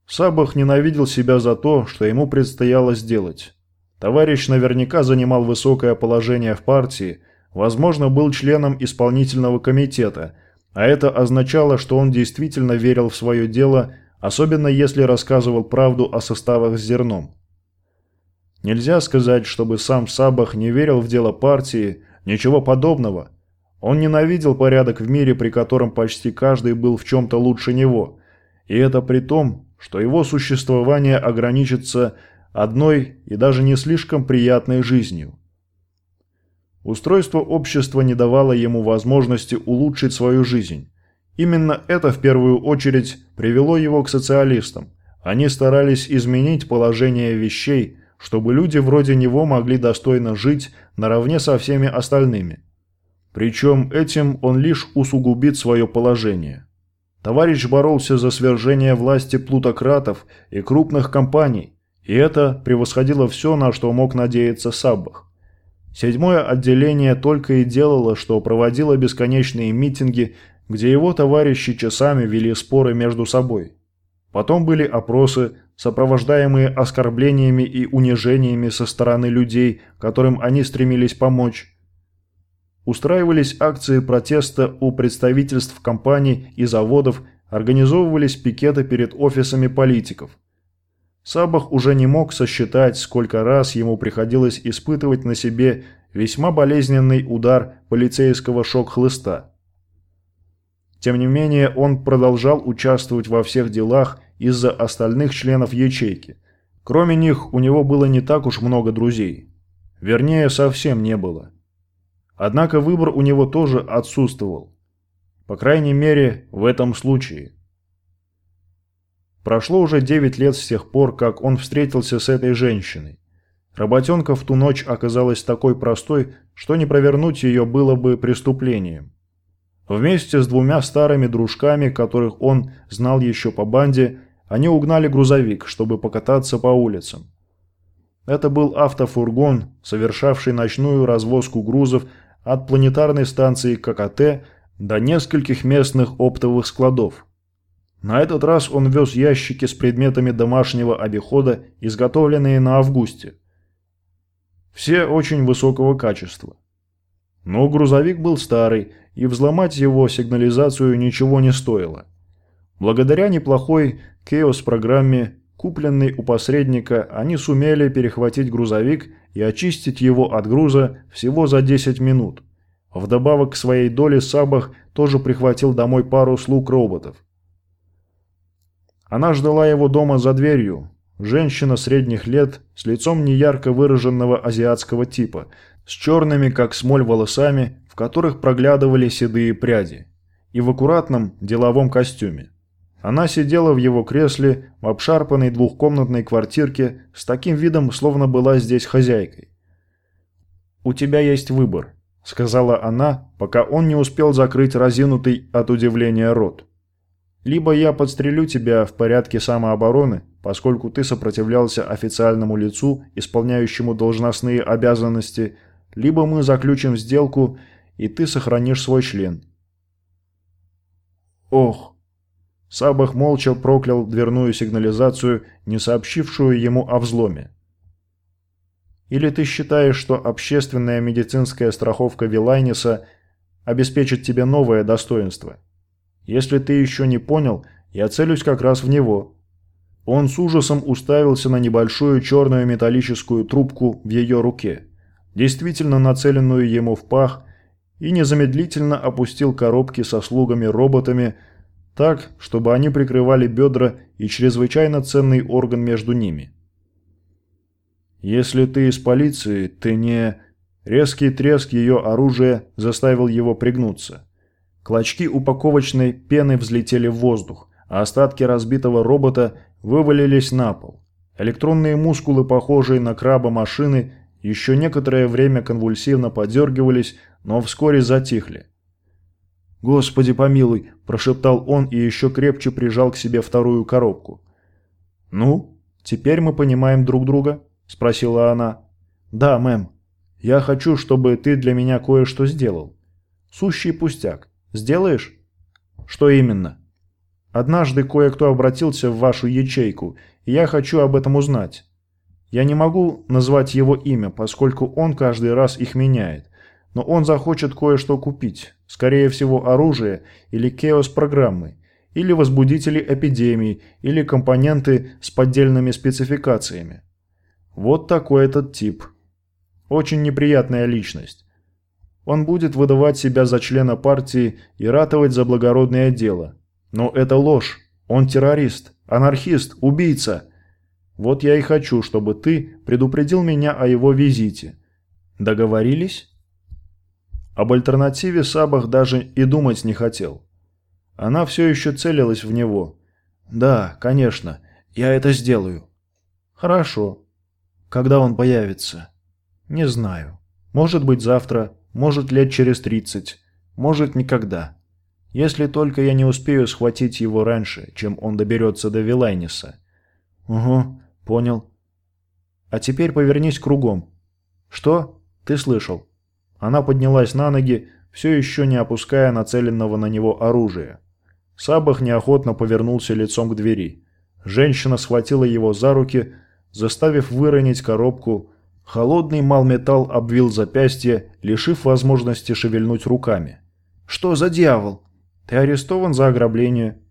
Сабах ненавидел себя за то, что ему предстояло сделать. Товарищ наверняка занимал высокое положение в партии, возможно, был членом исполнительного комитета, а это означало, что он действительно верил в свое дело, особенно если рассказывал правду о составах с зерном. Нельзя сказать, чтобы сам Сабах не верил в дело партии, ничего подобного. Он ненавидел порядок в мире, при котором почти каждый был в чем-то лучше него. И это при том, что его существование ограничится одной и даже не слишком приятной жизнью. Устройство общества не давало ему возможности улучшить свою жизнь. Именно это в первую очередь привело его к социалистам. Они старались изменить положение вещей, чтобы люди вроде него могли достойно жить наравне со всеми остальными. Причем этим он лишь усугубит свое положение. Товарищ боролся за свержение власти плутократов и крупных компаний, и это превосходило все, на что мог надеяться Саббах. Седьмое отделение только и делало, что проводило бесконечные митинги, где его товарищи часами вели споры между собой. Потом были опросы, сопровождаемые оскорблениями и унижениями со стороны людей, которым они стремились помочь. Устраивались акции протеста у представительств компаний и заводов, организовывались пикеты перед офисами политиков – Сабах уже не мог сосчитать, сколько раз ему приходилось испытывать на себе весьма болезненный удар полицейского шок-хлыста. Тем не менее, он продолжал участвовать во всех делах из-за остальных членов ячейки. Кроме них, у него было не так уж много друзей. Вернее, совсем не было. Однако выбор у него тоже отсутствовал. По крайней мере, в этом случае. Прошло уже 9 лет с тех пор, как он встретился с этой женщиной. Работенка в ту ночь оказалась такой простой, что не провернуть ее было бы преступлением. Вместе с двумя старыми дружками, которых он знал еще по банде, они угнали грузовик, чтобы покататься по улицам. Это был автофургон, совершавший ночную развозку грузов от планетарной станции ККТ до нескольких местных оптовых складов. На этот раз он вез ящики с предметами домашнего обихода, изготовленные на Августе. Все очень высокого качества. Но грузовик был старый, и взломать его сигнализацию ничего не стоило. Благодаря неплохой Chaos-программе, купленной у посредника, они сумели перехватить грузовик и очистить его от груза всего за 10 минут. Вдобавок к своей доле Сабах тоже прихватил домой пару слуг роботов. Она ждала его дома за дверью. Женщина средних лет, с лицом неярко выраженного азиатского типа, с черными, как смоль, волосами, в которых проглядывали седые пряди, и в аккуратном деловом костюме. Она сидела в его кресле в обшарпанной двухкомнатной квартирке с таким видом, словно была здесь хозяйкой. «У тебя есть выбор», — сказала она, пока он не успел закрыть разинутый от удивления рот. «Либо я подстрелю тебя в порядке самообороны, поскольку ты сопротивлялся официальному лицу, исполняющему должностные обязанности, либо мы заключим сделку, и ты сохранишь свой член». «Ох!» Сабах молча проклял дверную сигнализацию, не сообщившую ему о взломе. Или ты считаешь, что общественная медицинская страховка Вилайниса обеспечит тебе новое достоинство? Если ты еще не понял, я целюсь как раз в него. Он с ужасом уставился на небольшую черную металлическую трубку в ее руке, действительно нацеленную ему в пах, и незамедлительно опустил коробки со слугами-роботами, так, чтобы они прикрывали бедра и чрезвычайно ценный орган между ними. «Если ты из полиции, ты не...» Резкий треск ее оружия заставил его пригнуться. Клочки упаковочной пены взлетели в воздух, а остатки разбитого робота вывалились на пол. Электронные мускулы, похожие на краба машины, еще некоторое время конвульсивно подергивались, но вскоре затихли. «Господи помилуй!» – прошептал он и еще крепче прижал к себе вторую коробку. «Ну, теперь мы понимаем друг друга?» – спросила она. «Да, мэм. Я хочу, чтобы ты для меня кое-что сделал. Сущий пустяк. Сделаешь?» «Что именно?» «Однажды кое-кто обратился в вашу ячейку, и я хочу об этом узнать. Я не могу назвать его имя, поскольку он каждый раз их меняет но он захочет кое-что купить, скорее всего оружие или кеос-программы, или возбудители эпидемий, или компоненты с поддельными спецификациями. Вот такой этот тип. Очень неприятная личность. Он будет выдавать себя за члена партии и ратовать за благородное дело. Но это ложь. Он террорист, анархист, убийца. Вот я и хочу, чтобы ты предупредил меня о его визите. Договорились? Об альтернативе Сабах даже и думать не хотел. Она все еще целилась в него. «Да, конечно, я это сделаю». «Хорошо. Когда он появится?» «Не знаю. Может быть завтра, может лет через тридцать, может никогда. Если только я не успею схватить его раньше, чем он доберется до Вилайниса». «Угу, понял. А теперь повернись кругом». «Что? Ты слышал?» Она поднялась на ноги, все еще не опуская нацеленного на него оружия. Сабах неохотно повернулся лицом к двери. Женщина схватила его за руки, заставив выронить коробку. Холодный малметалл обвил запястье, лишив возможности шевельнуть руками. «Что за дьявол? Ты арестован за ограбление?»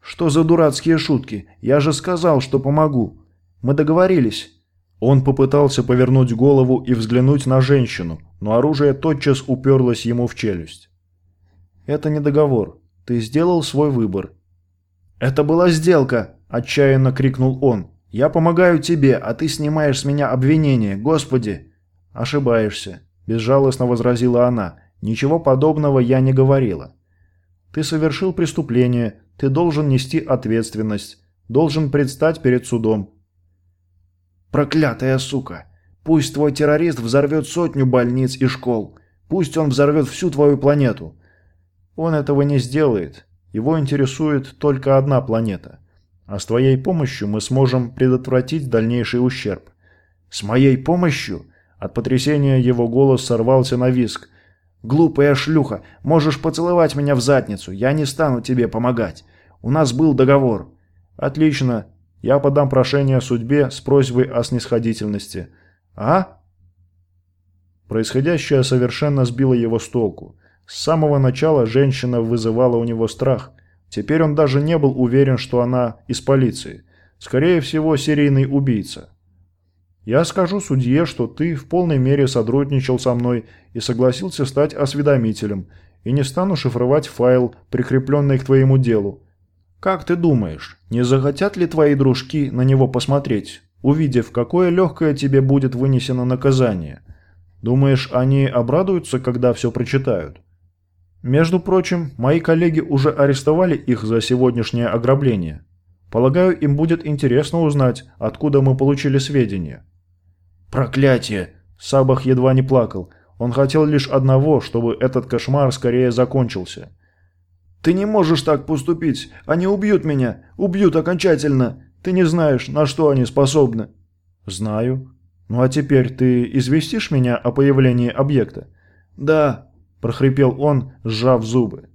«Что за дурацкие шутки? Я же сказал, что помогу. Мы договорились». Он попытался повернуть голову и взглянуть на женщину, но оружие тотчас уперлось ему в челюсть. «Это не договор. Ты сделал свой выбор». «Это была сделка!» – отчаянно крикнул он. «Я помогаю тебе, а ты снимаешь с меня обвинение, Господи!» «Ошибаешься», – безжалостно возразила она. «Ничего подобного я не говорила. Ты совершил преступление, ты должен нести ответственность, должен предстать перед судом, «Проклятая сука! Пусть твой террорист взорвет сотню больниц и школ. Пусть он взорвет всю твою планету. Он этого не сделает. Его интересует только одна планета. А с твоей помощью мы сможем предотвратить дальнейший ущерб. С моей помощью? От потрясения его голос сорвался на виск. «Глупая шлюха, можешь поцеловать меня в задницу, я не стану тебе помогать. У нас был договор». «Отлично, я подам прошение судьбе с просьбой о снисходительности». «А?» Происходящее совершенно сбило его с толку. С самого начала женщина вызывала у него страх. Теперь он даже не был уверен, что она из полиции. Скорее всего, серийный убийца. Я скажу судье, что ты в полной мере сотрудничал со мной и согласился стать осведомителем, и не стану шифровать файл, прикрепленный к твоему делу. Как ты думаешь, не захотят ли твои дружки на него посмотреть, увидев, какое легкое тебе будет вынесено наказание? Думаешь, они обрадуются, когда все прочитают? Между прочим, мои коллеги уже арестовали их за сегодняшнее ограбление. Полагаю, им будет интересно узнать, откуда мы получили сведения. Проклятие! Сабах едва не плакал. Он хотел лишь одного, чтобы этот кошмар скорее закончился. «Ты не можешь так поступить! Они убьют меня! Убьют окончательно! Ты не знаешь, на что они способны!» «Знаю. Ну а теперь ты известишь меня о появлении объекта?» «Да», прохрипел он, сжав зубы.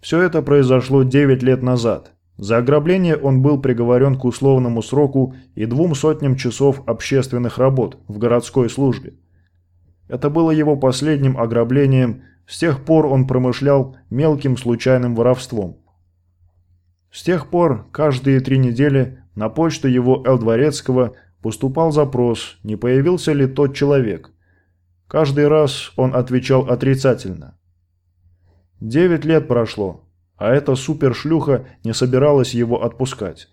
Все это произошло 9 лет назад. За ограбление он был приговорен к условному сроку и двум сотням часов общественных работ в городской службе. Это было его последним ограблением, с тех пор он промышлял мелким случайным воровством. С тех пор каждые три недели на почту его Эл Дворецкого поступал запрос, не появился ли тот человек – Каждый раз он отвечал отрицательно. Девять лет прошло, а эта супершлюха не собиралась его отпускать.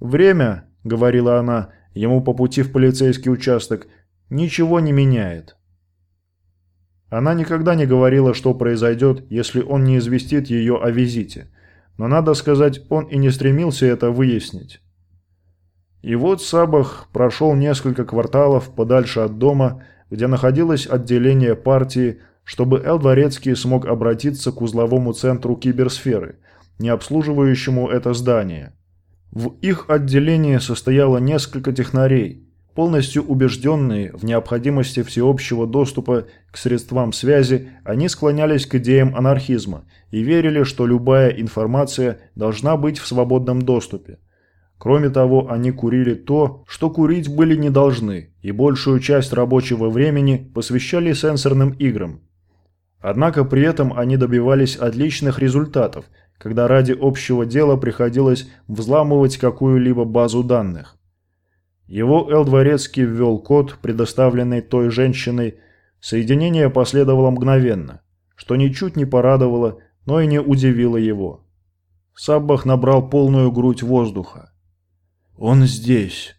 «Время», — говорила она, ему по пути в полицейский участок, — «ничего не меняет». Она никогда не говорила, что произойдет, если он не известит ее о визите. Но, надо сказать, он и не стремился это выяснить. И вот Сабах прошел несколько кварталов подальше от дома где находилось отделение партии, чтобы Эл Дворецкий смог обратиться к узловому центру киберсферы, не обслуживающему это здание. В их отделении состояло несколько технарей, полностью убежденные в необходимости всеобщего доступа к средствам связи, они склонялись к идеям анархизма и верили, что любая информация должна быть в свободном доступе. Кроме того, они курили то, что курить были не должны, и большую часть рабочего времени посвящали сенсорным играм. Однако при этом они добивались отличных результатов, когда ради общего дела приходилось взламывать какую-либо базу данных. Его Эл Дворецкий ввел код, предоставленный той женщиной, соединение последовало мгновенно, что ничуть не порадовало, но и не удивило его. Саббах набрал полную грудь воздуха. «Он здесь»,